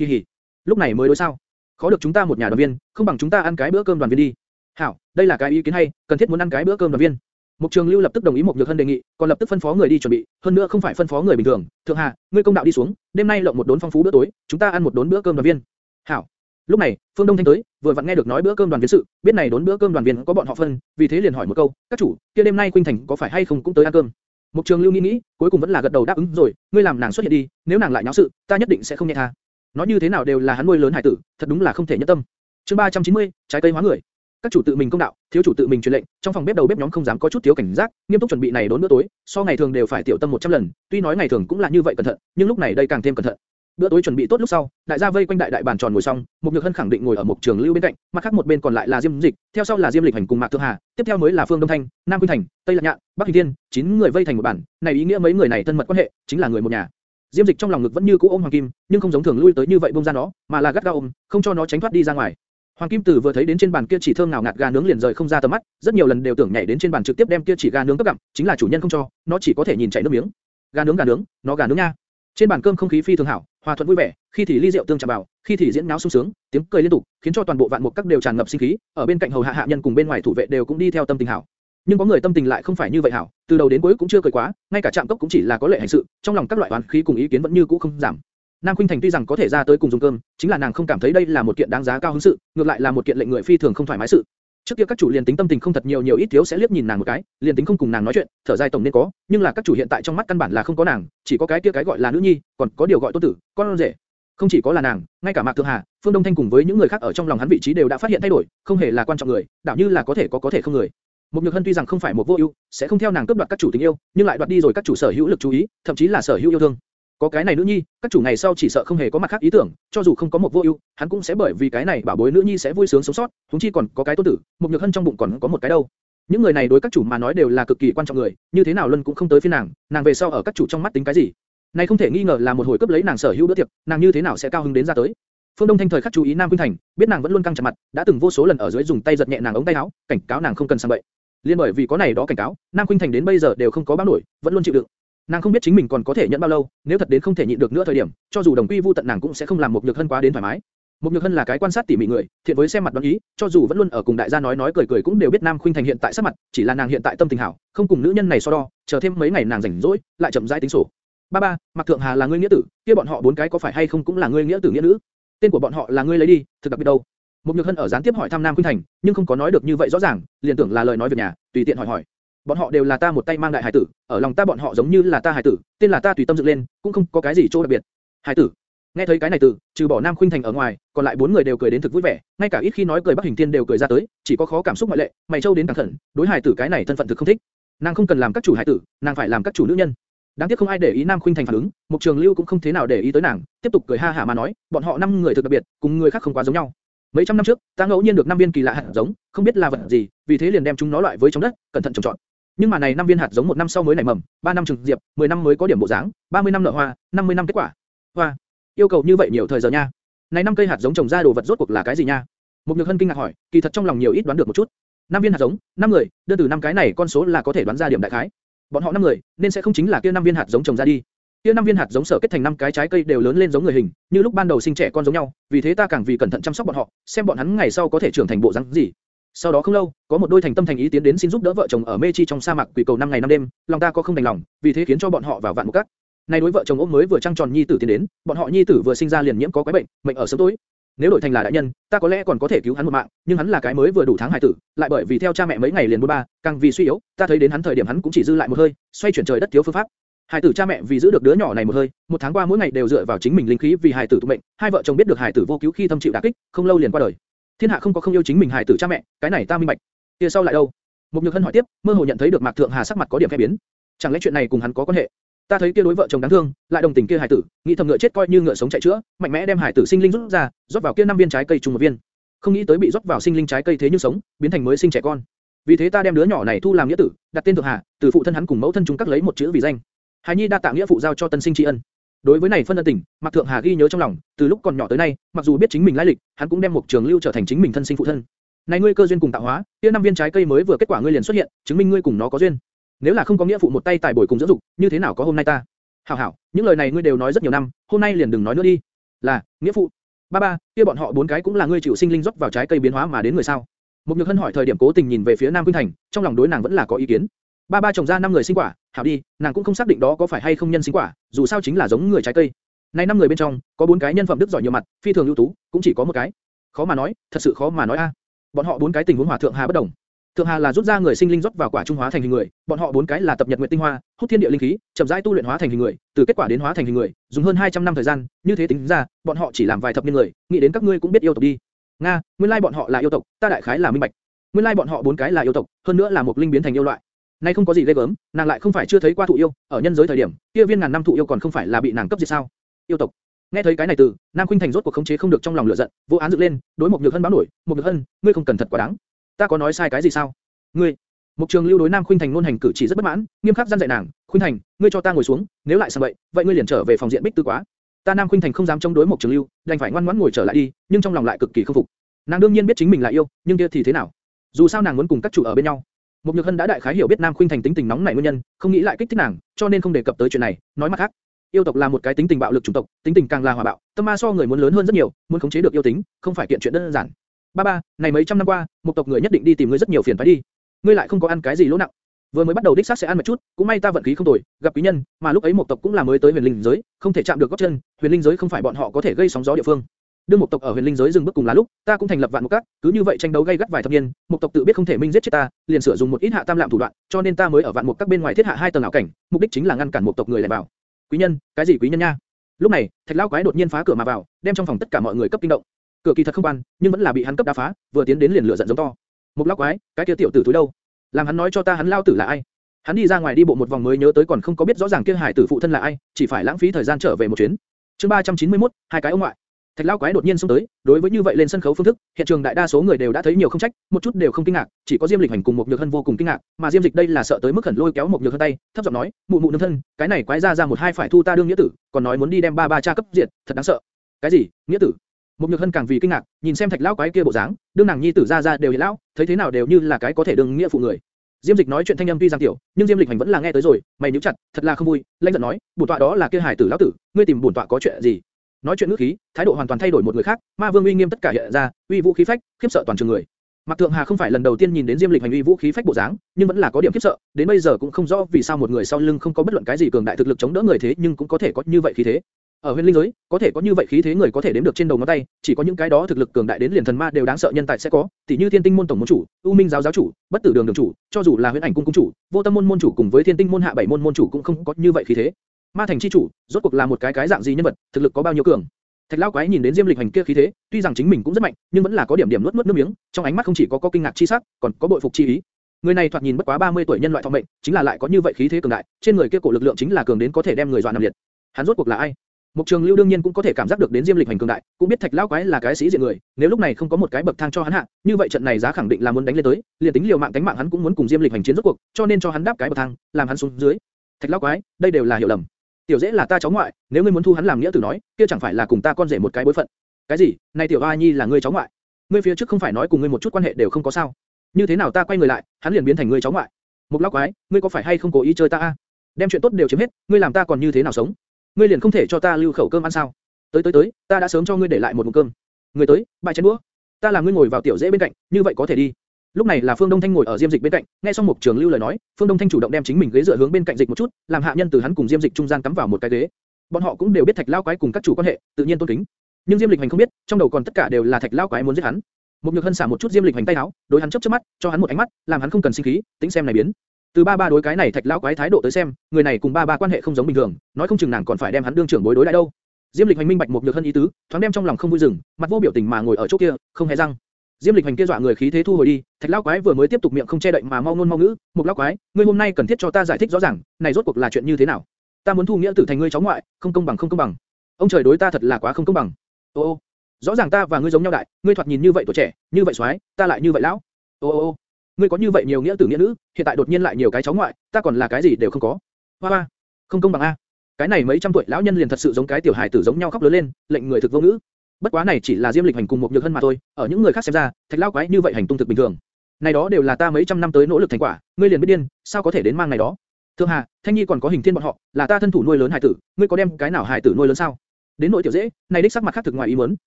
Hì hì. lúc này mới đối sao? Khó được chúng ta một nhà đoàn viên, không bằng chúng ta ăn cái bữa cơm đoàn viên đi. Hảo, đây là cái ý kiến hay, cần thiết muốn ăn cái bữa cơm đoàn viên. Mục Trường Lưu lập tức đồng ý một nhược hân đề nghị, còn lập tức phân phó người đi chuẩn bị, hơn nữa không phải phân phó người bình thường. Thượng Hà, ngươi công đạo đi xuống, đêm nay lộng một đốn phong phú bữa tối, chúng ta ăn một đốn bữa cơm đoàn viên. Hảo. Lúc này, Phương Đông Thanh tới, vừa vặn nghe được nói bữa cơm đoàn viên sự, biết này đốn bữa cơm đoàn viên có bọn họ phân, vì thế liền hỏi một câu, các chủ, kia đêm nay Quyên Thành có phải hay không cũng tới ăn cơm? Mục Trường Lưu nghĩ nghĩ, cuối cùng vẫn là gật đầu đáp ứng rồi, ngươi làm nàng xuất hiện đi, nếu nàng lại nháo sự, ta nhất định sẽ không nhẹ tha. Nói như thế nào đều là hắn nuôi lớn hải tử, thật đúng là không thể nhẫn tâm. Chương 390, trái cây hóa người các chủ tự mình công đạo, thiếu chủ tự mình truyền lệnh, trong phòng bếp đầu bếp nhóm không dám có chút thiếu cảnh giác, nghiêm túc chuẩn bị này đốn bữa tối, so ngày thường đều phải tiểu tâm 100 lần, tuy nói ngày thường cũng là như vậy cẩn thận, nhưng lúc này đây càng thêm cẩn thận. Bữa tối chuẩn bị tốt lúc sau, đại gia vây quanh đại đại bàn tròn ngồi xong, Mục Nhược Hân khẳng định ngồi ở một trường lưu bên cạnh, mặt khác một bên còn lại là Diêm Dịch, theo sau là Diêm Lịch Hành cùng Mạc Thượng Hà, tiếp theo mới là Phương Đông Thanh, Nam Quynh Thành, Tây Lạc Nhạn, Bắc Hình Thiên, chín người vây thành một bàn, này ý nghĩa mấy người này thân mật quan hệ, chính là người một nhà. Diêm Dịch trong lòng ngực vẫn như cũ ôm Hoàng Kim, nhưng không giống thường lui tới như vậy buông ra nó, mà là gắt gao ôm, không cho nó tránh thoát đi ra ngoài. Hoàng Kim Tử vừa thấy đến trên bàn kia chỉ thơm nào ngạt gà nướng liền rời không ra tầm mắt, rất nhiều lần đều tưởng nhảy đến trên bàn trực tiếp đem kia chỉ gà nướng cấp gặm, chính là chủ nhân không cho, nó chỉ có thể nhìn chảy nước miếng. Gà nướng gà nướng, nó gà nướng nha. Trên bàn cơm không khí phi thường hảo, hòa thuận vui vẻ, khi thì ly rượu tương chạm vào, khi thì diễn náo sung sướng, tiếng cười liên tục, khiến cho toàn bộ vạn mục các đều tràn ngập sinh khí, ở bên cạnh hầu hạ hạ nhân cùng bên ngoài thủ vệ đều cũng đi theo tâm tình hảo. Nhưng có người tâm tình lại không phải như vậy hảo, từ đầu đến cuối cũng chưa cười quá, ngay cả trạm cốc cũng chỉ là có lệ hành sự, trong lòng các loại oán khí cùng ý kiến vẫn như cũ không giảm. Nam Khuynh Thành tuy rằng có thể ra tới cùng dùng cơm, chính là nàng không cảm thấy đây là một kiện đáng giá cao hứng sự, ngược lại là một kiện lệnh người phi thường không thoải mái sự. Trước kia các chủ liền tính tâm tình không thật nhiều nhiều ít thiếu sẽ liếc nhìn nàng một cái, liền tính không cùng nàng nói chuyện, thở dài tổng nên có, nhưng là các chủ hiện tại trong mắt căn bản là không có nàng, chỉ có cái kia cái gọi là nữ nhi, còn có điều gọi tôn tử, con rể. Không chỉ có là nàng, ngay cả Mạc Thượng Hà, Phương Đông Thanh cùng với những người khác ở trong lòng hắn vị trí đều đã phát hiện thay đổi, không hề là quan trọng người, đảo như là có thể có có thể không người. Một Nhược Hân tuy rằng không phải một vô ưu, sẽ không theo nàng cướp đoạt các chủ tình yêu, nhưng lại đoạt đi rồi các chủ sở hữu lực chú ý, thậm chí là sở hữu yêu thương. Có cái này nữ nhi, các chủ ngày sau chỉ sợ không hề có mặt khác ý tưởng, cho dù không có một vô ưu, hắn cũng sẽ bởi vì cái này bảo bối nữ nhi sẽ vui sướng sống sót, chúng chi còn có cái tôn tử, một nhược hân trong bụng còn có một cái đâu. Những người này đối các chủ mà nói đều là cực kỳ quan trọng người, như thế nào luân cũng không tới phiên nàng, nàng về sau ở các chủ trong mắt tính cái gì? Này không thể nghi ngờ là một hồi cấp lấy nàng sở hữu bữa tiệc, nàng như thế nào sẽ cao hứng đến ra tới? Phương Đông Thanh thời khắc chú ý Nam Quynh Thành, biết nàng vẫn luôn căng chặt mặt, đã từng vô số lần ở dưới dùng tay giật nhẹ nàng ống tay áo, cảnh cáo nàng không cần sang bậy. Liên bởi vì có này đó cảnh cáo, Nam Quynh Thành đến bây giờ đều không có báo nổi, vẫn luôn chịu đựng. Nàng không biết chính mình còn có thể nhận bao lâu, nếu thật đến không thể nhịn được nữa thời điểm, cho dù đồng quy vu tận nàng cũng sẽ không làm một nhược hân quá đến thoải mái. Một nhược hân là cái quan sát tỉ mỉ người, thiện với xem mặt đoán ý, cho dù vẫn luôn ở cùng đại gia nói nói cười cười cũng đều biết Nam Khuynh Thành hiện tại sắc mặt, chỉ là nàng hiện tại tâm tình hảo, không cùng nữ nhân này so đo, chờ thêm mấy ngày nàng rảnh rỗi, lại chậm rãi tính sổ. Ba ba, Mạc Thượng Hà là ngươi nghĩa tử, kia bọn họ bốn cái có phải hay không cũng là ngươi nghĩa tử nghĩa nữ? Tên của bọn họ là ngươi lấy đi, thực đặc biệt đâu? Một nhược hân ở gián tiếp hỏi thăm Nam Khuynh Thành, nhưng không có nói được như vậy rõ ràng, liền tưởng là lời nói việc nhà, tùy tiện hỏi hỏi. Bọn họ đều là ta một tay mang đại hải tử, ở lòng ta bọn họ giống như là ta hải tử, tên là ta tùy tâm dựng lên, cũng không có cái gì chỗ đặc biệt. Hải tử. Nghe thấy cái này từ, trừ bỏ Nam Khuynh Thành ở ngoài, còn lại bốn người đều cười đến thực vui vẻ, ngay cả ít khi nói cười Bắc Hình Thiên đều cười ra tới, chỉ có khó cảm xúc ngoại lệ, mày châu đến càng thận, đối hải tử cái này thân phận thực không thích. Nàng không cần làm các chủ hải tử, nàng phải làm các chủ nữ nhân. Đáng tiếc không ai để ý Nam Khuynh Thành phản ứng, Mục Trường Lưu cũng không thế nào để ý tới nàng, tiếp tục cười ha hả mà nói, bọn họ năm người thực đặc biệt, cùng người khác không quá giống nhau. Mấy trăm năm trước, ta ngẫu nhiên được năm viên kỳ lạ hạt giống, không biết là vật gì, vì thế liền đem chúng nó loại với trong đất, cẩn thận trồng trọt. Nhưng mà này năm viên hạt giống một năm sau mới nảy mầm, ba năm trừng diệp, 10 năm mới có điểm bộ dáng, 30 năm nở hoa, 50 năm kết quả. Hoa, yêu cầu như vậy nhiều thời giờ nha. Này năm cây hạt giống trồng ra đồ vật rốt cuộc là cái gì nha? mục Nhược Hân kinh ngạc hỏi, kỳ thật trong lòng nhiều ít đoán được một chút. Năm viên hạt giống, năm người, đơn từ năm cái này con số là có thể đoán ra điểm đại khái. Bọn họ năm người, nên sẽ không chính là kia năm viên hạt giống trồng ra đi. Kia năm viên hạt giống sở kết thành năm cái trái cây đều lớn lên giống người hình, như lúc ban đầu sinh trẻ con giống nhau, vì thế ta càng vì cẩn thận chăm sóc bọn họ, xem bọn hắn ngày sau có thể trưởng thành bộ dáng gì. Sau đó không lâu, có một đôi thành tâm thành ý tiến đến xin giúp đỡ vợ chồng ở mê chi trong sa mạc quỷ cầu năm ngày năm đêm, lòng ta có không đành lòng, vì thế khiến cho bọn họ vào vạn một cát. nay đối vợ chồng ôm mới vừa trăng tròn nhi tử tiến đến, bọn họ nhi tử vừa sinh ra liền nhiễm có quái bệnh, mệnh ở sớm tối. Nếu đổi thành là đại nhân, ta có lẽ còn có thể cứu hắn một mạng, nhưng hắn là cái mới vừa đủ tháng hài tử, lại bởi vì theo cha mẹ mấy ngày liền buôn ba, càng vì suy yếu, ta thấy đến hắn thời điểm hắn cũng chỉ dư lại một hơi, xoay chuyển trời đất thiếu phương pháp. Hải tử cha mẹ vì giữ được đứa nhỏ này một hơi, một tháng qua mỗi ngày đều dựa vào chính mình linh khí vì hải tử tụ mệnh, hai vợ chồng biết được hải tử vô cứu khi thâm chịu đả kích, không lâu liền qua đời. Thiên hạ không có không yêu chính mình hải tử cha mẹ, cái này ta minh bạch. Kia sau lại đâu? Mục Nhược Hân hỏi tiếp, mơ hồ nhận thấy được Mạc Thượng Hà sắc mặt có điểm thay biến. Chẳng lẽ chuyện này cùng hắn có quan hệ? Ta thấy kia đối vợ chồng đáng thương, lại đồng tình kia hải tử, nghĩ thầm ngựa chết coi như ngựa sống chạy chữa, mạnh mẽ đem hải tử sinh linh rút ra, rót vào kia năm viên trái cây trùng một viên. Không nghĩ tới bị rót vào sinh linh trái cây thế nhưng sống, biến thành mới sinh trẻ con. Vì thế ta đem đứa nhỏ này thu làm nghĩa tử, đặt tên Thượng Hà, từ phụ thân hắn cùng mẫu thân chúng các lấy một chữ vì danh. Hải Nhi đa tạ nghĩa phụ giao cho tân sinh tri ân. Đối với này phân ân tình, mặc Thượng Hà ghi nhớ trong lòng, từ lúc còn nhỏ tới nay, mặc dù biết chính mình lai lịch, hắn cũng đem một trường lưu trở thành chính mình thân sinh phụ thân. Này ngươi cơ duyên cùng tạo hóa, kia năm viên trái cây mới vừa kết quả ngươi liền xuất hiện, chứng minh ngươi cùng nó có duyên. Nếu là không có nghĩa phụ một tay tài bồi cùng dưỡng dục, như thế nào có hôm nay ta? Hảo hảo, những lời này ngươi đều nói rất nhiều năm, hôm nay liền đừng nói nữa đi. Là, nghĩa phụ. Ba ba, kia bọn họ bốn cái cũng là ngươi chịu sinh linh rót vào trái cây biến hóa mà đến người sao? Một Nhược Hân hỏi thời điểm cố tình nhìn về phía Nam Quynh Thành, trong lòng đối nàng vẫn là có ý kiến. Ba ba trồng ra năm người sinh quả, hảo đi, nàng cũng không xác định đó có phải hay không nhân sinh quả, dù sao chính là giống người trái cây. Này năm người bên trong, có bốn cái nhân phẩm đức giỏi nhiều mặt, phi thường ưu tú, cũng chỉ có một cái. Khó mà nói, thật sự khó mà nói a. À. Bọn họ bốn cái tình huống hòa thượng hà bất đồng. Thượng Hà là rút ra người sinh linh rót vào quả trung hóa thành hình người, bọn họ bốn cái là tập nhật nguyệt tinh hoa, hút thiên địa linh khí, chậm rãi tu luyện hóa thành hình người, từ kết quả đến hóa thành hình người, dùng hơn 200 năm thời gian, như thế tính ra, bọn họ chỉ làm vài thập niên người, nghĩ đến các ngươi cũng biết yêu tộc đi. Nga, nguyên lai bọn họ là yêu tộc, ta đại khái là minh bạch. Nguyên lai bọn họ bốn cái là yêu tộc, hơn nữa là một linh biến thành yêu loại. Nay không có gì ghê gớm, nàng lại không phải chưa thấy qua thụ yêu, ở nhân giới thời điểm, kia viên ngàn năm thụ yêu còn không phải là bị nàng cấp diệt sao? Yêu tộc. Nghe thấy cái này từ, Nam Khuynh Thành rốt cuộc khống chế không được trong lòng lửa giận, vô án dựng lên, đối một nhược hân báo nổi, một nhược hân, ngươi không cần thật quá đáng. Ta có nói sai cái gì sao? Ngươi, Mục Trường Lưu đối Nam Khuynh Thành luôn hành cử chỉ rất bất mãn, nghiêm khắc gian dạy nàng, "Khuynh Thành, ngươi cho ta ngồi xuống, nếu lại sang vậy, vậy ngươi liền trở về phòng diện bích tư quá." Ta Nam Khuynh Thành không dám chống đối Mục Trường Lưu, đành phải ngoan ngoãn ngồi trở lại đi, nhưng trong lòng lại cực kỳ không phục. Nàng đương nhiên biết chính mình là yêu, nhưng kia thì thế nào? Dù sao nàng muốn cùng các chủ ở bên nhau. Mục Nhược Hân đã đại khái hiểu biết Nam Khuynh Thành tính tình nóng nảy nguyên nhân, không nghĩ lại kích thích nàng, cho nên không đề cập tới chuyện này, nói mặt khác. Yêu tộc là một cái tính tình bạo lực chủng tộc, tính tình càng là hòa bạo, tâm ma so người muốn lớn hơn rất nhiều, muốn khống chế được yêu tính, không phải kiện chuyện đơn giản. Ba ba, này mấy trăm năm qua, một tộc người nhất định đi tìm ngươi rất nhiều phiền phải đi. Ngươi lại không có ăn cái gì lỗ nặng. Vừa mới bắt đầu đích xác sẽ ăn một chút, cũng may ta vận khí không tồi, gặp quý nhân, mà lúc ấy một tộc cũng là mới tới huyền linh giới, không thể chạm được gót chân, huyền linh giới không phải bọn họ có thể gây sóng gió địa phương. Đương một tộc ở huyền linh giới dừng bước cùng là lúc, ta cũng thành lập vạn một cát, cứ như vậy tranh đấu gay gắt vài thập niên, một tộc tự biết không thể minh giết chết ta, liền sửa dùng một ít hạ tam lạm thủ đoạn, cho nên ta mới ở vạn một các bên ngoài thiết hạ hai tầng ảo cảnh, mục đích chính là ngăn cản một tộc người lại vào. Quý nhân, cái gì quý nhân nha? Lúc này, thạch lão quái đột nhiên phá cửa mà vào, đem trong phòng tất cả mọi người cấp kinh động. Cửa kỳ thật không quan, nhưng vẫn là bị hắn cấp đá phá, vừa tiến đến liền lửa giận giống to. Một lão quái, cái kia tiểu tử túi đâu? Làm hắn nói cho ta hắn lao tử là ai? Hắn đi ra ngoài đi bộ một vòng mới nhớ tới còn không có biết rõ ràng kia hải tử phụ thân là ai, chỉ phải lãng phí thời gian trở về một chuyến. Chương 391, hai cái ông ngoại. Thạch lão quái đột nhiên xông tới, đối với như vậy lên sân khấu phương thức, hiện trường đại đa số người đều đã thấy nhiều không trách, một chút đều không kinh ngạc, chỉ có Diêm Lịch hành cùng một Nhược Hân vô cùng kinh ngạc, mà Diêm Dịch đây là sợ tới mức khẩn lôi kéo một Nhược Hân tay, thấp giọng nói, mụ mụ nương thân, cái này quái ra ra một hai phải thu ta đương nghĩa tử, còn nói muốn đi đem ba ba cha cấp diệt, thật đáng sợ. Cái gì? Nghĩa tử? Một Nhược Hân càng vì kinh ngạc, nhìn xem Thạch lão quái kia bộ dáng, đương nàng nhi tử ra ra đều hiện lão, thấy thế nào đều như là cái có thể đương nghĩa phụ người. Diêm Dịch nói chuyện thanh âm tuy giang tiểu, nhưng Diêm Lịch hành vẫn là nghe tới rồi, mày nhíu chặt, thật là không vui, lãnh giận nói, bổn tọa đó là kia hải tử lão tử, ngươi tìm bổn tọa có chuyện gì? Nói chuyện ngữ khí, thái độ hoàn toàn thay đổi một người khác, Ma Vương uy nghiêm tất cả hiện ra, uy vũ khí phách, khiếp sợ toàn trường người. Mạc Thượng Hà không phải lần đầu tiên nhìn đến Diêm Lịch hành uy vũ khí phách bộ dáng, nhưng vẫn là có điểm khiếp sợ, đến bây giờ cũng không rõ vì sao một người sau lưng không có bất luận cái gì cường đại thực lực chống đỡ người thế nhưng cũng có thể có như vậy khí thế. Ở huyền linh giới, có thể có như vậy khí thế người có thể đếm được trên đầu ngón tay, chỉ có những cái đó thực lực cường đại đến liền thần ma đều đáng sợ nhân tài sẽ có, tỷ như Thiên Tinh môn tổng môn chủ, U Minh giáo giáo chủ, Bất Tử đường đường chủ, cho dù là Huyền Ảnh cung cung chủ, Vô Tâm môn môn chủ cùng với Thiên Tinh môn hạ bảy môn môn chủ cũng không có như vậy khí thế. Ma thành chi chủ, rốt cuộc là một cái cái dạng gì nhân vật, thực lực có bao nhiêu cường? Thạch Lão quái nhìn đến Diêm Lịch Hành kia khí thế, tuy rằng chính mình cũng rất mạnh, nhưng vẫn là có điểm điểm nuốt nuốt nước miếng, trong ánh mắt không chỉ có có kinh ngạc chi sắc, còn có bội phục chi ý. Người này thoạt nhìn bất quá 30 tuổi nhân loại thọ mệnh, chính là lại có như vậy khí thế cường đại, trên người kia cổ lực lượng chính là cường đến có thể đem người dọa nằm liệt. Hắn rốt cuộc là ai? Mục Trường Lưu đương nhiên cũng có thể cảm giác được đến Diêm Lịch hành cường đại, cũng biết Thạch lão quái là cái sĩ diện người, nếu lúc này không có một cái bậc thang cho hắn hạ, như vậy trận này giá khẳng định là muốn đánh lên tới, liền tính liều mạng cánh mạng hắn cũng muốn cùng Diêm Lịch hành chiến rốt cuộc, cho nên cho hắn đáp cái bậc thang, làm hắn xuống dưới. Thạch lão quái, đây đều là hiểu lầm. Tiểu dễ là ta cháu ngoại, nếu ngươi muốn thu hắn làm nghĩa tử nói, kia chẳng phải là cùng ta con rể một cái bối phận. Cái gì? Này tiểu A Nhi là ngươi cháu ngoại. Ngươi phía trước không phải nói cùng ngươi một chút quan hệ đều không có sao? Như thế nào ta quay người lại, hắn liền biến thành ngươi cháu ngoại? Một lão quái, ngươi có phải hay không cố ý chơi ta a? Đem chuyện tốt đều chiếm hết, ngươi làm ta còn như thế nào sống? Ngươi liền không thể cho ta lưu khẩu cơm ăn sao? Tới tới tới, ta đã sớm cho ngươi để lại một muỗng cơm. Ngươi tới, bài chén đũa. Ta làm ngươi ngồi vào tiểu dễ bên cạnh, như vậy có thể đi. Lúc này là Phương Đông Thanh ngồi ở Diêm Dịch bên cạnh, nghe xong Mục Trường Lưu lời nói, Phương Đông Thanh chủ động đem chính mình ghế dựa hướng bên cạnh dịch một chút, làm hạ nhân từ hắn cùng Diêm Dịch trung gian cắm vào một cái ghế. Bọn họ cũng đều biết Thạch Lão quái cùng các chủ quan hệ, tự nhiên tôn kính. Nhưng Diêm Lịch Hành không biết, trong đầu còn tất cả đều là Thạch Lão quái muốn giết hắn. Một Nhược Hân xả một chút Diêm Lịch Hành tay áo, đối hắn chớp chớp mắt, cho hắn một ánh mắt, làm hắn không cần sinh khí, tính xem này biến. Từ ba ba đối cái này Thạch Lão quái thái độ tới xem, người này cùng ba ba quan hệ không giống bình thường, nói không chừng nàng còn phải đem hắn đương trưởng bối đối đãi đâu. Diêm Lịch Hành minh bạch một Nhược Hân ý tứ, thoáng đem trong lòng không vui dừng, mặt vô biểu tình mà ngồi ở chỗ kia, không hề răng. Diêm Lịch Hành kia dọa người khí thế thu hồi đi, Thạch Lão quái vừa mới tiếp tục miệng không che đậy mà mau ngôn mau ngữ, "Một lão quái, ngươi hôm nay cần thiết cho ta giải thích rõ ràng, này rốt cuộc là chuyện như thế nào? Ta muốn thu nghĩa tử thành ngươi cháu ngoại, không công bằng không công bằng. Ông trời đối ta thật là quá không công bằng." Ô ô, rõ ràng ta và ngươi giống nhau đại, ngươi thoạt nhìn như vậy tuổi trẻ, như vậy xoái, ta lại như vậy lão. Ô ô ô, ngươi có như vậy nhiều nghĩa tử nghĩa nữ, hiện tại đột nhiên lại nhiều cái cháu ngoại, ta còn là cái gì đều không có. Hoa hoa, không công bằng a. Cái này mấy trăm tuổi lão nhân liền thật sự giống cái tiểu hài tử giống nhau khóc lớn lên, lệnh người thực vô ngữ. Bất quá này chỉ là Diêm Lịch hành cùng một nhược hân mà thôi, ở những người khác xem ra, thạch lão quái như vậy hành tung thực bình thường. Này đó đều là ta mấy trăm năm tới nỗ lực thành quả, ngươi liền biết điên, sao có thể đến mang này đó? Thượng Hà, Thanh Nhi còn có hình thiên bọn họ, là ta thân thủ nuôi lớn hải tử, ngươi có đem cái nào hải tử nuôi lớn sao? Đến nội tiểu dễ, này đích sắc mặt khác thực ngoài ý muốn,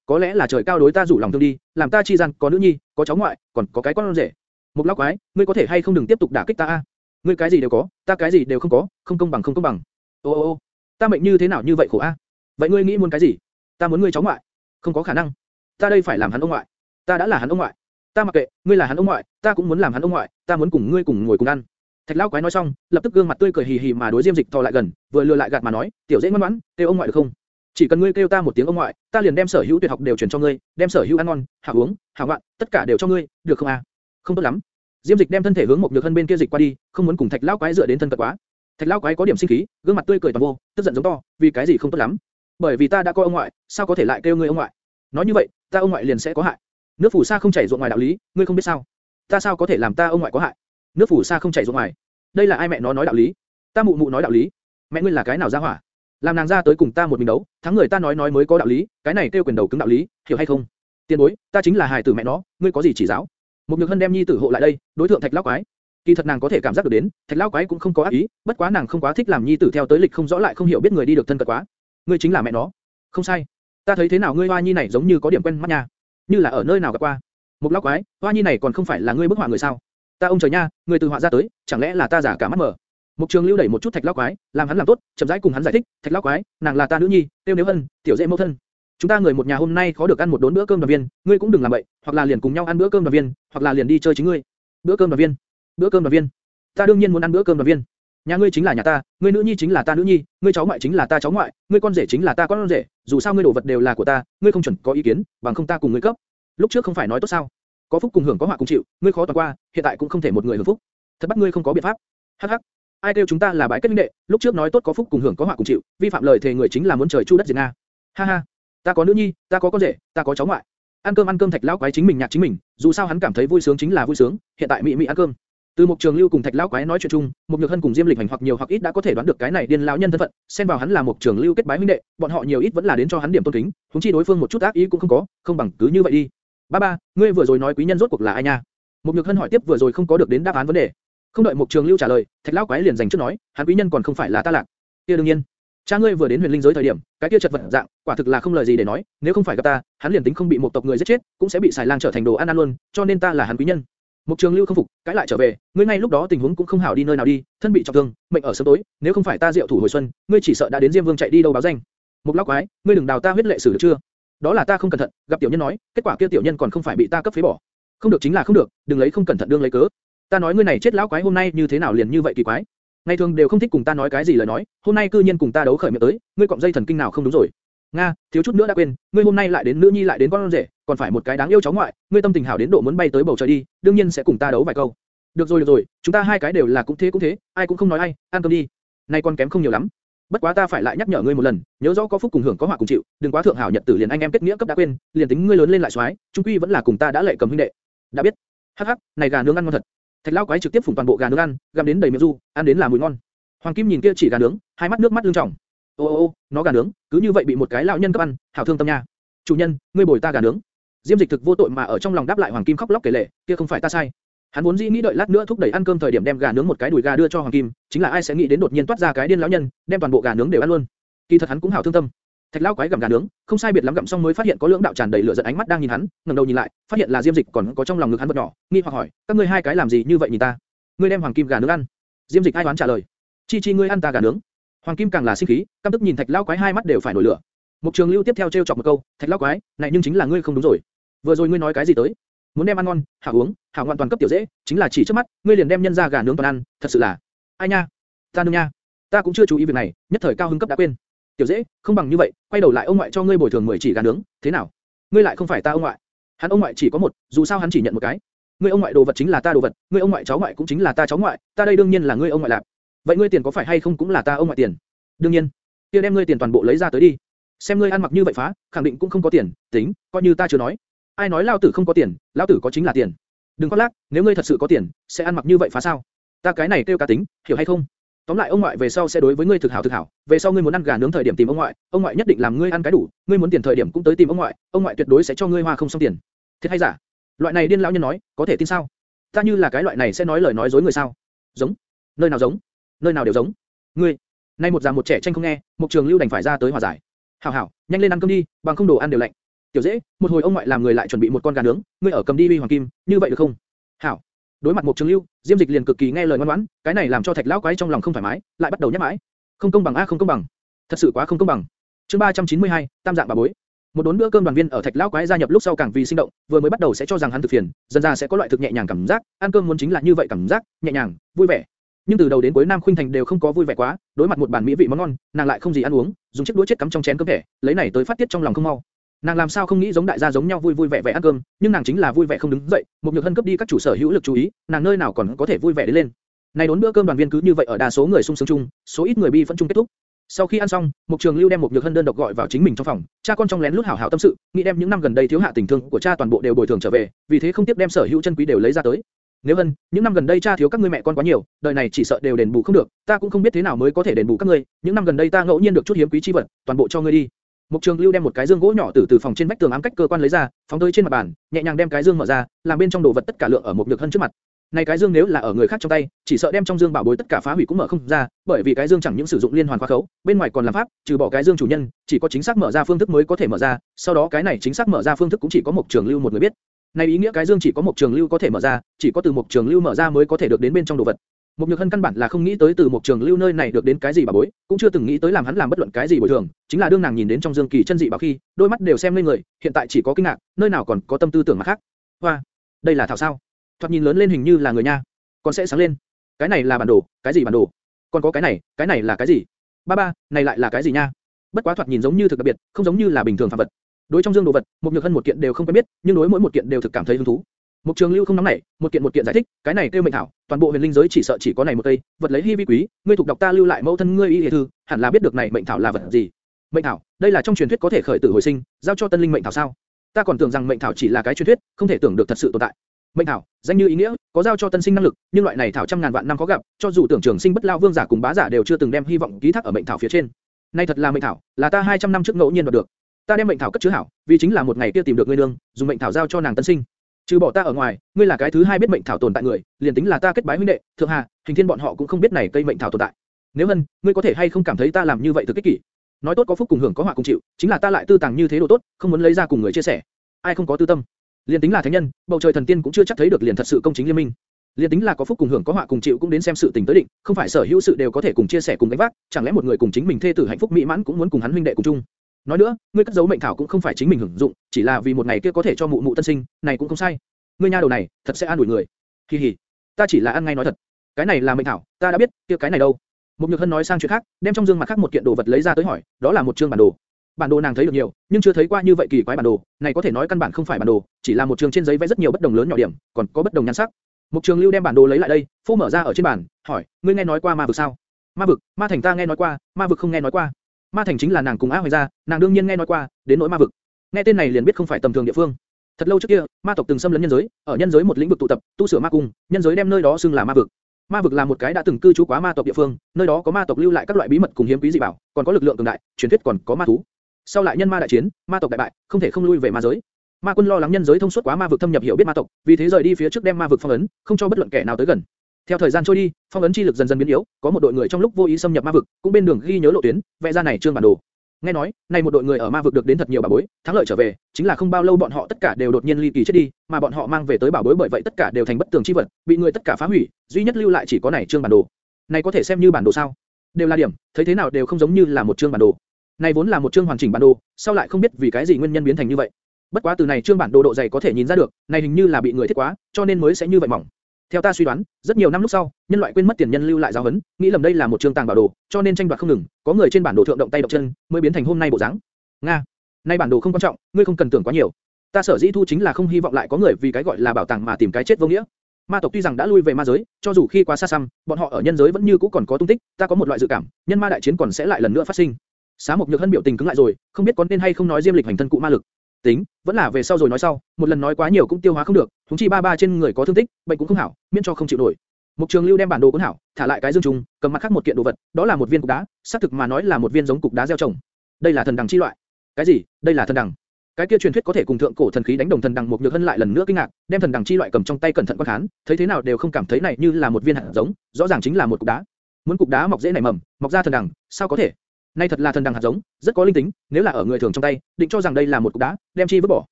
có lẽ là trời cao đối ta rủ lòng thương đi, làm ta chi rằng có nữ nhi, có cháu ngoại, còn có cái con rể. Một lão quái, ngươi có thể hay không đừng tiếp tục đả kích ta a? Ngươi cái gì đều có, ta cái gì đều không có, không công bằng không công bằng. Ô ô ô, ta mệnh như thế nào như vậy khổ a? Vậy ngươi nghĩ muốn cái gì? Ta muốn ngươi cháu ngoại. Không có khả năng. Ta đây phải làm hắn ông ngoại. Ta đã là hắn ông ngoại. Ta mặc kệ, ngươi là hắn ông ngoại, ta cũng muốn làm hắn ông ngoại, ta muốn cùng ngươi cùng ngồi cùng ăn. Thạch lão quái nói xong, lập tức gương mặt tươi cười hì hì mà đối Diêm Dịch thò lại gần, vừa lừa lại gạt mà nói, tiểu dễ ngoan ngoãn, kêu ông ngoại được không? Chỉ cần ngươi kêu ta một tiếng ông ngoại, ta liền đem sở hữu tuyệt học đều truyền cho ngươi, đem sở hữu ăn ngon, hảo uống, hảo ngoạn, tất cả đều cho ngươi, được không a? Không tốt lắm. Diêm Dịch đem thân thể hướng một nhược hân bên kia dịch qua đi, không muốn cùng Thạch lão quái dựa đến thân cận quá. Thạch lão quái có điểm sinh khí, gương mặt tươi cười toàn vô, tức giận giống to, vì cái gì không tốt lắm? Bởi vì ta đã coi ông ngoại, sao có thể lại kêu ngươi ông ngoại? Nói như vậy, ta ông ngoại liền sẽ có hại. Nước phủ sa không chảy ruộng ngoài đạo lý, ngươi không biết sao? Ta sao có thể làm ta ông ngoại có hại? Nước phủ sa không chảy ruộng ngoài. Đây là ai mẹ nó nói đạo lý? Ta mụ mụ nói đạo lý. Mẹ ngươi là cái nào ra hỏa? Làm nàng ra tới cùng ta một mình đấu, thắng người ta nói nói mới có đạo lý, cái này kêu quyền đầu cứng đạo lý, hiểu hay không? Tiên bối, ta chính là hài tử mẹ nó, ngươi có gì chỉ giáo? Một nhược hân đem nhi tử hộ lại đây, đối thượng thạch lão quái. Kỳ thật nàng có thể cảm giác được đến, thạch lão quái cũng không có ác ý, bất quá nàng không quá thích làm nhi tử theo tới lịch không rõ lại không hiểu biết người đi được thân cận quá. Ngươi chính là mẹ nó. Không sai. Ta thấy thế nào ngươi hoa nhi này giống như có điểm quen mắt nha, như là ở nơi nào gặp qua. Một lão quái, hoa nhi này còn không phải là ngươi bức họa người sao? Ta ông trời nha, người từ họa ra tới, chẳng lẽ là ta giả cả mắt mở? Mục Trường Lưu đẩy một chút Thạch Lão Quái, làm hắn làm tốt, chậm rãi cùng hắn giải thích, Thạch Lão Quái, nàng là ta nữ nhi, tiêu nếu hân, tiểu dễ mẫu thân. Chúng ta người một nhà hôm nay khó được ăn một đốn bữa cơm đoàn viên, ngươi cũng đừng làm vậy, hoặc là liền cùng nhau ăn bữa cơm đoàn viên, hoặc là liền đi chơi chính ngươi. Bữa cơm đoàn viên, bữa cơm đoàn viên. Ta đương nhiên muốn ăn bữa cơm đoàn viên. Nhà ngươi chính là nhà ta, ngươi nữ nhi chính là ta nữ nhi, ngươi cháu ngoại chính là ta cháu ngoại, ngươi con rể chính là ta con rể, dù sao ngươi đồ vật đều là của ta, ngươi không chuẩn có ý kiến, bằng không ta cùng ngươi cấp. Lúc trước không phải nói tốt sao? Có phúc cùng hưởng có họa cùng chịu, ngươi khó toàn qua, hiện tại cũng không thể một người hưởng phúc. Thật bắt ngươi không có biện pháp. Hắc hắc, ai kêu chúng ta là bãi kết minh đệ, lúc trước nói tốt có phúc cùng hưởng có họa cùng chịu, vi phạm lời thề người chính là muốn trời chu đất diệt nga. Ha ha, ta có nữ nhi, ta có con rể, ta có cháu ngoại. Ăn cơm ăn cơm thạch lão quái chính mình nhạc chính mình, dù sao hắn cảm thấy vui sướng chính là vui sướng, hiện tại mị mị ăn cơm. Từ một trường lưu cùng thạch lão quái nói chuyện chung, một nhược hân cùng diêm lịch hành hoặc nhiều hoặc ít đã có thể đoán được cái này điên lão nhân thân phận, xen vào hắn là một trường lưu kết bái huynh đệ, bọn họ nhiều ít vẫn là đến cho hắn điểm tôn kính, chúng chi đối phương một chút ác ý cũng không có, không bằng cứ như vậy đi. Ba ba, ngươi vừa rồi nói quý nhân rốt cuộc là ai nha? Một nhược hân hỏi tiếp vừa rồi không có được đến đáp án vấn đề. Không đợi một trường lưu trả lời, thạch lão quái liền dành trước nói, hắn quý nhân còn không phải là ta lạc. kia đương nhiên. Cha ngươi vừa đến huyền linh giới thời điểm, cái kia chật vật dạng, quả thực là không lời gì để nói, nếu không phải gặp ta, hắn liền tính không bị một tộc người giết chết, cũng sẽ bị xài lang trở thành đồ ăn ăn luôn, cho nên ta là hắn quý nhân. Mục Trường Lưu không phục, cãi lại trở về, ngươi ngay lúc đó tình huống cũng không hảo đi nơi nào đi, thân bị trọng thương, mệnh ở sớm tối, nếu không phải ta diệu thủ hồi xuân, ngươi chỉ sợ đã đến Diêm Vương chạy đi đâu báo danh. Mục lão quái, ngươi đừng đào ta huyết lệ xử được chưa? Đó là ta không cẩn thận, gặp tiểu nhân nói, kết quả kia tiểu nhân còn không phải bị ta cấp phế bỏ. Không được chính là không được, đừng lấy không cẩn thận đương lấy cớ. Ta nói ngươi này chết lão quái hôm nay như thế nào liền như vậy kỳ quái. Ngày thường đều không thích cùng ta nói cái gì lời nói, hôm nay cư nhiên cùng ta đấu khởi miệng tới, ngươi cọng dây thần kinh nào không đúng rồi. Nga, thiếu chút nữa đã quên, ngươi hôm nay lại đến nữ nhi lại đến con rể, còn phải một cái đáng yêu cháu ngoại, ngươi tâm tình hảo đến độ muốn bay tới bầu trời đi, đương nhiên sẽ cùng ta đấu vài câu. Được rồi được rồi, chúng ta hai cái đều là cũng thế cũng thế, ai cũng không nói ai, ăn cơm đi. Này con kém không nhiều lắm. Bất quá ta phải lại nhắc nhở ngươi một lần, nhớ rõ có phúc cùng hưởng có họa cùng chịu, đừng quá thượng hảo nhật tử liền anh em kết nghĩa cấp đã quên, liền tính ngươi lớn lên lại xoái, trung quy vẫn là cùng ta đã lệ cầm huynh đệ. Đã biết. Hắc hắc, này gà nướng ăn ngon thật. Thạch lão quái trực tiếp phủng toàn bộ gà nướng ăn, gặm đến đầy miệng du, ăn đến là mùi ngon. Hoàng Kim nhìn kia chỉ gà nướng, hai mắt nước mắt lưng tròng. Ô ô ô, nó gà nướng, cứ như vậy bị một cái lão nhân cấp ăn, hảo thương tâm nha. Chủ nhân, ngươi bồi ta gà nướng. Diêm Dịch thực vô tội mà ở trong lòng đáp lại Hoàng Kim khóc lóc kể lệ, kia không phải ta sai. Hắn vốn dĩ nghĩ đợi lát nữa thúc đẩy ăn cơm thời điểm đem gà nướng một cái đùi gà đưa cho Hoàng Kim, chính là ai sẽ nghĩ đến đột nhiên toát ra cái điên lão nhân, đem toàn bộ gà nướng đều ăn luôn. Kỳ thật hắn cũng hảo thương tâm. Thạch lão quái gặm gà nướng, không sai biệt lắm gặm xong mới phát hiện có lưỡng đạo tràn đầy lửa giận ánh mắt đang nhìn hắn, ngẩng đầu nhìn lại, phát hiện là Diêm Dịch còn có trong lòng ngực hắn vật nhỏ, nghi hoặc hỏi, các ngươi hai cái làm gì như vậy nhìn ta? Ngươi đem Hoàng Kim gà nướng ăn? Diêm Dịch ai đoán trả lời, chi chi ngươi ăn ta gà nướng. Hoàng Kim càng là sinh khí, căm tức nhìn Thạch lão quái hai mắt đều phải nổi lửa. Mục Trường Lưu tiếp theo trêu chọc một câu, Thạch lão quái, này nhưng chính là ngươi không đúng rồi. Vừa rồi ngươi nói cái gì tới? Muốn đem ăn ngon, hảo uống, hảo ngoạn toàn cấp tiểu dễ, chính là chỉ trước mắt, ngươi liền đem nhân ra gà nướng toàn ăn, thật sự là, ai nha, ta nương nha, ta cũng chưa chú ý việc này, nhất thời cao hứng cấp đã quên. Tiểu dễ, không bằng như vậy, quay đầu lại ông ngoại cho ngươi bồi thường 10 chỉ gà nướng, thế nào? Ngươi lại không phải ta ông ngoại. Hắn ông ngoại chỉ có một, dù sao hắn chỉ nhận một cái. Ngươi ông ngoại đồ vật chính là ta đồ vật, ngươi ông ngoại cháu ngoại cũng chính là ta cháu ngoại, ta đây đương nhiên là ngươi ông ngoại làm, Vậy ngươi tiền có phải hay không cũng là ta ông ngoại tiền? Đương nhiên. Kia đem ngươi tiền toàn bộ lấy ra tới đi. Xem ngươi ăn mặc như vậy phá, khẳng định cũng không có tiền, tính, coi như ta chưa nói. Ai nói lao tử không có tiền, lao tử có chính là tiền. Đừng có lác, nếu ngươi thật sự có tiền, sẽ ăn mặc như vậy phá sao? Ta cái này kêu cá tính, hiểu hay không? Tóm lại ông ngoại về sau sẽ đối với ngươi thực hảo thực hảo, về sau ngươi muốn ăn gà nướng thời điểm tìm ông ngoại, ông ngoại nhất định làm ngươi ăn cái đủ, ngươi muốn tiền thời điểm cũng tới tìm ông ngoại, ông ngoại tuyệt đối sẽ cho ngươi hoa không xong tiền. Thiệt hay giả? Loại này điên lão nhân nói, có thể tin sao? Ta như là cái loại này sẽ nói lời nói dối người sao? Giống. Nơi nào giống? Nơi nào đều giống. Ngươi. Nay một già một trẻ tranh không nghe, một Trường Lưu đành phải ra tới hòa giải. Hảo hảo, nhanh lên ăn cơm đi, bằng không đồ ăn đều lạnh. Tiểu dễ, một hồi ông ngoại làm người lại chuẩn bị một con gà nướng, ngươi ở cầm đi uy hoàng kim, như vậy được không? Hảo. Đối mặt một trường lưu, Diêm Dịch liền cực kỳ nghe lời ngoan ngoãn, cái này làm cho Thạch lão quái trong lòng không thoải mái, lại bắt đầu nhắc mãi. Không công bằng a không công bằng. Thật sự quá không công bằng. Chương 392, tam dạng bà bối. Một đốn bữa cơm đoàn viên ở Thạch lão quái gia nhập lúc sau càng vì sinh động, vừa mới bắt đầu sẽ cho rằng hắn thực phiền, dần ra sẽ có loại thực nhẹ nhàng cảm giác, ăn cơm muốn chính là như vậy cảm giác, nhẹ nhàng, vui vẻ. Nhưng từ đầu đến cuối Nam Khuynh Thành đều không có vui vẻ quá, đối mặt một bàn mỹ vị món ngon, nàng lại không gì ăn uống, dùng chiếc đũa chết cắm trong chén cơm thể, lấy này tới phát tiết trong lòng không mau. Nàng làm sao không nghĩ giống đại gia giống nhau vui vui vẻ vẻ ăn cơm, nhưng nàng chính là vui vẻ không đứng dậy, một nhược hân cấp đi các chủ sở hữu lực chú ý, nàng nơi nào còn có thể vui vẻ đến lên. Này đốn bữa cơm đoàn viên cứ như vậy ở đa số người sung sướng chung, số ít người bi vẫn chung kết thúc. Sau khi ăn xong, Mục Trường Lưu đem một nhược hân đơn độc gọi vào chính mình trong phòng, cha con trong lén lút hảo hảo tâm sự, nghĩ đem những năm gần đây thiếu hạ tình thương của cha toàn bộ đều bồi thường trở về, vì thế không tiếp đem sở hữu chân quý đều lấy ra tới. Nếu hân, những năm gần đây cha thiếu các ngươi mẹ con quá nhiều, đời này chỉ sợ đều đền bù không được, ta cũng không biết thế nào mới có thể đền bù các ngươi, những năm gần đây ta ngẫu nhiên được chút hiếm quý chi vật, toàn bộ cho ngươi đi. Mục Trường Lưu đem một cái dương gỗ nhỏ từ từ phòng trên vách tường ám cách cơ quan lấy ra, phóng tới trên mặt bàn, nhẹ nhàng đem cái dương mở ra, làm bên trong đồ vật tất cả lượng ở một nhược hân trước mặt. Này cái dương nếu là ở người khác trong tay, chỉ sợ đem trong dương bảo bối tất cả phá hủy cũng mở không ra, bởi vì cái dương chẳng những sử dụng liên hoàn khóa khấu, bên ngoài còn làm pháp, trừ bỏ cái dương chủ nhân, chỉ có chính xác mở ra phương thức mới có thể mở ra, sau đó cái này chính xác mở ra phương thức cũng chỉ có Mục trường lưu một người biết. Này ý nghĩa cái dương chỉ có một trường lưu có thể mở ra, chỉ có từ một trường lưu mở ra mới có thể được đến bên trong đồ vật. Một nhược hân căn bản là không nghĩ tới từ một trường lưu nơi này được đến cái gì bảo bối, cũng chưa từng nghĩ tới làm hắn làm bất luận cái gì bồi thường, chính là đương nàng nhìn đến trong dương kỳ chân dị bảo khi, đôi mắt đều xem lên người, hiện tại chỉ có kinh ngạc, nơi nào còn có tâm tư tưởng mà khác. Hoa, đây là thảo sao? Thoạt nhìn lớn lên hình như là người nha, còn sẽ sáng lên. Cái này là bản đồ, cái gì bản đồ? Còn có cái này, cái này là cái gì? Ba ba, này lại là cái gì nha? Bất quá thoạt nhìn giống như thực đặc biệt, không giống như là bình thường phàm vật. Đối trong dương đồ vật, một nhược hân một kiện đều không quen biết, nhưng đối mỗi một kiện đều thực cảm thấy hứng thú. Mục Trường Lưu không nóng nảy, một kiện một kiện giải thích, cái này kêu mệnh thảo, toàn bộ huyền linh giới chỉ sợ chỉ có này một cây, vật lấy hy vi quý, ngươi thuộc đọc ta lưu lại mẫu thân ngươi y y thư, hẳn là biết được này mệnh thảo là vật gì. Mệnh thảo, đây là trong truyền thuyết có thể khởi tử hồi sinh, giao cho tân linh mệnh thảo sao? Ta còn tưởng rằng mệnh thảo chỉ là cái truyền thuyết, không thể tưởng được thật sự tồn tại. Mệnh thảo, danh như ý nghĩa, có giao cho tân sinh năng lực, nhưng loại này thảo trăm ngàn vạn năm có gặp, cho dù tưởng trường sinh bất lao vương giả cùng bá giả đều chưa từng đem hy vọng ký thác ở mệnh thảo phía trên. Nay thật là mệnh thảo, là ta 200 năm trước ngẫu nhiên đoạt được. Ta đem mệnh thảo cất chứa hảo, vì chính là một ngày kia tìm được ngươi nương, dùng mệnh thảo giao cho nàng tân sinh. Trừ bỏ ta ở ngoài, ngươi là cái thứ hai biết mệnh thảo tồn tại người, liền tính là ta kết bái huynh đệ, thượng hà, hình thiên bọn họ cũng không biết này cây mệnh thảo tồn tại. Nếu hân, ngươi có thể hay không cảm thấy ta làm như vậy thực kích kỷ? Nói tốt có phúc cùng hưởng có họa cùng chịu, chính là ta lại tư tàng như thế đồ tốt, không muốn lấy ra cùng người chia sẻ. Ai không có tư tâm? liền tính là thánh nhân, bầu trời thần tiên cũng chưa chắc thấy được liền thật sự công chính liên minh. Liên tính là có phúc cùng hưởng có họa cùng chịu cũng đến xem sự tình tới định, không phải sở hữu sự đều có thể cùng chia sẻ cùng gánh vác, chẳng lẽ một người cùng chính mình thê tử hạnh phúc mỹ mãn cũng muốn cùng hắn huynh đệ cùng chung? Nói nữa, ngươi cất giấu mệnh thảo cũng không phải chính mình hưởng dụng, chỉ là vì một ngày kia có thể cho mụ mụ tân sinh, này cũng không sai ngươi nha đầu này, thật sẽ an ủi người. Kỳ hỉ, ta chỉ là ăn ngay nói thật. Cái này là mệnh thảo, ta đã biết, kia cái này đâu? Một nhược hân nói sang chuyện khác, đem trong dương mặt khác một kiện đồ vật lấy ra tới hỏi, đó là một chương bản đồ. Bản đồ nàng thấy được nhiều, nhưng chưa thấy qua như vậy kỳ quái bản đồ, này có thể nói căn bản không phải bản đồ, chỉ là một chương trên giấy vẽ rất nhiều bất đồng lớn nhỏ điểm, còn có bất đồng nhan sắc. Mục Trường Lưu đem bản đồ lấy lại đây, phô mở ra ở trên bàn, hỏi, ngươi nghe nói qua ma vực sao? Ma vực, Ma thành ta nghe nói qua, Ma vực không nghe nói qua. Ma thành chính là nàng cùng A Hoành gia, nàng đương nhiên nghe nói qua, đến nỗi Ma vực. Nghe tên này liền biết không phải tầm thường địa phương. Thật lâu trước kia, ma tộc từng xâm lấn nhân giới, ở nhân giới một lĩnh vực tụ tập, tu sửa ma cung, nhân giới đem nơi đó xưng là ma vực. Ma vực là một cái đã từng cư trú quá ma tộc địa phương, nơi đó có ma tộc lưu lại các loại bí mật cùng hiếm quý dị bảo, còn có lực lượng cường đại, truyền thuyết còn có ma thú. Sau lại nhân ma đại chiến, ma tộc đại bại, không thể không lui về ma giới. Ma quân lo lắng nhân giới thông suốt quá ma vực thâm nhập hiểu biết ma tộc, vì thế rời đi phía trước đem ma vực phong ấn, không cho bất luận kẻ nào tới gần. Theo thời gian trôi đi, phong ấn chi lực dần dần biến yếu, có một đội người trong lúc vô ý xâm nhập ma vực, cũng bên đường ghi nhớ lộ tuyến, vẽ ra này trương bản đồ. Nghe nói, này một đội người ở ma vực được đến thật nhiều bảo bối, thắng lợi trở về, chính là không bao lâu bọn họ tất cả đều đột nhiên ly kỳ chết đi, mà bọn họ mang về tới bảo bối bởi vậy tất cả đều thành bất tường chi vật, bị người tất cả phá hủy, duy nhất lưu lại chỉ có này trương bản đồ. Này có thể xem như bản đồ sao? Đều là điểm, thấy thế nào đều không giống như là một trương bản đồ. Này vốn là một trương hoàn chỉnh bản đồ, sau lại không biết vì cái gì nguyên nhân biến thành như vậy. Bất quá từ này trương bản đồ độ dày có thể nhìn ra được, này hình như là bị người thiết quá, cho nên mới sẽ như vậy mỏng. Theo ta suy đoán, rất nhiều năm lúc sau, nhân loại quên mất tiền nhân lưu lại giáo huấn, nghĩ lầm đây là một trường tàng bảo đồ, cho nên tranh đoạt không ngừng, có người trên bản đồ thượng động tay động chân, mới biến thành hôm nay bộ dáng. Nga, nay bản đồ không quan trọng, ngươi không cần tưởng quá nhiều. Ta sở dĩ thu chính là không hy vọng lại có người vì cái gọi là bảo tàng mà tìm cái chết vô nghĩa. Ma tộc tuy rằng đã lui về ma giới, cho dù khi quá xa xăm, bọn họ ở nhân giới vẫn như cũ còn có tung tích, ta có một loại dự cảm, nhân ma đại chiến còn sẽ lại lần nữa phát sinh. Xá Mộc Nhược Hân biểu tình cứng lại rồi, không biết có nên hay không nói Diêm Lịch hành thân cụ ma lực. Tính, vẫn là về sau rồi nói sau, một lần nói quá nhiều cũng tiêu hóa không được, chúng chi ba ba trên người có thương tích, bệnh cũng không hảo, miễn cho không chịu nổi. Mục Trường Lưu đem bản đồ cuốn hảo, thả lại cái dương trùng, cầm mặt khác một kiện đồ vật, đó là một viên cục đá, xác thực mà nói là một viên giống cục đá gieo trồng. Đây là thần đằng chi loại. Cái gì? Đây là thần đằng. Cái kia truyền thuyết có thể cùng thượng cổ thần khí đánh đồng thần đằng một nhược hân lại lần nữa kinh ngạc, đem thần đằng chi loại cầm trong tay cẩn thận quan khán, thấy thế nào đều không cảm thấy này như là một viên hạt giống, rõ ràng chính là một cục đá. Muốn cục đá mọc dễ nảy mầm, mọc ra thần đằng, sao có thể? Nay thật là thần đằng hạt giống, rất có linh tính, nếu là ở người thường trong tay, định cho rằng đây là một cục đá, đem chi vứt bỏ.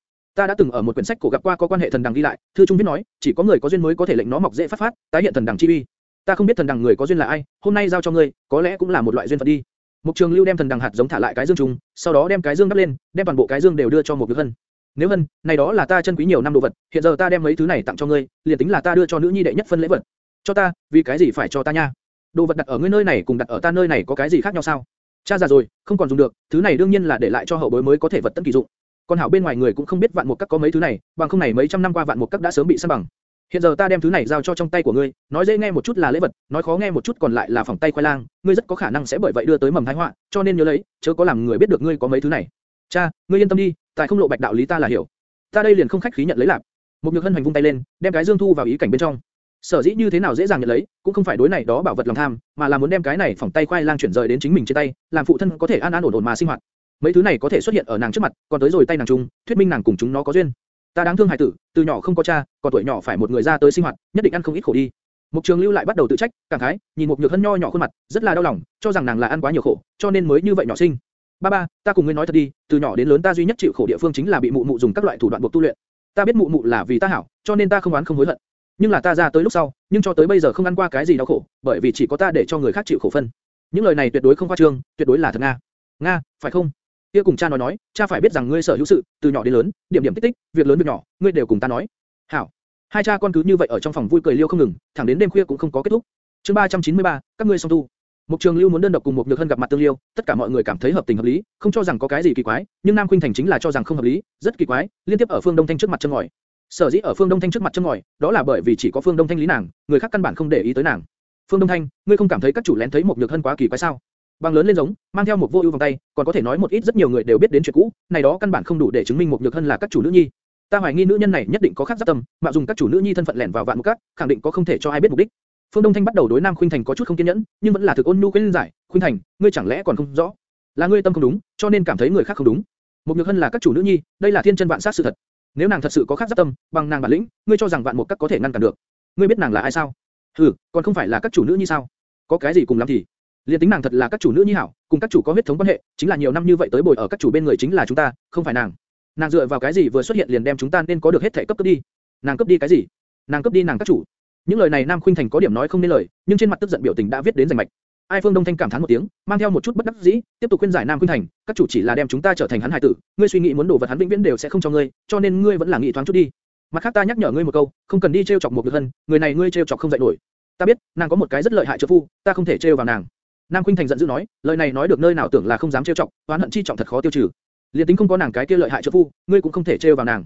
Ta đã từng ở một quyển sách cổ gặp qua có quan hệ thần đằng đi lại, thư trung viết nói, chỉ có người có duyên mới có thể lệnh nó mọc dễ phát phát, tái hiện thần đằng chi uy. Ta không biết thần đằng người có duyên là ai, hôm nay giao cho ngươi, có lẽ cũng là một loại duyên phận đi. Mục Trường Lưu đem thần đằng hạt giống thả lại cái dương trùng, sau đó đem cái dương đắp lên, đem toàn bộ cái dương đều đưa cho một Nhược Hân. Nếu Hân, này đó là ta chân quý nhiều năm đồ vật, hiện giờ ta đem mấy thứ này tặng cho ngươi, liền tính là ta đưa cho nữ nhi đệ nhất phân lễ vật. Cho ta, vì cái gì phải cho ta nha? Đồ vật đặt ở ngươi nơi này cùng đặt ở ta nơi này có cái gì khác nhau sao? Cha già rồi, không còn dùng được, thứ này đương nhiên là để lại cho hậu bối mới có thể vật tận kỳ dụng. Còn hảo bên ngoài người cũng không biết vạn một các có mấy thứ này, bằng không này mấy trăm năm qua vạn một các đã sớm bị san bằng. Hiện giờ ta đem thứ này giao cho trong tay của ngươi, nói dễ nghe một chút là lễ vật, nói khó nghe một chút còn lại là phòng tay khoai lang, ngươi rất có khả năng sẽ bởi vậy đưa tới mầm tai họa, cho nên nhớ lấy, chớ có làm người biết được ngươi có mấy thứ này. Cha, ngươi yên tâm đi, tại không lộ bạch đạo lý ta là hiểu. Ta đây liền không khách khí nhận lấy làm. Một nhược hân hoành vung tay lên, đem cái dương thu vào ý cảnh bên trong. Sở dĩ như thế nào dễ dàng nhận lấy, cũng không phải đối này đó bảo vật lòng tham, mà là muốn đem cái này phòng tay khoai lang chuyển rời đến chính mình trên tay, làm phụ thân có thể an an ổn ổn mà sinh hoạt. Mấy thứ này có thể xuất hiện ở nàng trước mặt, còn tới rồi tay nàng chung, thuyết minh nàng cùng chúng nó có duyên. Ta đáng thương hài tử, từ nhỏ không có cha, còn tuổi nhỏ phải một người ra tới sinh hoạt, nhất định ăn không ít khổ đi. Mục Trường Lưu lại bắt đầu tự trách, cảm khái, nhìn một nhược hân nho nhỏ khuôn mặt, rất là đau lòng, cho rằng nàng là ăn quá nhiều khổ, cho nên mới như vậy nhỏ sinh. Ba ba, ta cùng ngươi nói thật đi, từ nhỏ đến lớn ta duy nhất chịu khổ địa phương chính là bị mụ mụ dùng các loại thủ đoạn buộc tu luyện. Ta biết mụ mụ là vì ta hảo, cho nên ta không oán không hối hận. Nhưng là ta ra tới lúc sau, nhưng cho tới bây giờ không ăn qua cái gì đau khổ, bởi vì chỉ có ta để cho người khác chịu khổ phân. Những lời này tuyệt đối không khoa trương, tuyệt đối là thật nga. Nga, phải không? Kia cùng cha nói nói, cha phải biết rằng ngươi sở hữu sự, từ nhỏ đến lớn, điểm điểm tích tích, việc lớn việc nhỏ, ngươi đều cùng ta nói. Hảo. Hai cha con cứ như vậy ở trong phòng vui cười liêu không ngừng, thẳng đến đêm khuya cũng không có kết thúc. Chương 393, các ngươi song tu. Mục Trường Lưu muốn đơn độc cùng một Nhược Hân gặp mặt tương liêu, tất cả mọi người cảm thấy hợp tình hợp lý, không cho rằng có cái gì kỳ quái, nhưng Nam Khuynh Thành chính là cho rằng không hợp lý, rất kỳ quái, liên tiếp ở Phương Đông Thanh trước mặt châm ngòi. Sở dĩ ở Phương Đông Thanh trước mặt châm ngòi, đó là bởi vì chỉ có Phương Đông Thanh lý nàng, người khác căn bản không để ý tới nàng. Phương Đông Thanh, ngươi không cảm thấy các chủ lén thấy một Nhược Hân quá kỳ quái sao? Bằng lớn lên giống, mang theo một vô ưu vòng tay, còn có thể nói một ít rất nhiều người đều biết đến chuyện cũ, này đó căn bản không đủ để chứng minh một Nhược Hân là các chủ nữ nhi. Ta hoài nghi nữ nhân này nhất định có khác giáp tâm, mạo dùng các chủ nữ nhi thân phận lẻn vào vạn một các, khẳng định có không thể cho ai biết mục đích. Phương Đông Thanh bắt đầu đối Nam Khuynh Thành có chút không kiên nhẫn, nhưng vẫn là thực ôn nhu khuyên giải, "Khuynh Thành, ngươi chẳng lẽ còn không rõ? Là ngươi tâm không đúng, cho nên cảm thấy người khác không đúng. Một Nhược Hân là các chủ nữ nhi, đây là thiên chân vạn sát sự thật. Nếu nàng thật sự có khác giáp tâm, bằng nàng bản lĩnh, ngươi cho rằng vạn một các có thể ngăn cản được? Ngươi biết nàng là ai sao? Hừ, còn không phải là các chủ nữ như sao? Có cái gì cùng lắm thì? Liên tính nàng thật là các chủ nữ như hảo, cùng các chủ có huyết thống quan hệ, chính là nhiều năm như vậy tới bồi ở các chủ bên người chính là chúng ta, không phải nàng. Nàng dựa vào cái gì vừa xuất hiện liền đem chúng ta nên có được hết thể cấp cấp đi? Nàng cấp đi cái gì? Nàng cấp đi nàng các chủ. Những lời này Nam Khuynh Thành có điểm nói không nên lời, nhưng trên mặt tức giận biểu tình đã viết đến rành mạch. Ai Phương Đông Thanh cảm thán một tiếng, mang theo một chút bất đắc dĩ, tiếp tục khuyên giải Nam Khuynh Thành, các chủ chỉ là đem chúng ta trở thành hắn hài tử, ngươi suy nghĩ muốn đổ vật hắn vĩnh viễn đều sẽ không cho ngươi, cho nên ngươi vẫn là nghĩ thoáng chút đi. Mặt khác ta nhắc nhở ngươi một câu, không cần đi trêu chọc một được hân, người này ngươi trêu chọc không dậy nổi. Ta biết, nàng có một cái rất lợi hại trợ phu, ta không thể trêu vào nàng. Nam Khuynh Thành giận dữ nói, lời này nói được nơi nào tưởng là không dám trêu chọc, oán hận chi trọng thật khó tiêu trừ. Liên tính không có nàng cái kia lợi hại trợ phu, ngươi cũng không thể trêu vào nàng.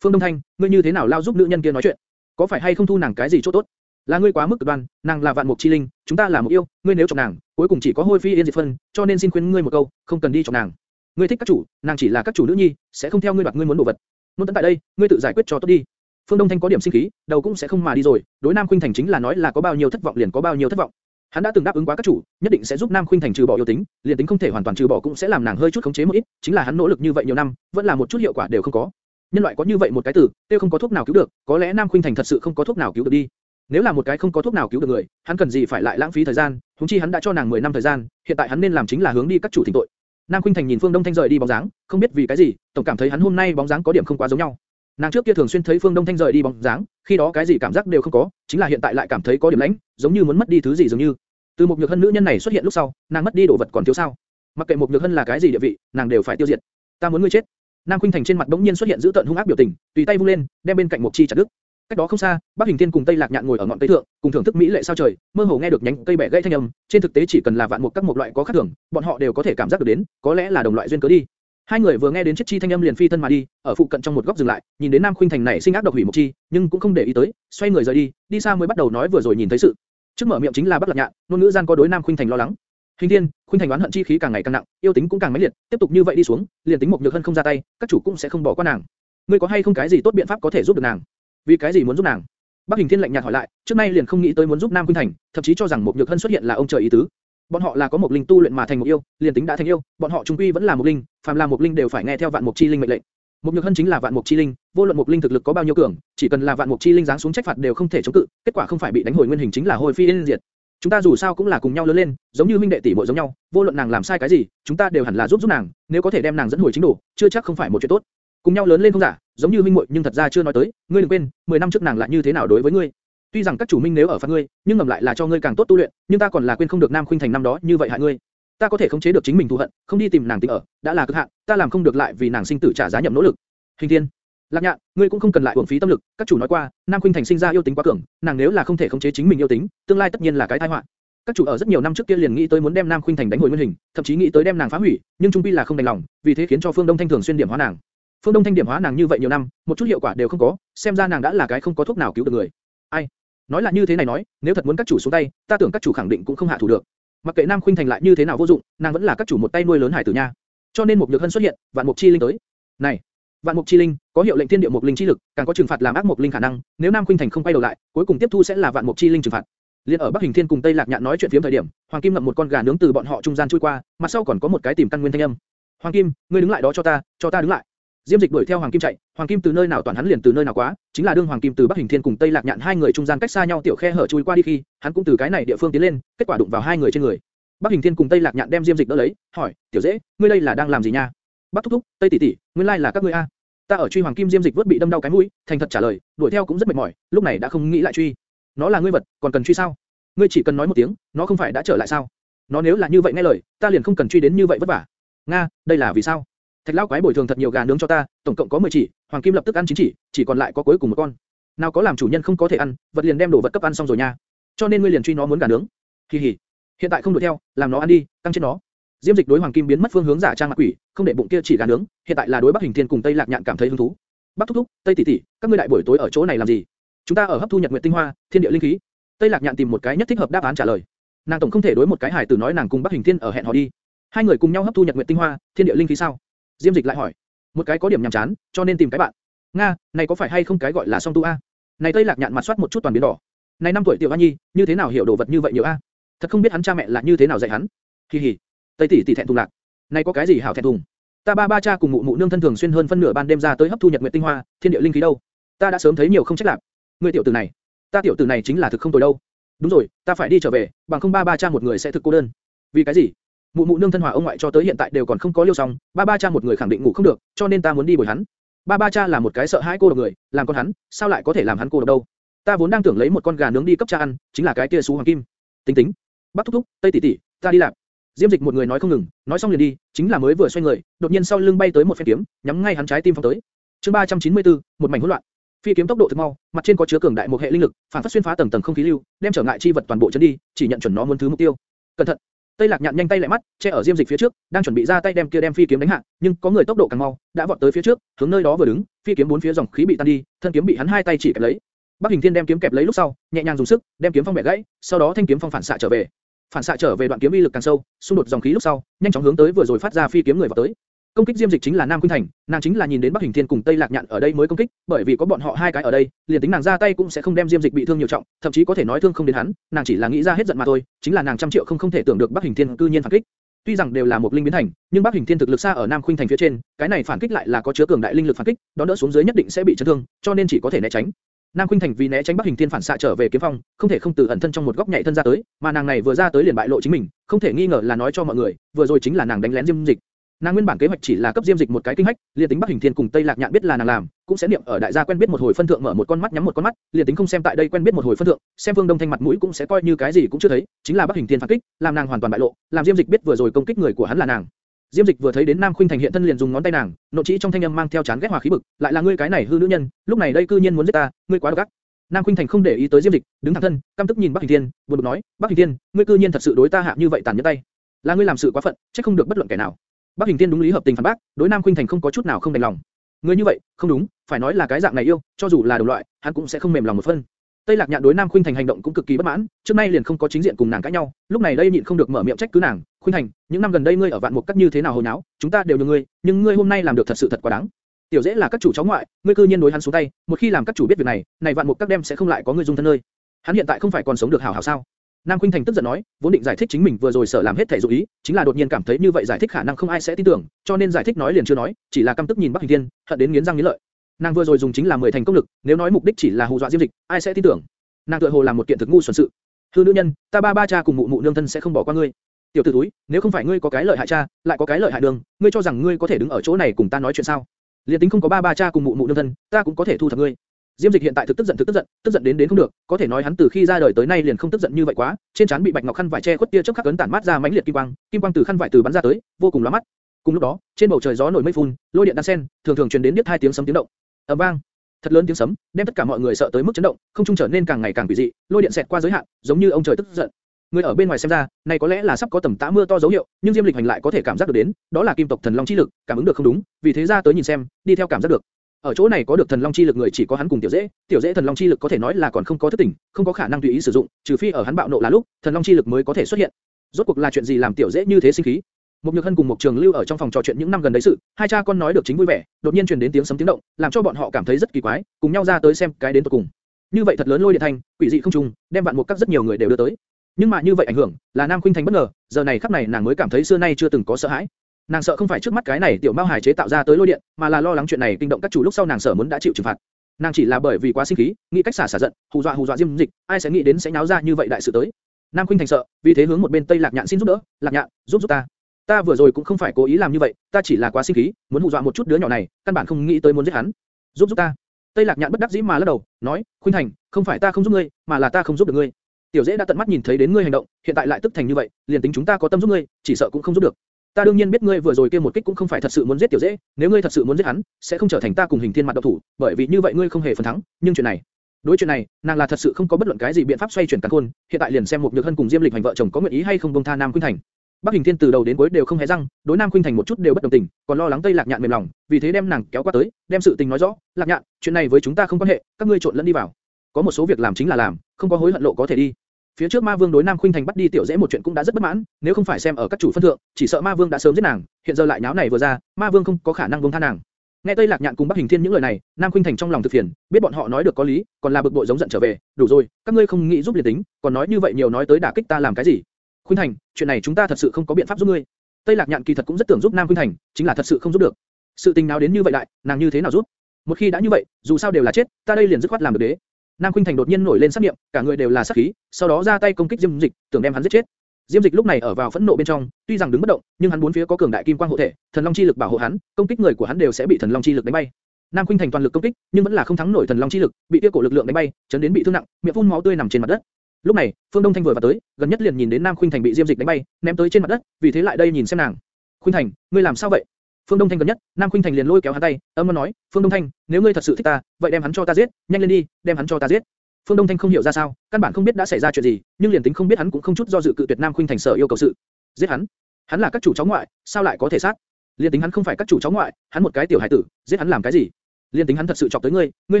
Phương Đông Thanh, ngươi như thế nào lao giúp nữ nhân kia nói chuyện? Có phải hay không thu nàng cái gì chỗ tốt? Là ngươi quá mức cực đoan, nàng là vạn mục chi linh, chúng ta là một yêu, ngươi nếu chọn nàng, cuối cùng chỉ có hôi phi yên diệt phân, cho nên xin khuyên ngươi một câu, không cần đi chọn nàng. Ngươi thích các chủ, nàng chỉ là các chủ nữ nhi, sẽ không theo ngươi đoạt ngươi muốn đồ vật. Muốn tận tại đây, ngươi tự giải quyết cho tốt đi. Phương Đông Thanh có điểm sinh khí, đầu cũng sẽ không mà đi rồi, đối Nam Khuynh Thành chính là nói là có bao nhiêu thất vọng liền có bao nhiêu thất vọng. Hắn đã từng đáp ứng quá các chủ, nhất định sẽ giúp Nam Khuynh Thành trừ bỏ yêu tính, liền tính không thể hoàn toàn trừ bỏ cũng sẽ làm nàng hơi chút khống chế một ít, chính là hắn nỗ lực như vậy nhiều năm, vẫn là một chút hiệu quả đều không có. Nhân loại có như vậy một cái từ, tiêu không có thuốc nào cứu được, có lẽ Nam Khuynh Thành thật sự không có thuốc nào cứu được đi. Nếu là một cái không có thuốc nào cứu được người, hắn cần gì phải lại lãng phí thời gian, huống chi hắn đã cho nàng 10 năm thời gian, hiện tại hắn nên làm chính là hướng đi các chủ thỉnh tội. Nam Khuynh Thành nhìn Phương Đông Thanh rời đi bóng dáng, không biết vì cái gì, tổng cảm thấy hắn hôm nay bóng dáng có điểm không quá giống nhau. Nàng trước kia thường xuyên thấy Phương Đông Thanh rời đi bóng dáng, khi đó cái gì cảm giác đều không có, chính là hiện tại lại cảm thấy có điểm lãnh, giống như muốn mất đi thứ gì dường như. Từ một nhược hân nữ nhân này xuất hiện lúc sau, nàng mất đi đồ vật còn thiếu sao? Mặc kệ một nhược hân là cái gì địa vị, nàng đều phải tiêu diệt. Ta muốn ngươi chết. Nam Khuynh Thành trên mặt bỗng nhiên xuất hiện dữ tợn hung ác biểu tình, tùy tay vung lên, đem bên cạnh một chi chặt đứt. Cách đó không xa, Bắc Hình Thiên cùng Tây Lạc Nhạn ngồi ở ngọn cây thượng, cùng thưởng thức mỹ lệ sao trời, mơ hồ nghe được nhánh cây bẻ gãy thanh âm, trên thực tế chỉ cần là vạn một các một loại có khác thường, bọn họ đều có thể cảm giác được đến, có lẽ là đồng loại duyên cớ đi. Hai người vừa nghe đến chiếc chi thanh âm liền phi thân mà đi, ở phụ cận trong một góc dừng lại, nhìn đến Nam Khuynh Thành này sinh ác độc hủy một chi, nhưng cũng không để ý tới, xoay người rời đi, đi xa mới bắt đầu nói vừa rồi nhìn thấy sự. Trước mở miệng chính là Bắc Lạc Nhạn, ngôn ngữ gian có đối Nam Khuynh Thành lo lắng. Hình Thiên, Khuynh Thành oán hận chi khí càng ngày càng nặng, yêu tính cũng càng mãnh liệt, tiếp tục như vậy đi xuống, liền tính một nhược hơn không ra tay, các chủ cũng sẽ không bỏ qua nàng. Ngươi có hay không cái gì tốt biện pháp có thể giúp được nàng? Vì cái gì muốn giúp nàng? Bắc Hình Thiên lạnh nhạt hỏi lại, trước nay liền không nghĩ tới muốn giúp Nam Khuynh Thành, thậm chí cho rằng một nhược hân xuất hiện là ông trời ý tứ. Bọn họ là có một linh tu luyện mà thành một yêu, liền tính đã thành yêu, bọn họ trung quy vẫn là một linh, phàm là một linh đều phải nghe theo vạn mục chi linh mệnh lệnh. Một nhược hân chính là vạn mục chi linh, vô luận một linh thực lực có bao nhiêu cường, chỉ cần là vạn mục chi linh giáng xuống trách phạt đều không thể chống cự, kết quả không phải bị đánh hồi nguyên hình chính là hồi phi yên diệt. Chúng ta dù sao cũng là cùng nhau lớn lên, giống như minh đệ tỷ muội giống nhau, vô luận nàng làm sai cái gì, chúng ta đều hẳn là giúp giúp nàng, nếu có thể đem nàng dẫn hồi chính đủ, chưa chắc không phải một chuyện tốt. Cùng nhau lớn lên không giả, giống như minh muội nhưng thật ra chưa nói tới, ngươi đừng quên, 10 năm trước nàng lại như thế nào đối với ngươi. Tuy rằng các chủ minh nếu ở phạt ngươi, nhưng ngầm lại là cho ngươi càng tốt tu luyện, nhưng ta còn là quên không được Nam Khuynh Thành năm đó như vậy hại ngươi. Ta có thể khống chế được chính mình thù hận, không đi tìm nàng tính ở, đã là cực hạn, ta làm không được lại vì nàng sinh tử trả giá nhậm nỗ lực. Hình Thiên, Lạc Nhạn, ngươi cũng không cần lại uổng phí tâm lực, các chủ nói qua, Nam Khuynh Thành sinh ra yêu tính quá cường, nàng nếu là không thể khống chế chính mình yêu tính, tương lai tất nhiên là cái tai họa. Các chủ ở rất nhiều năm trước kia liền nghĩ tới muốn đem Nam Khuynh Thành đánh hồi nguyên hình, thậm chí nghĩ tới đem nàng phá hủy, nhưng trung quy là không đành lòng, vì thế khiến cho Phương Đông Thanh thường xuyên điểm hóa nàng. Phương Đông Thanh điểm hóa nàng như vậy nhiều năm, một chút hiệu quả đều không có, xem ra nàng đã là cái không có thuốc nào cứu được người. Ai? Nói là như thế này nói, nếu thật muốn các chủ xuống tay, ta tưởng các chủ khẳng định cũng không hạ thủ được. Mặc kệ Nam Khuynh Thành lại như thế nào vô dụng, nàng vẫn là các chủ một tay nuôi lớn hải tử nha. Cho nên một nhược hân xuất hiện, vạn mục chi linh tới. Này, vạn mục chi linh, có hiệu lệnh thiên địa mục linh chi lực, càng có trừng phạt làm ác mục linh khả năng, nếu Nam Khuynh Thành không quay đầu lại, cuối cùng tiếp thu sẽ là vạn mục chi linh trừng phạt. Liên ở Bắc Hình Thiên cùng Tây Lạc Nhạn nói chuyện phiếm thời điểm, Hoàng Kim ngậm một con gà nướng từ bọn họ trung gian chui qua, mặt sau còn có một cái tìm căn nguyên thanh âm. Hoàng Kim, ngươi đứng lại đó cho ta, cho ta đứng lại. Diêm Dịch đuổi theo Hoàng Kim chạy, Hoàng Kim từ nơi nào toàn hắn liền từ nơi nào quá, chính là đương Hoàng Kim từ Bắc Hình Thiên cùng Tây Lạc Nhạn hai người trung gian cách xa nhau tiểu khe hở chui qua đi khi, hắn cũng từ cái này địa phương tiến lên, kết quả đụng vào hai người trên người. Bắc Hình Thiên cùng Tây Lạc Nhạn đem Diêm Dịch đỡ lấy, hỏi, tiểu dễ, ngươi đây là đang làm gì nha? Bắc thúc thúc, Tây tỷ tỷ, nguyên lai là các ngươi a. Ta ở truy Hoàng Kim Diêm Dịch vớt bị đâm đau cái mũi, thành thật trả lời, đuổi theo cũng rất mệt mỏi, lúc này đã không nghĩ lại truy. Nó là ngươi vật, còn cần truy sao? Ngươi chỉ cần nói một tiếng, nó không phải đã trở lại sao? Nó nếu là như vậy nghe lời, ta liền không cần truy đến như vậy vất vả. Nga, đây là vì sao? Thạch lão quái bồi thường thật nhiều gà nướng cho ta, tổng cộng có 10 chỉ, Hoàng Kim lập tức ăn 9 chỉ, chỉ còn lại có cuối cùng một con. Nào có làm chủ nhân không có thể ăn, vật liền đem đồ vật cấp ăn xong rồi nha. Cho nên ngươi liền truy nó muốn gà nướng. Hi hi. Hiện tại không đuổi theo, làm nó ăn đi, căng trên nó. Diêm Dịch đối Hoàng Kim biến mất phương hướng giả trang mặt quỷ, không để bụng kia chỉ gà nướng, hiện tại là đối Bắc Hình Thiên cùng Tây Lạc Nhạn cảm thấy hứng thú. Bắc thúc thúc, Tây tỷ tỷ, các ngươi đại buổi tối ở chỗ này làm gì? Chúng ta ở hấp thu nhật nguyệt tinh hoa, thiên địa linh khí. Tây Lạc Nhạn tìm một cái nhất thích hợp đáp án trả lời. Nàng tổng không thể đối một cái hài tử nói nàng cùng Bắc Hình Thiên ở hẹn hò đi. Hai người cùng nhau hấp thu nhật nguyệt tinh hoa, thiên địa linh khí sao? Diêm Dịch lại hỏi. Một cái có điểm nhàm chán, cho nên tìm cái bạn. Nga, này có phải hay không cái gọi là song tu a? Này Tây Lạc Nhạn mặt soát một chút toàn biến đỏ. Này năm tuổi tiểu A Nhi, như thế nào hiểu đồ vật như vậy nhiều a? Thật không biết hắn cha mẹ là như thế nào dạy hắn. Hi hi. Tây tỷ tỷ thẹn thùng lạc. Này có cái gì hảo thẹn thùng? Ta ba ba cha cùng mụ mụ nương thân thường xuyên hơn phân nửa ban đêm ra tới hấp thu nhật nguyệt tinh hoa, thiên địa linh khí đâu? Ta đã sớm thấy nhiều không trách lạc. Người tiểu tử này, ta tiểu tử này chính là thực không tồi đâu. Đúng rồi, ta phải đi trở về, bằng không ba ba cha một người sẽ thực cô đơn. Vì cái gì? Mụ mụ nương thân hòa ông ngoại cho tới hiện tại đều còn không có liêu xong, ba ba cha một người khẳng định ngủ không được, cho nên ta muốn đi bồi hắn. Ba ba cha là một cái sợ hãi cô độc người, làm con hắn, sao lại có thể làm hắn cô độc đâu? Ta vốn đang tưởng lấy một con gà nướng đi cấp cha ăn, chính là cái kia xú hoàng kim. Tính tính. Bắc thúc thúc, Tây tỷ tỷ, ta đi làm. Diêm Dịch một người nói không ngừng, nói xong liền đi, chính là mới vừa xoay người, đột nhiên sau lưng bay tới một phen kiếm, nhắm ngay hắn trái tim phóng tới. Chương 394, một mảnh hỗn loạn. Phi kiếm tốc độ thực mau, mặt trên có chứa cường đại một hệ linh lực, phản phát xuyên phá tầng tầng không khí lưu, đem trở ngại chi vật toàn bộ chấn đi, chỉ nhận chuẩn nó muốn thứ mục tiêu. Cẩn thận! Tây Lạc Nhạn nhanh tay lại mắt, che ở Diêm Dịch phía trước, đang chuẩn bị ra tay đem kia đem phi kiếm đánh hạ, nhưng có người tốc độ càng mau, đã vọt tới phía trước, hướng nơi đó vừa đứng, phi kiếm bốn phía dòng khí bị tan đi, thân kiếm bị hắn hai tay chỉ kẹp lấy. Bắc Hình Thiên đem kiếm kẹp lấy lúc sau, nhẹ nhàng dùng sức, đem kiếm phong bẻ gãy, sau đó thanh kiếm phong phản xạ trở về. Phản xạ trở về đoạn kiếm uy lực càng sâu, xung đột dòng khí lúc sau, nhanh chóng hướng tới vừa rồi phát ra phi kiếm người vào tới. Công kích Diêm Dịch chính là Nam Khuynh Thành, nàng chính là nhìn đến Bắc Hình Thiên cùng Tây Lạc Nhạn ở đây mới công kích, bởi vì có bọn họ hai cái ở đây, liền tính nàng ra tay cũng sẽ không đem Diêm Dịch bị thương nhiều trọng, thậm chí có thể nói thương không đến hắn, nàng chỉ là nghĩ ra hết giận mà thôi, chính là nàng trăm triệu không không thể tưởng được Bắc Hình Thiên cư nhiên phản kích. Tuy rằng đều là một linh biến thành, nhưng Bắc Hình Thiên thực lực xa ở Nam Khuynh Thành phía trên, cái này phản kích lại là có chứa cường đại linh lực phản kích, đón đỡ xuống dưới nhất định sẽ bị chấn thương, cho nên chỉ có thể né tránh. Nam Khuynh Thành vì né tránh Bắc Hình Thiên phản xạ trở về kiếm phong, không thể không từ ẩn thân trong một góc nhảy thân ra tới, mà nàng này vừa ra tới liền bại lộ chính mình, không thể nghi ngờ là nói cho mọi người, vừa rồi chính là nàng đánh lén Diêm Dịch. Nàng nguyên bản kế hoạch chỉ là cấp Diêm Dịch một cái kinh hách, liền tính Bắc Hình Thiên cùng Tây Lạc Nhạn biết là nàng làm, cũng sẽ niệm ở đại gia quen biết một hồi phân thượng mở một con mắt nhắm một con mắt, liền tính không xem tại đây quen biết một hồi phân thượng, xem Phương Đông Thanh mặt mũi cũng sẽ coi như cái gì cũng chưa thấy, chính là Bắc Hình Thiên phản kích, làm nàng hoàn toàn bại lộ, làm Diêm Dịch biết vừa rồi công kích người của hắn là nàng. Diêm Dịch vừa thấy đến Nam Khuynh Thành hiện thân liền dùng ngón tay nàng, nộ chỉ trong thanh âm mang theo chán ghét hòa khí bực, lại là ngươi cái này hư nữ nhân, lúc này đây cư nhiên muốn giết ta, ngươi quá độc ác. Nam Khuynh Thành không để ý tới Diêm Dịch, đứng thẳng thân, căm tức nhìn Bắc Hình Thiên, buồn bực nói, Bắc Hình Thiên, ngươi cư nhiên thật sự đối ta hạ như vậy tàn nhẫn tay, là ngươi làm sự quá phận, trách không được bất luận kẻ nào. Bắc Hình tiên đúng lý hợp tình phản bác, đối Nam Khuynh Thành không có chút nào không đành lòng. Người như vậy, không đúng, phải nói là cái dạng này yêu, cho dù là đồng loại, hắn cũng sẽ không mềm lòng một phân. Tây Lạc Nhạn đối Nam Khuynh Thành hành động cũng cực kỳ bất mãn, trước nay liền không có chính diện cùng nàng cãi nhau, lúc này đây nhịn không được mở miệng trách cứ nàng, "Khuynh Thành, những năm gần đây ngươi ở vạn mục các như thế nào hồ nháo, chúng ta đều nhường ngươi, nhưng ngươi hôm nay làm được thật sự thật quá đáng. Tiểu dễ là các chủ cháu ngoại, ngươi cư nhiên đối hắn xuống tay, một khi làm các chủ biết việc này, này vạn mục các đem sẽ không lại có ngươi dung thân nơi. Hắn hiện tại không phải còn sống được hảo hảo sao?" Nam Khuynh Thành tức giận nói, vốn định giải thích chính mình vừa rồi sợ làm hết thể dụng ý, chính là đột nhiên cảm thấy như vậy giải thích khả năng không ai sẽ tin tưởng, cho nên giải thích nói liền chưa nói, chỉ là căm tức nhìn Bắc Hình Thiên, hận đến nghiến răng nghiến lợi. Nàng vừa rồi dùng chính là mười thành công lực, nếu nói mục đích chỉ là hù dọa Diêm Dịch, ai sẽ tin tưởng? Nàng tựa hồ làm một kiện thực ngu xuẩn sự. Hư nữ nhân, ta ba ba cha cùng mụ mụ nương thân sẽ không bỏ qua ngươi. Tiểu tử túi, nếu không phải ngươi có cái lợi hại cha, lại có cái lợi hại đường, ngươi cho rằng ngươi có thể đứng ở chỗ này cùng ta nói chuyện sao? Liên tính không có ba ba cha cùng mụ mụ nương thân, ta cũng có thể thu thập ngươi. Diêm Dịch hiện tại thực tức giận thực tức giận, tức giận đến đến không được, có thể nói hắn từ khi ra đời tới nay liền không tức giận như vậy quá, trên trán bị bạch ngọc khăn vải che khuất tia chớp khắc ấn tản mát ra mãnh liệt kim quang, kim quang từ khăn vải từ bắn ra tới, vô cùng lóa mắt. Cùng lúc đó, trên bầu trời gió nổi mây phun, lôi điện đan sen, thường thường truyền đến biết hai tiếng sấm tiếng động. ầm vang, thật lớn tiếng sấm, đem tất cả mọi người sợ tới mức chấn động, không trung trở nên càng ngày càng quỷ dị, lôi điện xẹt qua giới hạn, giống như ông trời tức giận. Người ở bên ngoài xem ra, này có lẽ là sắp có tầm tã mưa to dấu hiệu, nhưng Diêm Lịch Hành lại có thể cảm giác được đến, đó là kim tộc thần long chi lực, cảm ứng được không đúng, vì thế ra tới nhìn xem, đi theo cảm giác được. Ở chỗ này có được thần long chi lực người chỉ có hắn cùng tiểu dễ, tiểu dễ thần long chi lực có thể nói là còn không có thức tỉnh, không có khả năng tùy ý sử dụng, trừ phi ở hắn bạo nộ là lúc, thần long chi lực mới có thể xuất hiện. Rốt cuộc là chuyện gì làm tiểu dễ như thế sinh khí? Một Nhược Hân cùng một Trường Lưu ở trong phòng trò chuyện những năm gần đấy sự, hai cha con nói được chính vui vẻ, đột nhiên truyền đến tiếng sấm tiếng động, làm cho bọn họ cảm thấy rất kỳ quái, cùng nhau ra tới xem cái đến tận cùng. Như vậy thật lớn lôi điện thành, quỷ dị không trùng, đem vạn một các rất nhiều người đều đưa tới. Nhưng mà như vậy ảnh hưởng, là Nam Khuynh Thành bất ngờ, giờ này khắc này nàng mới cảm thấy xưa nay chưa từng có sợ hãi. Nàng sợ không phải trước mắt cái này tiểu mao hải chế tạo ra tới lôi điện, mà là lo lắng chuyện này kinh động các chủ lúc sau nàng sợ muốn đã chịu trừng phạt. Nàng chỉ là bởi vì quá sinh khí, nghĩ cách xả xả giận, hù dọa hù dọa Diêm Dịch, ai sẽ nghĩ đến sẽ náo ra như vậy đại sự tới. Nam Khuynh Thành sợ, vì thế hướng một bên Tây Lạc Nhạn xin giúp đỡ, Lạc Nhạn, giúp giúp ta. Ta vừa rồi cũng không phải cố ý làm như vậy, ta chỉ là quá sinh khí, muốn hù dọa một chút đứa nhỏ này, căn bản không nghĩ tới muốn giết hắn. Giúp giúp ta. Tây Lạc Nhạn bất đắc dĩ mà lắc đầu, nói, Khuynh Thành, không phải ta không giúp ngươi, mà là ta không giúp được ngươi. Tiểu Dễ đã tận mắt nhìn thấy đến ngươi hành động, hiện tại lại tức thành như vậy, liền tính chúng ta có tâm giúp ngươi, chỉ sợ cũng không giúp được. Ta đương nhiên biết ngươi vừa rồi kia một kích cũng không phải thật sự muốn giết Tiểu Dễ, nếu ngươi thật sự muốn giết hắn, sẽ không trở thành ta cùng Hình Thiên mặt độc thủ, bởi vì như vậy ngươi không hề phần thắng. Nhưng chuyện này, đối chuyện này, nàng là thật sự không có bất luận cái gì biện pháp xoay chuyển càn khôn, hiện tại liền xem một nhược hân cùng Diêm Lịch hành vợ chồng có nguyện ý hay không buông tha Nam Khuynh Thành. Bắc Hình Thiên từ đầu đến cuối đều không hề răng, đối Nam Khuynh Thành một chút đều bất đồng tình, còn lo lắng Tây Lạc Nhạn mềm lòng, vì thế đem nàng kéo qua tới, đem sự tình nói rõ. Lạc Nhạn, chuyện này với chúng ta không quan hệ, các ngươi trộn lẫn đi vào. Có một số việc làm chính là làm, không có hối hận lộ có thể đi. Phía trước Ma Vương đối Nam Khuynh Thành bắt đi tiểu dễ một chuyện cũng đã rất bất mãn, nếu không phải xem ở các chủ phân thượng, chỉ sợ Ma Vương đã sớm giết nàng, hiện giờ lại nháo này vừa ra, Ma Vương không có khả năng buông tha nàng. Nghe Tây Lạc Nhạn cùng Bắc Hình Thiên những lời này, Nam Khuynh Thành trong lòng thực phiền, biết bọn họ nói được có lý, còn là bực bội giống giận trở về, đủ rồi, các ngươi không nghĩ giúp liền tính, còn nói như vậy nhiều nói tới đả kích ta làm cái gì? Khuynh Thành, chuyện này chúng ta thật sự không có biện pháp giúp ngươi. Tây Lạc Nhạn kỳ thật cũng rất tưởng giúp Nam Khuynh Thành, chính là thật sự không giúp được. Sự tình nào đến như vậy đại, nàng như thế nào giúp? Một khi đã như vậy, dù sao đều là chết, ta đây liền dứt khoát làm được đế. Nam Khuynh Thành đột nhiên nổi lên sát niệm, cả người đều là sát khí, sau đó ra tay công kích Diêm Dịch, tưởng đem hắn giết chết. Diêm Dịch lúc này ở vào phẫn nộ bên trong, tuy rằng đứng bất động, nhưng hắn bốn phía có cường đại kim quang hộ thể, thần long chi lực bảo hộ hắn, công kích người của hắn đều sẽ bị thần long chi lực đánh bay. Nam Khuynh Thành toàn lực công kích, nhưng vẫn là không thắng nổi thần long chi lực, bị kia cổ lực lượng đánh bay, chấn đến bị thương nặng, miệng phun máu tươi nằm trên mặt đất. Lúc này, Phương Đông Thanh vừa vào tới, gần nhất liền nhìn đến Nam Khuynh Thành bị Diêm Dịch đánh bay, ném tới trên mặt đất, vì thế lại đây nhìn xem nàng. Khuynh Thành, ngươi làm sao vậy? Phương Đông Thanh gần nhất, Nam Khuynh Thành liền lôi kéo hắn tay, âm nói, Phương Đông Thanh, nếu ngươi thật sự thích ta, vậy đem hắn cho ta giết, nhanh lên đi, đem hắn cho ta giết. Phương Đông Thanh không hiểu ra sao, căn bản không biết đã xảy ra chuyện gì, nhưng liền tính không biết hắn cũng không chút do dự cự tuyệt Nam Khuynh Thành sở yêu cầu sự. Giết hắn? Hắn là các chủ cháu ngoại, sao lại có thể sát? Liên tính hắn không phải các chủ cháu ngoại, hắn một cái tiểu hài tử, giết hắn làm cái gì? Liên tính hắn thật sự chọc tới ngươi, ngươi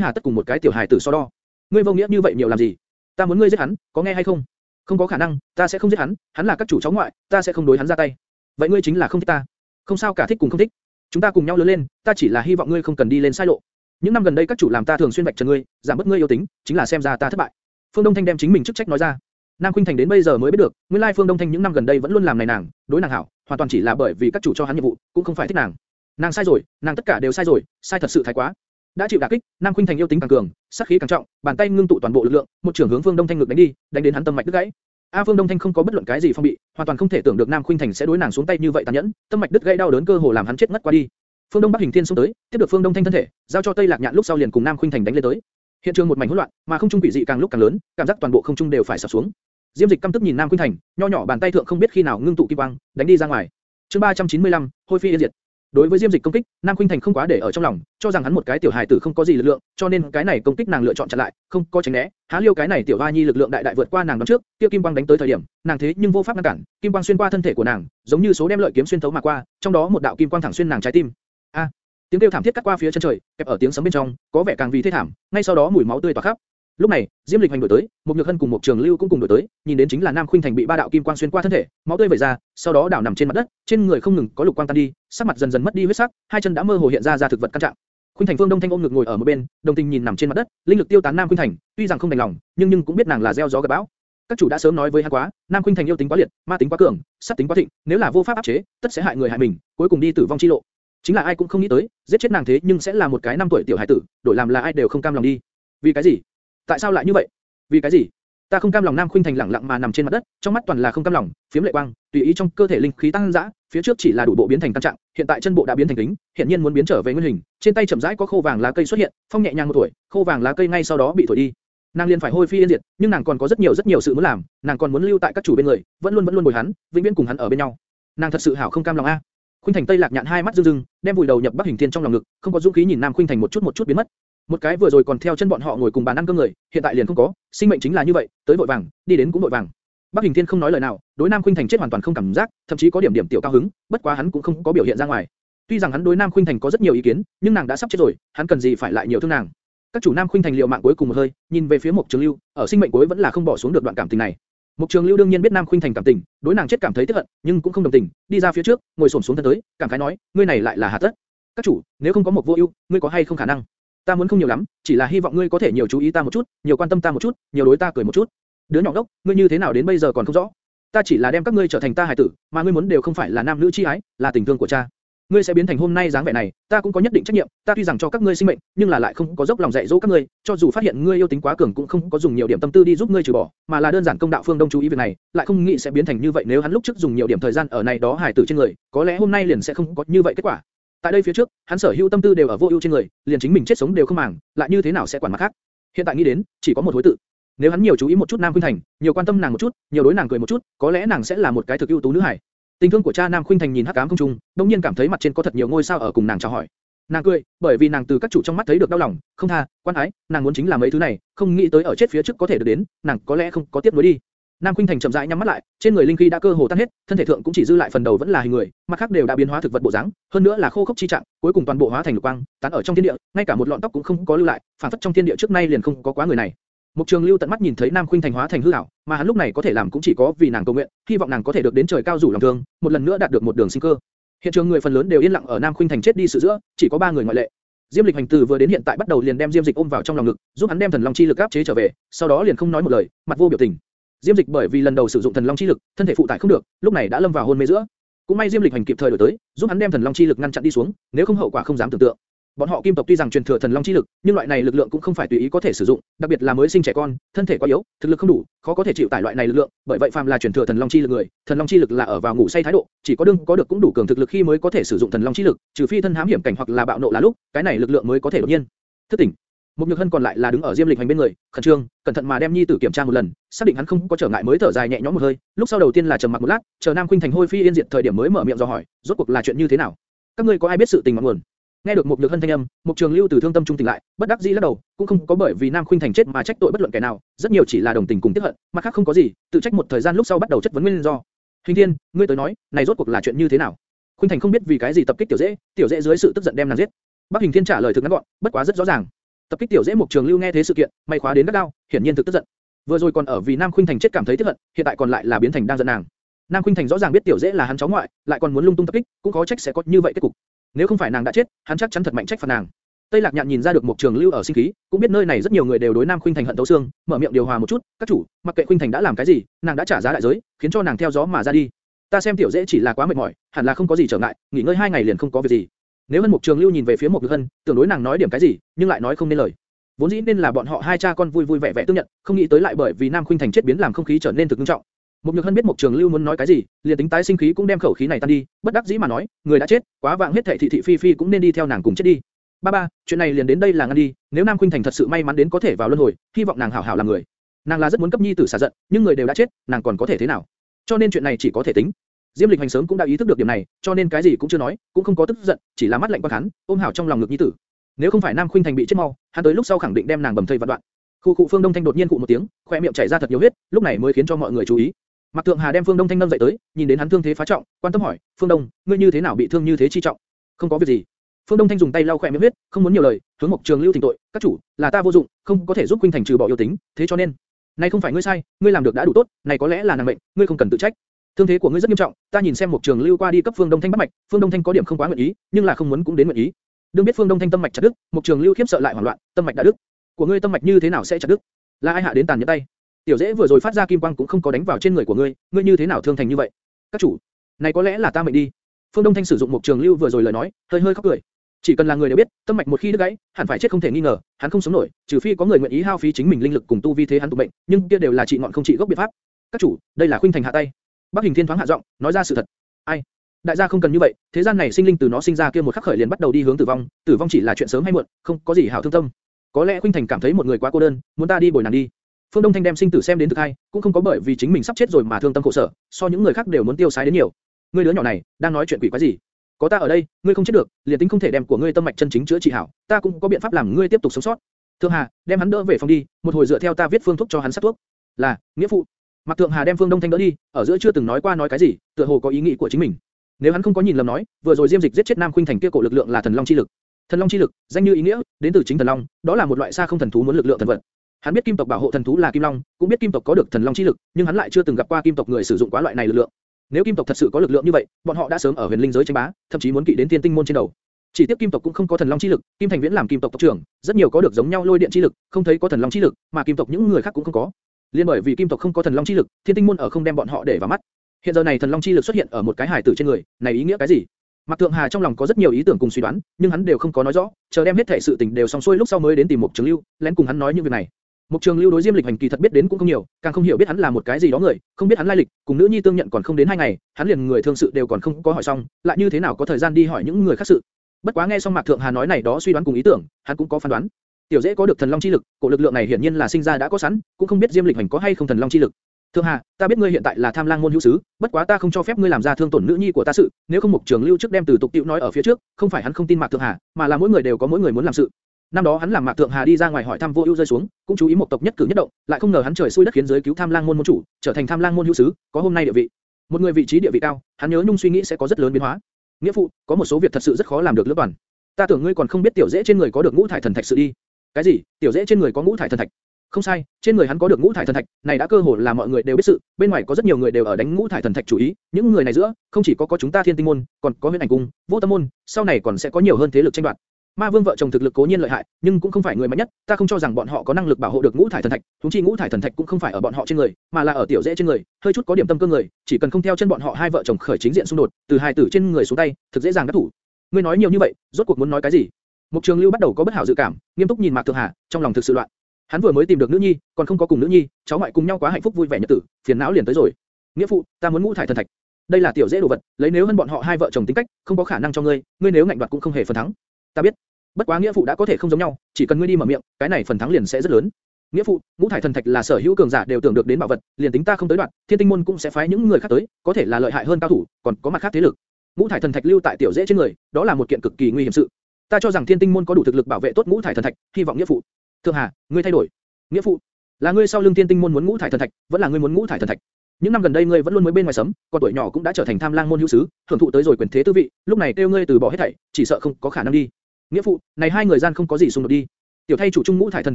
hà tất cùng một cái tiểu hài tử so đo? Ngươi vô nghĩa như vậy nhiều làm gì? Ta muốn ngươi giết hắn, có nghe hay không? Không có khả năng, ta sẽ không giết hắn, hắn là các chủ cháu ngoại, ta sẽ không đối hắn ra tay. Vậy ngươi chính là không thích ta? Không sao cả thích cùng không thích. Chúng ta cùng nhau lớn lên, ta chỉ là hy vọng ngươi không cần đi lên sai lộ. Những năm gần đây các chủ làm ta thường xuyên vạch trần ngươi, giảm bớt ngươi yêu tính, chính là xem ra ta thất bại. Phương Đông Thanh đem chính mình chức trách nói ra. Nam Khuynh Thành đến bây giờ mới biết được, nguyên lai Phương Đông Thanh những năm gần đây vẫn luôn làm này nàng, đối nàng hảo, hoàn toàn chỉ là bởi vì các chủ cho hắn nhiệm vụ, cũng không phải thích nàng. Nàng sai rồi, nàng tất cả đều sai rồi, sai thật sự thái quá. Đã chịu đả kích, Nam Khuynh Thành yêu tính càng cường, sát khí càng trọng, bàn tay ngưng tụ toàn bộ lực lượng, một trường hướng Phương Đông Thanh ngực đánh đi, đánh đến hắn tâm mạch đứt gãy. A Phương Đông Thanh không có bất luận cái gì phong bị, hoàn toàn không thể tưởng được Nam Khuynh Thành sẽ đối nàng xuống tay như vậy tàn nhẫn, tâm mạch đứt gãy đau đớn cơ hồ làm hắn chết ngất qua đi. Phương Đông Bắc Hình Thiên xông tới, tiếp được Phương Đông Thanh thân thể, giao cho Tây Lạc Nhạn lúc sau liền cùng Nam Khuynh Thành đánh lên tới. Hiện trường một mảnh hỗn loạn, mà không trung quỷ dị càng lúc càng lớn, cảm giác toàn bộ không trung đều phải sập xuống. Diêm Dịch căm tức nhìn Nam Khuynh Thành, nho nhỏ bàn tay thượng không biết khi nào ngưng tụ kim quang, đánh đi ra ngoài. Chương 395, Hôi phi yên diệt. Đối với Diêm Dịch công kích, Nam Khuynh Thành không quá để ở trong lòng, cho rằng hắn một cái tiểu hài tử không có gì lực lượng, cho nên cái này công kích nàng lựa chọn chặn lại, không có tránh né. Há liêu cái này tiểu hoa nhi lực lượng đại đại vượt qua nàng đón trước, kia kim quang đánh tới thời điểm, nàng thế nhưng vô pháp ngăn cản, kim quang xuyên qua thân thể của nàng, giống như số đem lợi kiếm xuyên thấu mà qua, trong đó một đạo kim quang thẳng xuyên nàng trái tim. A! tiếng kêu thảm thiết cắt qua phía chân trời, kẹp ở tiếng sấm bên trong, có vẻ càng vì thê thảm. Ngay sau đó mùi máu tươi tỏa khắp. Lúc này, Diêm Lịch hành đuổi tới, một Nhược Hân cùng một Trường Lưu cũng cùng đuổi tới, nhìn đến chính là Nam Khuynh Thành bị ba đạo kim quang xuyên qua thân thể, máu tươi vẩy ra, sau đó đảo nằm trên mặt đất, trên người không ngừng có lục quang tan đi, sắc mặt dần dần mất đi huyết sắc, hai chân đã mơ hồ hiện ra ra thực vật căn trạng. Khuynh Thành Phương Đông Thanh ôm ngực ngồi ở một bên, đồng tình nhìn nằm trên mặt đất, linh lực tiêu tán Nam Khuynh Thành, tuy rằng không đành lòng, nhưng nhưng cũng biết nàng là gieo gió gặt bão. Các chủ đã sớm nói với hắn quá, Nam Khuynh Thành yêu tính quá liệt, ma tính quá cường, sát tính quá thịnh, nếu là vô pháp áp chế, tất sẽ hại người hại mình, cuối cùng đi tử vong chi lộ. Chính là ai cũng không nghĩ tới, giết chết nàng thế nhưng sẽ là một cái năm tuổi tiểu hải tử, đổi làm là ai đều không cam lòng đi. Vì cái gì? Tại sao lại như vậy? Vì cái gì? Ta không cam lòng Nam Khuynh Thành lẳng lặng mà nằm trên mặt đất, trong mắt toàn là không cam lòng, phiếm lệ quang, tùy ý trong cơ thể linh khí tăng dã, phía trước chỉ là đủ bộ biến thành căn trạng, hiện tại chân bộ đã biến thành kính, hiện nhiên muốn biến trở về nguyên hình, trên tay chậm rãi có khô vàng lá cây xuất hiện, phong nhẹ nhàng một tuổi, khô vàng lá cây ngay sau đó bị thổi đi. Nàng liền phải hôi phi yên diệt, nhưng nàng còn có rất nhiều rất nhiều sự muốn làm, nàng còn muốn lưu tại các chủ bên người, vẫn luôn vẫn luôn bồi hắn, vĩnh viễn cùng hắn ở bên nhau. Nàng thật sự hảo không cam lòng a. Khuynh Thành Tây Lạc nhạn hai mắt rưng rưng, đem vùi đầu nhập Bắc Hình Thiên trong lòng ngực, không có dũng khí nhìn Nam Khuynh Thành một chút một chút biến mất. Một cái vừa rồi còn theo chân bọn họ ngồi cùng bàn ăn cơm người, hiện tại liền không có, sinh mệnh chính là như vậy, tới vội vàng, đi đến cũng vội vàng. Bắc Hình Thiên không nói lời nào, đối Nam Khuynh Thành chết hoàn toàn không cảm giác, thậm chí có điểm điểm tiểu cao hứng, bất quá hắn cũng không có biểu hiện ra ngoài. Tuy rằng hắn đối Nam Khuynh Thành có rất nhiều ý kiến, nhưng nàng đã sắp chết rồi, hắn cần gì phải lại nhiều thương nàng. Các chủ Nam Khuynh Thành liều mạng cuối cùng một hơi, nhìn về phía Mục Trường Lưu, ở sinh mệnh cuối vẫn là không bỏ xuống được đoạn cảm tình này. Mục Trường Lưu đương nhiên biết Nam Khuynh Thành cảm tình, đối nàng chết cảm thấy tức hận, nhưng cũng không đồng tình, đi ra phía trước, ngồi xổm xuống thân tới, cảm khái nói, ngươi này lại là hà tất. Các chủ, nếu không có một vô ưu, ngươi có hay không khả năng? Ta muốn không nhiều lắm, chỉ là hy vọng ngươi có thể nhiều chú ý ta một chút, nhiều quan tâm ta một chút, nhiều đối ta cười một chút. Đứa nhỏ đốc, ngươi như thế nào đến bây giờ còn không rõ? Ta chỉ là đem các ngươi trở thành ta hài tử, mà ngươi muốn đều không phải là nam nữ chi ái, là tình thương của cha. Ngươi sẽ biến thành hôm nay dáng vẻ này, ta cũng có nhất định trách nhiệm, ta tuy rằng cho các ngươi sinh mệnh, nhưng là lại không có dốc lòng dạy dỗ các ngươi, cho dù phát hiện ngươi yêu tính quá cường cũng không có dùng nhiều điểm tâm tư đi giúp ngươi trừ bỏ, mà là đơn giản công đạo phương đông chú ý việc này, lại không nghĩ sẽ biến thành như vậy nếu hắn lúc trước dùng nhiều điểm thời gian ở này đó hài tử trên người, có lẽ hôm nay liền sẽ không có như vậy kết quả. Tại đây phía trước, hắn sở hữu tâm tư đều ở vô ưu trên người, liền chính mình chết sống đều không màng, lại như thế nào sẽ quản mặt khác. Hiện tại nghĩ đến, chỉ có một hối tự. Nếu hắn nhiều chú ý một chút Nam Khuynh Thành, nhiều quan tâm nàng một chút, nhiều đối nàng cười một chút, có lẽ nàng sẽ là một cái thực ưu tú nữ hải. Tình thương của cha Nam Khuynh Thành nhìn hắc ám không trung, đột nhiên cảm thấy mặt trên có thật nhiều ngôi sao ở cùng nàng chào hỏi. Nàng cười, bởi vì nàng từ các chủ trong mắt thấy được đau lòng, không tha, quan ái, nàng muốn chính là mấy thứ này, không nghĩ tới ở chết phía trước có thể được đến, nàng có lẽ không có tiếp nối đi. Nam Khuynh Thành chậm rãi nhắm mắt lại, trên người linh khí đã cơ hồ tan hết, thân thể thượng cũng chỉ dư lại phần đầu vẫn là hình người, mặt khác đều đã biến hóa thực vật bộ dáng, hơn nữa là khô khốc chi trạng, cuối cùng toàn bộ hóa thành lục quang, tán ở trong thiên địa, ngay cả một lọn tóc cũng không có lưu lại, phản phất trong thiên địa trước nay liền không có quá người này. Mục Trường Lưu tận mắt nhìn thấy Nam Khuynh Thành hóa thành hư ảo, mà hắn lúc này có thể làm cũng chỉ có vì nàng cầu nguyện, hy vọng nàng có thể được đến trời cao rủ lòng thương, một lần nữa đạt được một đường sinh cơ. Hiện trường người phần lớn đều yên lặng ở Nam Khuynh Thành chết đi sự giữa, chỉ có ba người ngoại lệ. Diêm Lịch Hành từ vừa đến hiện tại bắt đầu liền đem Diêm Dịch ôm vào trong lòng ngực, giúp hắn đem thần long chi lực áp chế trở về, sau đó liền không nói một lời, mặt vô biểu tình. Diêm Dịch bởi vì lần đầu sử dụng thần long chi lực, thân thể phụ tải không được, lúc này đã lâm vào hôn mê giữa. Cũng may Diêm Lịch Hành kịp thời đổi tới, giúp hắn đem thần long chi lực ngăn chặn đi xuống, nếu không hậu quả không dám tưởng tượng. Bọn họ kim tộc tuy rằng truyền thừa thần long chi lực, nhưng loại này lực lượng cũng không phải tùy ý có thể sử dụng, đặc biệt là mới sinh trẻ con, thân thể quá yếu, thực lực không đủ, khó có thể chịu tải loại này lực lượng, bởi vậy phàm là truyền thừa thần long chi lực người, thần long chi lực là ở vào ngủ say thái độ, chỉ có đương có được cũng đủ cường thực lực khi mới có thể sử dụng thần long chi lực, trừ phi thân hám hiểm cảnh hoặc là bạo nộ là lúc, cái này lực lượng mới có thể đột nhiên thức tỉnh. Một nhược hân còn lại là đứng ở diêm lịch hành bên người, khẩn trương, cẩn thận mà đem nhi tử kiểm tra một lần, xác định hắn không có trở ngại mới thở dài nhẹ nhõm một hơi. Lúc sau đầu tiên là trầm mặc một lát, chờ Nam Khuynh Thành hôi phi yên diệt thời điểm mới mở miệng do hỏi, rốt cuộc là chuyện như thế nào? Các ngươi có ai biết sự tình ngọn nguồn? Nghe được một nhược hân thanh âm, một trường lưu từ thương tâm trung tỉnh lại, bất đắc dĩ lắc đầu, cũng không có bởi vì Nam Khuynh Thành chết mà trách tội bất luận kẻ nào, rất nhiều chỉ là đồng tình cùng tiếc hận, mặt khác không có gì, tự trách một thời gian lúc sau bắt đầu chất vấn nguyên do. Hình Thiên, ngươi tới nói, này rốt cuộc là chuyện như thế nào? Khuynh Thành không biết vì cái gì tập kích tiểu dễ, tiểu dễ dưới sự tức giận đem nàng giết. Bắc Hình Thiên trả lời thực ngắn gọn, bất quá rất rõ ràng. Tập kích tiểu dễ Mục Trường Lưu nghe thế sự kiện, may khóa đến gắt gao, hiển nhiên thực tức giận. Vừa rồi còn ở vì Nam Khuynh Thành chết cảm thấy tức hận, hiện tại còn lại là biến thành đang giận nàng. Nam Khuynh Thành rõ ràng biết tiểu dễ là hắn cháu ngoại, lại còn muốn lung tung tập kích, cũng khó trách sẽ có như vậy kết cục. Nếu không phải nàng đã chết, hắn chắc chắn thật mạnh trách phạt nàng. Tây Lạc Nhạn nhìn ra được một trường lưu ở sinh khí, cũng biết nơi này rất nhiều người đều đối Nam Khuynh Thành hận tấu xương, mở miệng điều hòa một chút, các chủ, mặc kệ Khuynh Thành đã làm cái gì, nàng đã trả giá đại giới, khiến cho nàng theo gió mà ra đi. Ta xem tiểu dễ chỉ là quá mệt mỏi, hẳn là không có gì trở ngại, nghỉ ngơi hai ngày liền không có việc gì. Nếu Hân Mục Trường Lưu nhìn về phía Mục Nhược Hân, tưởng đối nàng nói điểm cái gì, nhưng lại nói không nên lời. Vốn dĩ nên là bọn họ hai cha con vui vui vẻ vẻ tương nhận, không nghĩ tới lại bởi vì Nam Khuynh Thành chết biến làm không khí trở nên thực nghiêm trọng. Mục Nhược Hân biết Mục Trường Lưu muốn nói cái gì, liền tính tái sinh khí cũng đem khẩu khí này tan đi, bất đắc dĩ mà nói, người đã chết, quá vạng hết thảy thị thị phi phi cũng nên đi theo nàng cùng chết đi. Ba ba, chuyện này liền đến đây là ngăn đi, nếu Nam Khuynh Thành thật sự may mắn đến có thể vào luân hồi, hy vọng nàng hảo hảo làm người. Nàng là rất muốn cấp nhi tử xả giận, nhưng người đều đã chết, nàng còn có thể thế nào? Cho nên chuyện này chỉ có thể tính. Diêm Lịch Hành sớm cũng đã ý thức được điểm này, cho nên cái gì cũng chưa nói, cũng không có tức giận, chỉ là mắt lạnh quan hắn, ôm hảo trong lòng ngực nhi tử. Nếu không phải Nam Khuynh Thành bị chết mau, hắn tới lúc sau khẳng định đem nàng bầm thây vạn đoạn. Khu cụ Phương Đông Thanh đột nhiên cụ một tiếng, khoe miệng chảy ra thật nhiều huyết, lúc này mới khiến cho mọi người chú ý. Mạc Thượng Hà đem Phương Đông Thanh nâng dậy tới, nhìn đến hắn thương thế phá trọng, quan tâm hỏi, Phương Đông, ngươi như thế nào bị thương như thế chi trọng? Không có việc gì. Phương Đông Thanh dùng tay lau khóe miệng huyết, không muốn nhiều lời, hướng Mộc Trường Lưu thỉnh tội, các chủ, là ta vô dụng, không có thể giúp Khuynh Thành trừ bỏ yêu tính, thế cho nên, này không phải ngươi sai, ngươi làm được đã đủ tốt, này có lẽ là nàng mệnh, ngươi không cần tự trách. Thương thế của ngươi rất nghiêm trọng, ta nhìn xem một Trường Lưu qua đi cấp Phương Đông Thanh bắt mạch, Phương Đông Thanh có điểm không quá nguyện ý, nhưng là không muốn cũng đến nguyện ý. Đương biết Phương Đông Thanh tâm mạch chặt đứt, một Trường Lưu khiếp sợ lại hoảng loạn, tâm mạch đã đứt. Của ngươi tâm mạch như thế nào sẽ chặt đứt? Là ai hạ đến tàn nhẫn tay? Tiểu Dễ vừa rồi phát ra kim quang cũng không có đánh vào trên người của ngươi, ngươi như thế nào thương thành như vậy? Các chủ, này có lẽ là ta mệnh đi. Phương Đông Thanh sử dụng một Trường Lưu vừa rồi lời nói, hơi hơi khóc cười. Chỉ cần là người đều biết, tâm mạch một khi đứt gãy, hẳn phải chết không thể nghi ngờ, hắn không sống nổi, trừ phi có người nguyện ý hao phí chính mình linh lực cùng tu vi thế hắn tụ mệnh, nhưng kia đều là trị ngọn không trị gốc biện pháp. Các chủ, đây là khuynh thành hạ tay. Bắc Hình Thiên thoáng hạ giọng, nói ra sự thật. Ai? Đại gia không cần như vậy, thế gian này sinh linh từ nó sinh ra kia một khắc khởi liền bắt đầu đi hướng tử vong, tử vong chỉ là chuyện sớm hay muộn, không có gì hảo thương tâm. Có lẽ khuynh thành cảm thấy một người quá cô đơn, muốn ta đi bồi nàng đi. Phương Đông Thanh đem sinh tử xem đến thực hay, cũng không có bởi vì chính mình sắp chết rồi mà thương tâm khổ sở, so những người khác đều muốn tiêu xài đến nhiều. Ngươi đứa nhỏ này, đang nói chuyện quỷ quái gì? Có ta ở đây, ngươi không chết được, liền tính không thể đem của ngươi tâm mạch chân chính chữa trị hảo, ta cũng có biện pháp làm ngươi tiếp tục sống sót. Thương Hà, đem hắn đỡ về phòng đi, một hồi dựa theo ta viết phương thuốc cho hắn sát thuốc. Là, nghĩa phụ. Mạc Thượng Hà đem Phương Đông Thanh đỡ đi, ở giữa chưa từng nói qua nói cái gì, tựa hồ có ý nghĩ của chính mình. Nếu hắn không có nhìn lầm nói, vừa rồi Diêm Dịch giết chết Nam Khuynh Thành kia cổ lực lượng là thần long chi lực. Thần long chi lực, danh như ý nghĩa, đến từ chính thần long, đó là một loại xa không thần thú muốn lực lượng thần vật. Hắn biết kim tộc bảo hộ thần thú là kim long, cũng biết kim tộc có được thần long chi lực, nhưng hắn lại chưa từng gặp qua kim tộc người sử dụng quá loại này lực lượng. Nếu kim tộc thật sự có lực lượng như vậy, bọn họ đã sớm ở huyền linh giới tranh bá, thậm chí muốn kỵ đến tiên tinh môn trên đầu. Chỉ tiếc kim tộc cũng không có thần long chi lực, Kim Thành Viễn làm kim tộc tộc trưởng, rất nhiều có được giống nhau lôi điện chi lực, không thấy có thần long chi lực, mà kim tộc những người khác cũng không có. Liên bởi vì kim tộc không có thần long chi lực, thiên tinh môn ở không đem bọn họ để vào mắt. Hiện giờ này thần long chi lực xuất hiện ở một cái hải tử trên người, này ý nghĩa cái gì? Mạc Thượng Hà trong lòng có rất nhiều ý tưởng cùng suy đoán, nhưng hắn đều không có nói rõ, chờ đem hết thể sự tình đều xong xuôi lúc sau mới đến tìm Mục Trường Lưu, lén cùng hắn nói những việc này. Mục Trường Lưu đối Diêm Lịch Hành kỳ thật biết đến cũng không nhiều, càng không hiểu biết hắn là một cái gì đó người, không biết hắn lai lịch, cùng nữ nhi tương nhận còn không đến hai ngày, hắn liền người thương sự đều còn không có hỏi xong, lại như thế nào có thời gian đi hỏi những người khác sự. Bất quá nghe xong Mạc Thượng Hà nói này đó suy đoán cùng ý tưởng, hắn cũng có phán đoán. Tiểu dễ có được thần long chi lực, cổ lực lượng này hiển nhiên là sinh ra đã có sẵn, cũng không biết Diêm Lịch Hành có hay không thần long chi lực. Thượng Hà, ta biết ngươi hiện tại là Tham Lang môn hữu sứ, bất quá ta không cho phép ngươi làm ra thương tổn nữ nhi của ta sự, nếu không Mục Trường Lưu trước đem từ tục tiểu nói ở phía trước, không phải hắn không tin Mạc Thượng Hà, mà là mỗi người đều có mỗi người muốn làm sự. Năm đó hắn làm Mạc Thượng Hà đi ra ngoài hỏi thăm Vô Ưu rơi xuống, cũng chú ý một tộc nhất cử nhất động, lại không ngờ hắn trời xui đất khiến giới cứu Tham Lang môn môn chủ, trở thành Tham Lang môn hữu sứ, có hôm nay địa vị. Một người vị trí địa vị cao, hắn nhớ nhung suy nghĩ sẽ có rất lớn biến hóa. Nghĩa phụ, có một số việc thật sự rất khó làm được lưỡng toàn. Ta tưởng ngươi còn không biết tiểu dễ trên người có được ngũ thải thần thạch sự đi. Cái gì? Tiểu dễ trên người có ngũ thải thần thạch? Không sai, trên người hắn có được ngũ thải thần thạch, này đã cơ hồ là mọi người đều biết sự, bên ngoài có rất nhiều người đều ở đánh ngũ thải thần thạch chủ ý, những người này giữa, không chỉ có có chúng ta Thiên Tinh môn, còn có Huyền Ảnh cung, Vô Tâm môn, sau này còn sẽ có nhiều hơn thế lực tranh đoạt. Ma Vương vợ chồng thực lực cố nhiên lợi hại, nhưng cũng không phải người mạnh nhất, ta không cho rằng bọn họ có năng lực bảo hộ được ngũ thải thần thạch, chúng chi ngũ thải thần thạch cũng không phải ở bọn họ trên người, mà là ở tiểu dễ trên người, hơi chút có điểm tâm cơ người, chỉ cần không theo chân bọn họ hai vợ chồng khởi chính diện xung đột, từ hai tử trên người xuống tay, thực dễ dàng đắc thủ. Ngươi nói nhiều như vậy, rốt cuộc muốn nói cái gì? Mục Trường Lưu bắt đầu có bất hảo dự cảm, nghiêm túc nhìn Mạc Thượng Hà, trong lòng thực sự loạn. Hắn vừa mới tìm được nữ nhi, còn không có cùng nữ nhi, cháu ngoại cùng nhau quá hạnh phúc vui vẻ nhật tử, phiền não liền tới rồi. Nghĩa phụ, ta muốn ngũ thải thần thạch. Đây là tiểu dễ đồ vật, lấy nếu hơn bọn họ hai vợ chồng tính cách, không có khả năng cho ngươi, ngươi nếu ngạnh đoạt cũng không hề phần thắng. Ta biết. Bất quá nghĩa phụ đã có thể không giống nhau, chỉ cần ngươi đi mở miệng, cái này phần thắng liền sẽ rất lớn. Nghĩa phụ, ngũ thải thần thạch là sở hữu cường giả đều tưởng được đến bảo vật, liền tính ta không tới đoạn, thiên tinh môn cũng sẽ phái những người khác tới, có thể là lợi hại hơn cao thủ, còn có mặt khác thế lực. Ngũ thải thần thạch lưu tại tiểu dễ trên người, đó là một kiện cực kỳ nguy hiểm sự. Ta cho rằng thiên tinh môn có đủ thực lực bảo vệ tốt ngũ thải thần thạch, hy vọng nghĩa phụ. Thượng Hà, ngươi thay đổi. Nghĩa phụ, là ngươi sau lưng thiên tinh môn muốn ngũ thải thần thạch, vẫn là ngươi muốn ngũ thải thần thạch. Những năm gần đây ngươi vẫn luôn mới bên ngoài sấm, còn tuổi nhỏ cũng đã trở thành tham lang môn hữu sứ, hưởng thụ tới rồi quyền thế tư vị, lúc này kêu ngươi từ bỏ hết thảy, chỉ sợ không có khả năng đi. Nghĩa phụ, này hai người gian không có gì xung đột đi. Tiểu thay chủ trung ngũ thải thần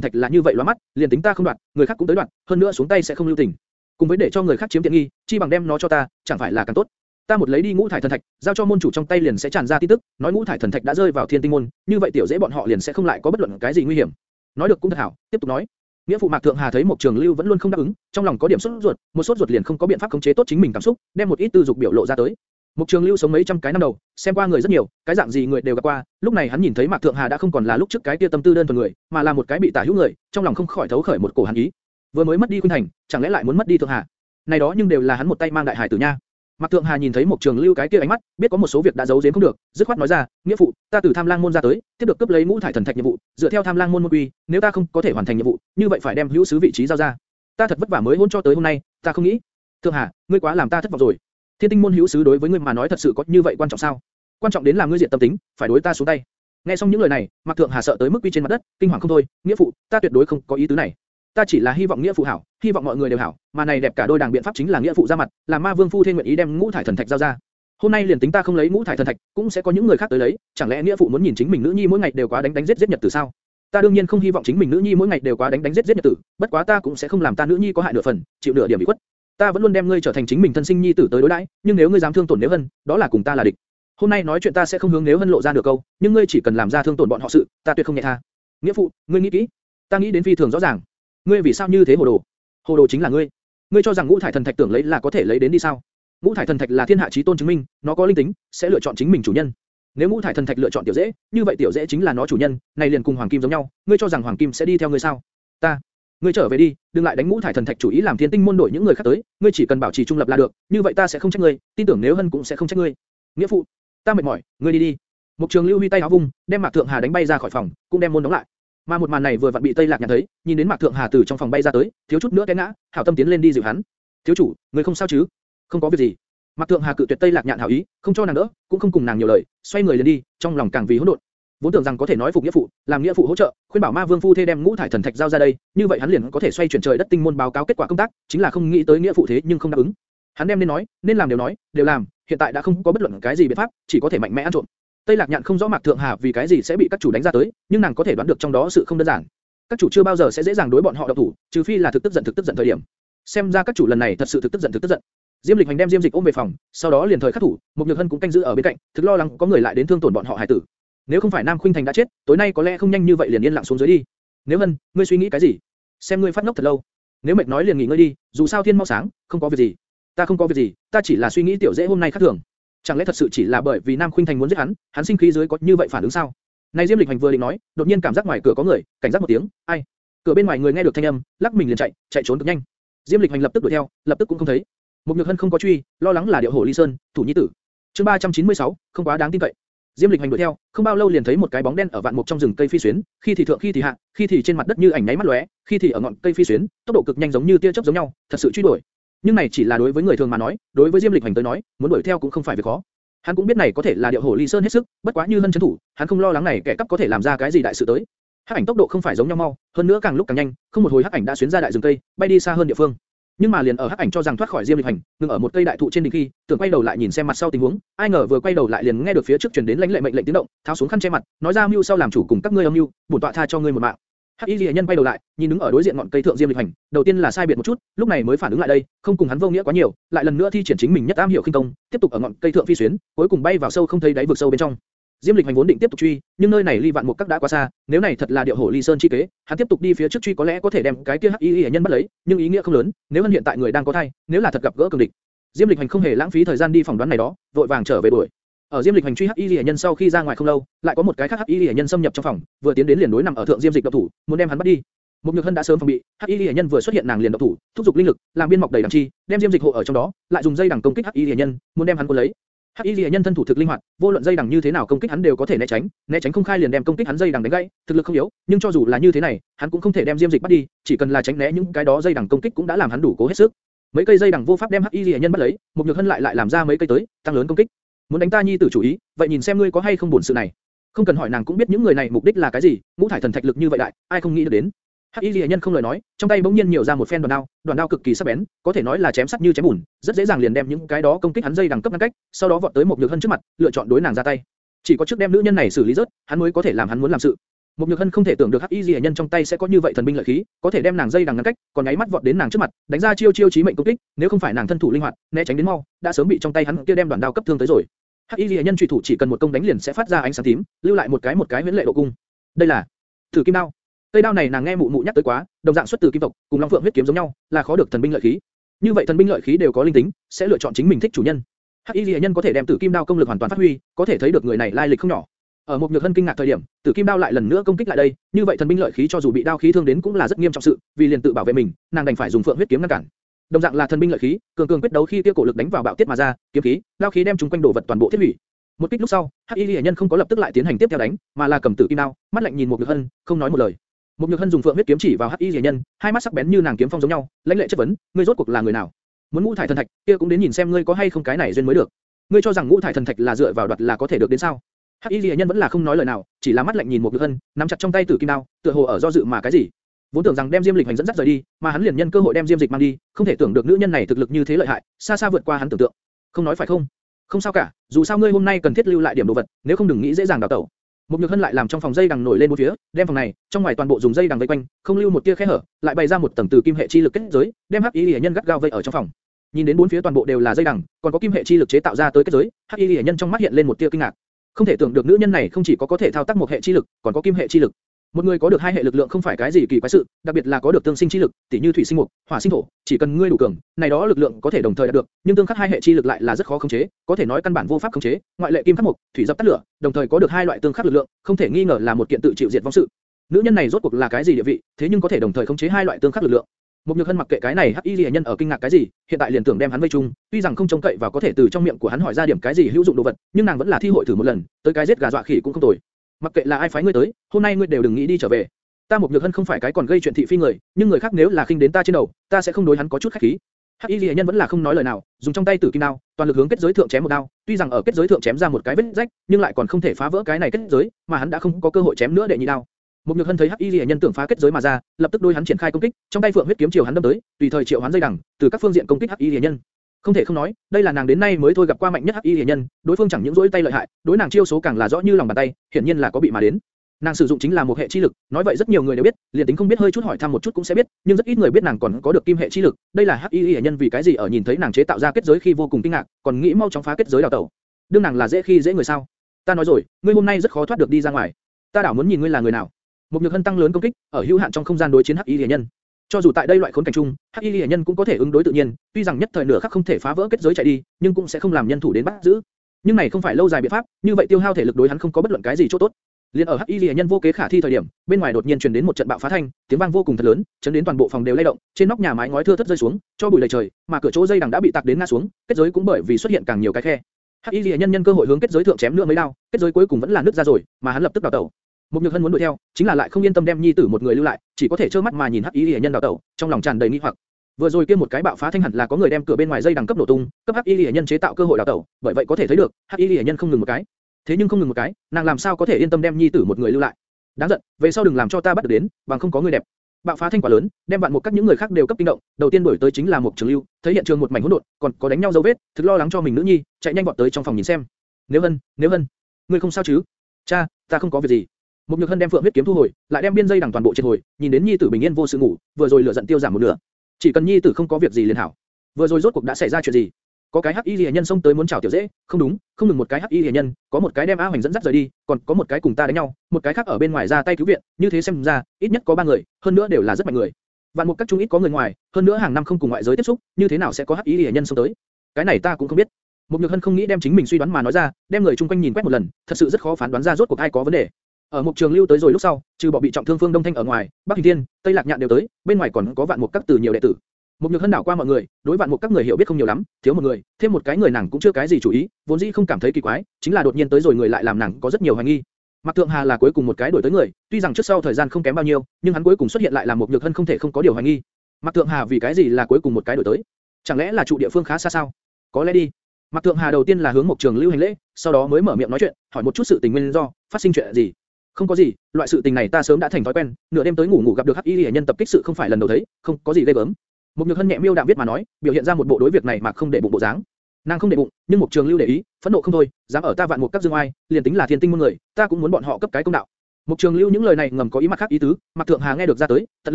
thạch là như vậy loa mắt, liền tính ta không đoạt, người khác cũng tới đoạt, hơn nữa xuống tay sẽ không lưu tình. Cùng với để cho người khác chiếm tiện nghi, chi bằng đem nó cho ta, chẳng phải là càng tốt. Ta một lấy đi ngũ thải thần thạch, giao cho môn chủ trong tay liền sẽ tràn ra tin tức, nói ngũ thải thần thạch đã rơi vào thiên tinh môn, như vậy tiểu dễ bọn họ liền sẽ không lại có bất luận cái gì nguy hiểm. Nói được cũng thật hảo, tiếp tục nói. Nghĩa phụ Mạc Thượng Hà thấy Mộc Trường Lưu vẫn luôn không đáp ứng, trong lòng có điểm sốt ruột, một sốt ruột liền không có biện pháp khống chế tốt chính mình cảm xúc, đem một ít tư dục biểu lộ ra tới. Mục Trường Lưu sống mấy trăm cái năm đầu, xem qua người rất nhiều, cái dạng gì người đều gặp qua. Lúc này hắn nhìn thấy Mạc Thượng Hà đã không còn là lúc trước cái kia tâm tư đơn thuần người, mà là một cái bị tả hữu người, trong lòng không khỏi thấu khởi một cổ hắn ý. Vừa mới mất đi Khuynh Thành, chẳng lẽ lại muốn mất đi Thượng Hà? Này đó nhưng đều là hắn một tay mang đại hải tử nha. Mạc Thượng Hà nhìn thấy một Trường Lưu cái kia ánh mắt, biết có một số việc đã giấu giếm không được, dứt khoát nói ra, nghĩa phụ, ta từ Tham Lang môn ra tới, tiếp được cấp lấy ngũ thải thần thạch nhiệm vụ, dựa theo Tham Lang môn môn quy, nếu ta không có thể hoàn thành nhiệm vụ, như vậy phải đem hữu sứ vị trí giao ra. Ta thật vất vả mới hôn cho tới hôm nay, ta không nghĩ. Thượng Hà, ngươi quá làm ta thất vọng rồi. Thiên tinh môn hữu sứ đối với ngươi mà nói thật sự có như vậy quan trọng sao? Quan trọng đến là ngươi diện tâm tính, phải đối ta xuống tay. Nghe xong những lời này, Mạc Thượng Hà sợ tới mức quy trên mặt đất, kinh hoàng không thôi, nghĩa phụ, ta tuyệt đối không có ý tứ này. Ta chỉ là hy vọng nghĩa phụ hảo, hy vọng mọi người đều hảo, mà này đẹp cả đôi đảng biện pháp chính là nghĩa phụ ra mặt, làm ma vương phu thiên nguyện ý đem ngũ thải thần thạch giao ra. Hôm nay liền tính ta không lấy ngũ thải thần thạch, cũng sẽ có những người khác tới lấy, chẳng lẽ nghĩa phụ muốn nhìn chính mình nữ nhi mỗi ngày đều quá đánh đánh giết giết nhật tử sao? Ta đương nhiên không hy vọng chính mình nữ nhi mỗi ngày đều quá đánh đánh giết giết nhật tử, bất quá ta cũng sẽ không làm ta nữ nhi có hại nửa phần, chịu nửa điểm bị quất. Ta vẫn luôn đem ngươi trở thành chính mình thân sinh nhi tử tới đối đãi, nhưng nếu ngươi dám thương tổn nếu hân, đó là cùng ta là địch. Hôm nay nói chuyện ta sẽ không hướng nếu hân lộ ra được câu, nhưng ngươi chỉ cần làm ra thương tổn bọn họ sự, ta tuyệt không nhẹ tha. Nghĩa phụ, ngươi nghĩ kỹ. Ta nghĩ đến phi thường rõ ràng. Ngươi vì sao như thế hồ đồ? Hồ đồ chính là ngươi. Ngươi cho rằng ngũ thải thần thạch tưởng lấy là có thể lấy đến đi sao? Ngũ thải thần thạch là thiên hạ chí tôn chứng minh, nó có linh tính, sẽ lựa chọn chính mình chủ nhân. Nếu ngũ thải thần thạch lựa chọn tiểu dễ, như vậy tiểu dễ chính là nó chủ nhân, này liền cùng hoàng kim giống nhau, ngươi cho rằng hoàng kim sẽ đi theo ngươi sao? Ta, ngươi trở về đi, đừng lại đánh ngũ thải thần thạch chủ ý làm thiên tinh môn đổi những người khác tới, ngươi chỉ cần bảo trì trung lập là được, như vậy ta sẽ không trách ngươi, tin tưởng nếu hân cũng sẽ không trách ngươi. Nghĩa phụ, ta mệt mỏi, ngươi đi đi. Mục Trường Lưu huy tay áo vung, đem Mạc Thượng Hà đánh bay ra khỏi phòng, cũng đem môn đóng lại. Mà một màn này vừa vặn bị Tây Lạc nhận thấy, nhìn đến Mạc Thượng Hà từ trong phòng bay ra tới, thiếu chút nữa té ngã, hảo tâm tiến lên đi dịu hắn. Thiếu chủ, người không sao chứ? Không có việc gì. Mạc Thượng Hà cự tuyệt Tây Lạc nhạn hảo ý, không cho nàng đỡ, cũng không cùng nàng nhiều lời, xoay người liền đi, trong lòng càng vì hỗn độn. Vốn tưởng rằng có thể nói phục nghĩa phụ, làm nghĩa phụ hỗ trợ, khuyên bảo Ma Vương phu thê đem ngũ thải thần thạch giao ra đây, như vậy hắn liền có thể xoay chuyển trời đất tinh môn báo cáo kết quả công tác, chính là không nghĩ tới nghĩa phụ thế nhưng không đáp ứng. Hắn đem nên nói, nên làm đều nói, đều làm, hiện tại đã không có bất luận cái gì biện pháp, chỉ có thể mạnh mẽ ăn trộm. Tây Lạc Nhạn không rõ Mạc Thượng Hà vì cái gì sẽ bị các chủ đánh ra tới, nhưng nàng có thể đoán được trong đó sự không đơn giản. Các chủ chưa bao giờ sẽ dễ dàng đối bọn họ động thủ, trừ phi là thực tức giận thực tức giận thời điểm. Xem ra các chủ lần này thật sự thực tức giận thực tức giận. Diêm Lịch Hành đem Diêm Dịch ôm về phòng, sau đó liền thời khắc thủ, mục Nhược Hân cũng canh giữ ở bên cạnh, thực lo lắng có người lại đến thương tổn bọn họ hải tử. Nếu không phải Nam Khuynh Thành đã chết, tối nay có lẽ không nhanh như vậy liền yên lặng xuống dưới đi. Nếu Hân, ngươi suy nghĩ cái gì? Xem ngươi phát ngốc thật lâu. Nếu mệt nói liền nghỉ ngơi đi, dù sao thiên mau sáng, không có việc gì. Ta không có việc gì, ta chỉ là suy nghĩ tiểu dễ hôm nay khác thường. Chẳng lẽ thật sự chỉ là bởi vì Nam Khuynh Thành muốn giết hắn, hắn sinh khí dưới có như vậy phản ứng sao? Này Diêm Lịch Hành vừa định nói, đột nhiên cảm giác ngoài cửa có người, cảnh giác một tiếng, ai? Cửa bên ngoài người nghe được thanh âm, lắc mình liền chạy, chạy trốn cực nhanh. Diêm Lịch Hành lập tức đuổi theo, lập tức cũng không thấy. Một Nhược Hân không có truy, lo lắng là điệu hổ Ly Sơn, thủ nhi tử. Chương 396, không quá đáng tin cậy. Diêm Lịch hành đuổi theo, không bao lâu liền thấy một cái bóng đen ở vạn mục trong rừng cây phi xuyến, khi thì thượng khi thì hạ, khi thì trên mặt đất như ảnh nháy mắt lóe, khi thì ở ngọn cây phi xuyến, tốc độ cực nhanh giống như tia chớp giống nhau, thật sự truy đuổi. Nhưng này chỉ là đối với người thường mà nói, đối với Diêm Lịch hành tới nói, muốn đuổi theo cũng không phải việc khó. Hắn cũng biết này có thể là điệu hổ ly sơn hết sức, bất quá như hân chấn thủ, hắn không lo lắng này kẻ cắp có thể làm ra cái gì đại sự tới. Hắc ảnh tốc độ không phải giống nhau mau, hơn nữa càng lúc càng nhanh, không một hồi hắc ảnh đã xuyên ra đại rừng cây, bay đi xa hơn địa phương. Nhưng mà liền ở hắc ảnh cho rằng thoát khỏi diêm lịch hành, ngừng ở một cây đại thụ trên đỉnh khi, tưởng quay đầu lại nhìn xem mặt sau tình huống, ai ngờ vừa quay đầu lại liền nghe được phía trước truyền đến lãnh lệ mệnh lệnh tiếng động, tháo xuống khăn che mặt, nói ra mưu sau làm chủ cùng các ngươi âm mưu, bổn tọa tha cho ngươi một mạng. Hắc Y Lệ Nhân bay đầu lại, nhìn đứng ở đối diện ngọn cây thượng diêm lịch hành, đầu tiên là sai biệt một chút, lúc này mới phản ứng lại đây, không cùng hắn vô nghĩa quá nhiều, lại lần nữa thi triển chính mình nhất am hiểu khinh công, tiếp tục ở ngọn cây thượng phi xuyến, cuối cùng bay vào sâu không thấy đáy vực sâu bên trong. Diêm Lịch Hành vốn định tiếp tục truy, nhưng nơi này ly vạn mục các đã quá xa, nếu này thật là điệu hổ ly sơn chi kế, hắn tiếp tục đi phía trước truy có lẽ có thể đem cái kia hắc y y nhân bắt lấy, nhưng ý nghĩa không lớn, nếu hắn hiện tại người đang có thai, nếu là thật gặp gỡ cường địch. Diêm Lịch Hành không hề lãng phí thời gian đi phỏng đoán này đó, vội vàng trở về đuổi. Ở Diêm Lịch Hành truy hắc y y nhân sau khi ra ngoài không lâu, lại có một cái khác hắc y y nhân xâm nhập trong phòng, vừa tiến đến liền đối nằm ở thượng Diêm Dịch độc thủ, muốn đem hắn bắt đi. mục Nhược Hân đã sớm phòng bị, Hắc Y Liễu Nhân vừa xuất hiện nàng liền động thủ, thúc giục linh lực, làm biên mọc đầy đằng chi, đem Diêm Dịch hộ ở trong đó, lại dùng dây đằng công kích Hắc Y Liễu Nhân, muốn đem hắn cuốn lấy. Hắc Y Liễu Nhân thân thủ thực linh hoạt, vô luận dây đằng như thế nào công kích hắn đều có thể né tránh, né tránh không khai liền đem công kích hắn dây đằng đánh gãy, thực lực không yếu, nhưng cho dù là như thế này, hắn cũng không thể đem Diêm Dịch bắt đi, chỉ cần là tránh né những cái đó dây đằng công kích cũng đã làm hắn đủ cố hết sức. Mấy cây dây đằng vô pháp đem Hắc Y Liễu Nhân bắt lấy, mục nhược hân lại lại làm ra mấy cây tới, tăng lớn công kích. Muốn đánh ta nhi tử chủ ý, vậy nhìn xem ngươi có hay không buồn sự này. Không cần hỏi nàng cũng biết những người này mục đích là cái gì, ngũ thải thần thạch lực như vậy đại, ai không nghĩ được đến. Hắc Y Liễu Nhân không lời nói, trong tay bỗng nhiên nhiều ra một phen đoàn đao, đoàn đao cực kỳ sắc bén, có thể nói là chém sắt như chém bùn, rất dễ dàng liền đem những cái đó công kích hắn dây đẳng cấp ngăn cách, sau đó vọt tới một nhược hân trước mặt, lựa chọn đối nàng ra tay. Chỉ có trước đem nữ nhân này xử lý rớt, hắn mới có thể làm hắn muốn làm sự. Một Nhược Hân không thể tưởng được Hắc Y Liễu nhân trong tay sẽ có như vậy thần binh lợi khí, có thể đem nàng dây đằng ngăn cách, còn nháy mắt vọt đến nàng trước mặt, đánh ra chiêu chiêu chí mệnh công kích, nếu không phải nàng thân thủ linh hoạt, né tránh đến mau, đã sớm bị trong tay hắn kia đem đoạn đao cấp thương tới rồi. Hắc Y Liễu nhân chủy thủ chỉ cần một công đánh liền sẽ phát ra ánh sáng tím, lưu lại một cái một cái huyễn lệ độ cung. Đây là Thử Kim Đao. Cây đao này nàng nghe mụ mụ nhắc tới quá, đồng dạng xuất từ kim tộc, cùng Long Phượng huyết kiếm giống nhau, là khó được thần binh lợi khí. Như vậy thần binh lợi khí đều có linh tính, sẽ lựa chọn chính mình thích chủ nhân. Hắc Y Liễu nhân có thể đem Tử Kim Đao công lực hoàn toàn phát huy, có thể thấy được người này lai lịch không nhỏ. Ở một nhược hân kinh ngạc thời điểm, Tử Kim Đao lại lần nữa công kích lại đây, như vậy thần binh lợi khí cho dù bị đao khí thương đến cũng là rất nghiêm trọng sự, vì liền tự bảo vệ mình, nàng đành phải dùng Phượng huyết kiếm ngăn cản. Đồng dạng là thần binh lợi khí, cường cường quyết đấu khi kia cổ lực đánh vào bạo tiết mà ra, kiếm khí, đao khí đem chúng quanh đồ vật toàn bộ thiết hủy. Một kích lúc sau, Hắc Y Liễu nhân không có lập tức lại tiến hành tiếp theo đánh, mà là cầm Tử Kim Đao, mắt lạnh nhìn một nhược hân, không nói một lời. Một nhược hân dùng Phượng huyết kiếm chỉ vào Hắc Y Liễu nhân, hai mắt sắc bén như nàng kiếm phong giống nhau, lãnh lệ chất vấn, ngươi rốt cuộc là người nào? Muốn ngũ thải thần thạch, kia cũng đến nhìn xem ngươi có hay không cái này duyên mới được. Ngươi cho rằng ngũ thải thần thạch là dựa vào đoạt là có thể được đến sao? Hắc Y Lệ nhân vẫn là không nói lời nào, chỉ là mắt lạnh nhìn một Nhược Hân, nắm chặt trong tay tử kim đao, tựa hồ ở do dự mà cái gì. Vốn tưởng rằng đem Diêm Lịch hành dẫn dắt rời đi, mà hắn liền nhân cơ hội đem Diêm Dịch mang đi, không thể tưởng được nữ nhân này thực lực như thế lợi hại, xa xa vượt qua hắn tưởng tượng. Không nói phải không? Không sao cả, dù sao ngươi hôm nay cần thiết lưu lại điểm đồ vật, nếu không đừng nghĩ dễ dàng đào tẩu. Một Nhược Hân lại làm trong phòng dây đằng nổi lên bốn phía, đem phòng này, trong ngoài toàn bộ dùng dây đằng vây quanh, không lưu một tia khe hở, lại bày ra một tầng từ kim hệ chi lực kết giới, đem Hắc Y Lệ nhân gắt gao vây ở trong phòng. Nhìn đến bốn phía toàn bộ đều là dây đằng, còn có kim hệ chi lực chế tạo ra tới kết giới, Hắc Y Lệ nhân trong mắt hiện lên một tia kinh ngạc. Không thể tưởng được nữ nhân này không chỉ có có thể thao tác một hệ chi lực, còn có kim hệ chi lực. Một người có được hai hệ lực lượng không phải cái gì kỳ quái sự, đặc biệt là có được tương sinh chi lực, tỉ như thủy sinh mộc, hỏa sinh thổ, chỉ cần ngươi đủ cường, này đó lực lượng có thể đồng thời đạt được, nhưng tương khắc hai hệ chi lực lại là rất khó khống chế, có thể nói căn bản vô pháp khống chế, ngoại lệ kim khắc mộc, thủy dập tắt lửa, đồng thời có được hai loại tương khắc lực lượng, không thể nghi ngờ là một kiện tự chịu diệt vong sự. Nữ nhân này rốt cuộc là cái gì địa vị, thế nhưng có thể đồng thời khống chế hai loại tương khắc lực lượng. Một nhược hân mặc kệ cái này hắc y Lệ nhân ở kinh ngạc cái gì, hiện tại liền tưởng đem hắn vây chung, tuy rằng không trông cậy và có thể từ trong miệng của hắn hỏi ra điểm cái gì hữu dụng đồ vật, nhưng nàng vẫn là thi hội thử một lần, tới cái giết gà dọa khỉ cũng không tồi. Mặc kệ là ai phái ngươi tới, hôm nay ngươi đều đừng nghĩ đi trở về. Ta một nhược hân không phải cái còn gây chuyện thị phi người, nhưng người khác nếu là khinh đến ta trên đầu, ta sẽ không đối hắn có chút khách khí. Hắc Y Lệ nhân vẫn là không nói lời nào, dùng trong tay tử kim đao, toàn lực hướng kết giới thượng chém một đao. Tuy rằng ở kết giới thượng chém ra một cái vết rách, nhưng lại còn không thể phá vỡ cái này kết giới, mà hắn đã không có cơ hội chém nữa để nhị đao. Một nhược hân thấy Hắc Y nhân tưởng phá kết giới mà ra, lập tức đôi hắn triển khai công kích, trong tay phượng huyết kiếm chiều hắn đâm tới, tùy thời triệu hoán dây đằng, từ các phương diện công kích Hắc Y nhân. Không thể không nói, đây là nàng đến nay mới thôi gặp qua mạnh nhất Hắc Y nhân, đối phương chẳng những dỗi tay lợi hại, đối nàng chiêu số càng là rõ như lòng bàn tay, hiển nhiên là có bị mà đến. Nàng sử dụng chính là một hệ chi lực, nói vậy rất nhiều người đều biết, liền tính không biết hơi chút hỏi thăm một chút cũng sẽ biết, nhưng rất ít người biết nàng còn có được kim hệ chi lực. Đây là Hắc Y nhân vì cái gì ở nhìn thấy nàng chế tạo ra kết giới khi vô cùng kinh ngạc, còn nghĩ mau chóng phá kết giới đào tẩu. Đương nàng là dễ khi dễ người sao? Ta nói rồi, ngươi hôm nay rất khó thoát được đi ra ngoài. Ta đảo muốn nhìn ngươi là người nào. Một nhược hân tăng lớn công kích, ở hữu hạn trong không gian đối chiến Hắc Y liệt nhân. Cho dù tại đây loại khốn cảnh chung, Hắc Y liệt nhân cũng có thể ứng đối tự nhiên, tuy rằng nhất thời nửa khắc không thể phá vỡ kết giới chạy đi, nhưng cũng sẽ không làm nhân thủ đến bắt giữ. Nhưng này không phải lâu dài biện pháp, như vậy tiêu hao thể lực đối hắn không có bất luận cái gì chỗ tốt. Liên ở Hắc Y liệt nhân vô kế khả thi thời điểm, bên ngoài đột nhiên truyền đến một trận bạo phá thanh, tiếng vang vô cùng thật lớn, chấn đến toàn bộ phòng đều lay động, trên nóc nhà mái ngói thưa thớt rơi xuống, cho bụi lầy trời, mà cửa chỗ dây đằng đã bị tạc đến ngã xuống, kết giới cũng bởi vì xuất hiện càng nhiều cái khe. Hắc Y Liễu nhân nhân cơ hội hướng kết giới thượng chém nữa mấy đao, kết giới cuối cùng vẫn là nứt ra rồi, mà hắn lập tức đào tẩu. Một Nhược Hân muốn đuổi theo, chính là lại không yên tâm đem nhi tử một người lưu lại, chỉ có thể trơ mắt mà nhìn Hắc Y Lệ nhân đào tẩu, trong lòng tràn đầy nghi hoặc. Vừa rồi kia một cái bạo phá thanh hẳn là có người đem cửa bên ngoài dây đằng cấp nổ tung, cấp Hắc Y Lệ nhân chế tạo cơ hội đào tẩu, bởi vậy có thể thấy được, Hắc Y Lệ nhân không ngừng một cái. Thế nhưng không ngừng một cái, nàng làm sao có thể yên tâm đem nhi tử một người lưu lại? Đáng giận, về sau đừng làm cho ta bắt được đến, bằng không có người đẹp. Bạo phá thanh quả lớn, đem bạn một các những người khác đều cấp kinh động, đầu tiên đuổi tới chính là một trường lưu, thấy hiện trường một mảnh hỗn độn, còn có đánh nhau dấu vết, thực lo lắng cho mình nữ nhi, chạy nhanh vọt tới trong phòng nhìn xem. Nếu Hân, nếu Hân, ngươi không sao chứ? Cha, ta không có việc gì. Một nhược hân đem phượng huyết kiếm thu hồi, lại đem biên dây đằng toàn bộ triệt hồi, nhìn đến nhi tử bình yên vô sự ngủ, vừa rồi lửa giận tiêu giảm một nửa. Chỉ cần nhi tử không có việc gì liền hảo. Vừa rồi rốt cuộc đã xảy ra chuyện gì? Có cái hắc y liễu nhân xông tới muốn chào tiểu dễ, không đúng, không ngừng một cái hắc y liễu nhân, có một cái đem a hoành dẫn dắt rời đi, còn có một cái cùng ta đánh nhau, một cái khác ở bên ngoài ra tay cứu viện, như thế xem ra, ít nhất có ba người, hơn nữa đều là rất mạnh người. Vạn một các trung ít có người ngoài, hơn nữa hàng năm không cùng ngoại giới tiếp xúc, như thế nào sẽ có hắc y liễu nhân xông tới? Cái này ta cũng không biết. Mục Nhược Hân không nghĩ đem chính mình suy đoán mà nói ra, đem người chung quanh nhìn quét một lần, thật sự rất khó phán đoán ra rốt cuộc ai có vấn đề. Ở một trường lưu tới rồi lúc sau, trừ bỏ bị trọng thương Phương Đông Thanh ở ngoài, Bắc Hình Thiên, Tây Lạc Nhạn đều tới, bên ngoài còn có vạn một các từ nhiều đệ tử. Một nhược hân đảo qua mọi người, đối vạn một các người hiểu biết không nhiều lắm, thiếu một người, thêm một cái người nàng cũng chưa cái gì chủ ý, vốn dĩ không cảm thấy kỳ quái, chính là đột nhiên tới rồi người lại làm nàng có rất nhiều hoài nghi. Mạc Thượng Hà là cuối cùng một cái đổi tới người, tuy rằng trước sau thời gian không kém bao nhiêu, nhưng hắn cuối cùng xuất hiện lại làm một nhược hân không thể không có điều hoài nghi. Mạc Thượng Hà vì cái gì là cuối cùng một cái đổi tới? Chẳng lẽ là trụ địa phương khá xa sao? Có lẽ đi. Mạc Thượng Hà đầu tiên là hướng một trường lưu hành lễ, sau đó mới mở miệng nói chuyện, hỏi một chút sự tình nguyên do, phát sinh chuyện gì? Không có gì, loại sự tình này ta sớm đã thành thói quen, nửa đêm tới ngủ ngủ gặp được hắc y liễu nhân tập kích sự không phải lần đầu thấy, không có gì ghê gớm. Một nhược hân nhẹ miêu đạm viết mà nói, biểu hiện ra một bộ đối việc này mà không để bụng bộ dáng. Nàng không để bụng, nhưng một trường lưu để ý, phẫn nộ không thôi, dám ở ta vạn một các dương oai, liền tính là thiên tinh muôn người, ta cũng muốn bọn họ cấp cái công đạo. Mục Trường Lưu những lời này ngầm có ý mặt khác ý tứ, mặt Thượng Hà nghe được ra tới, tận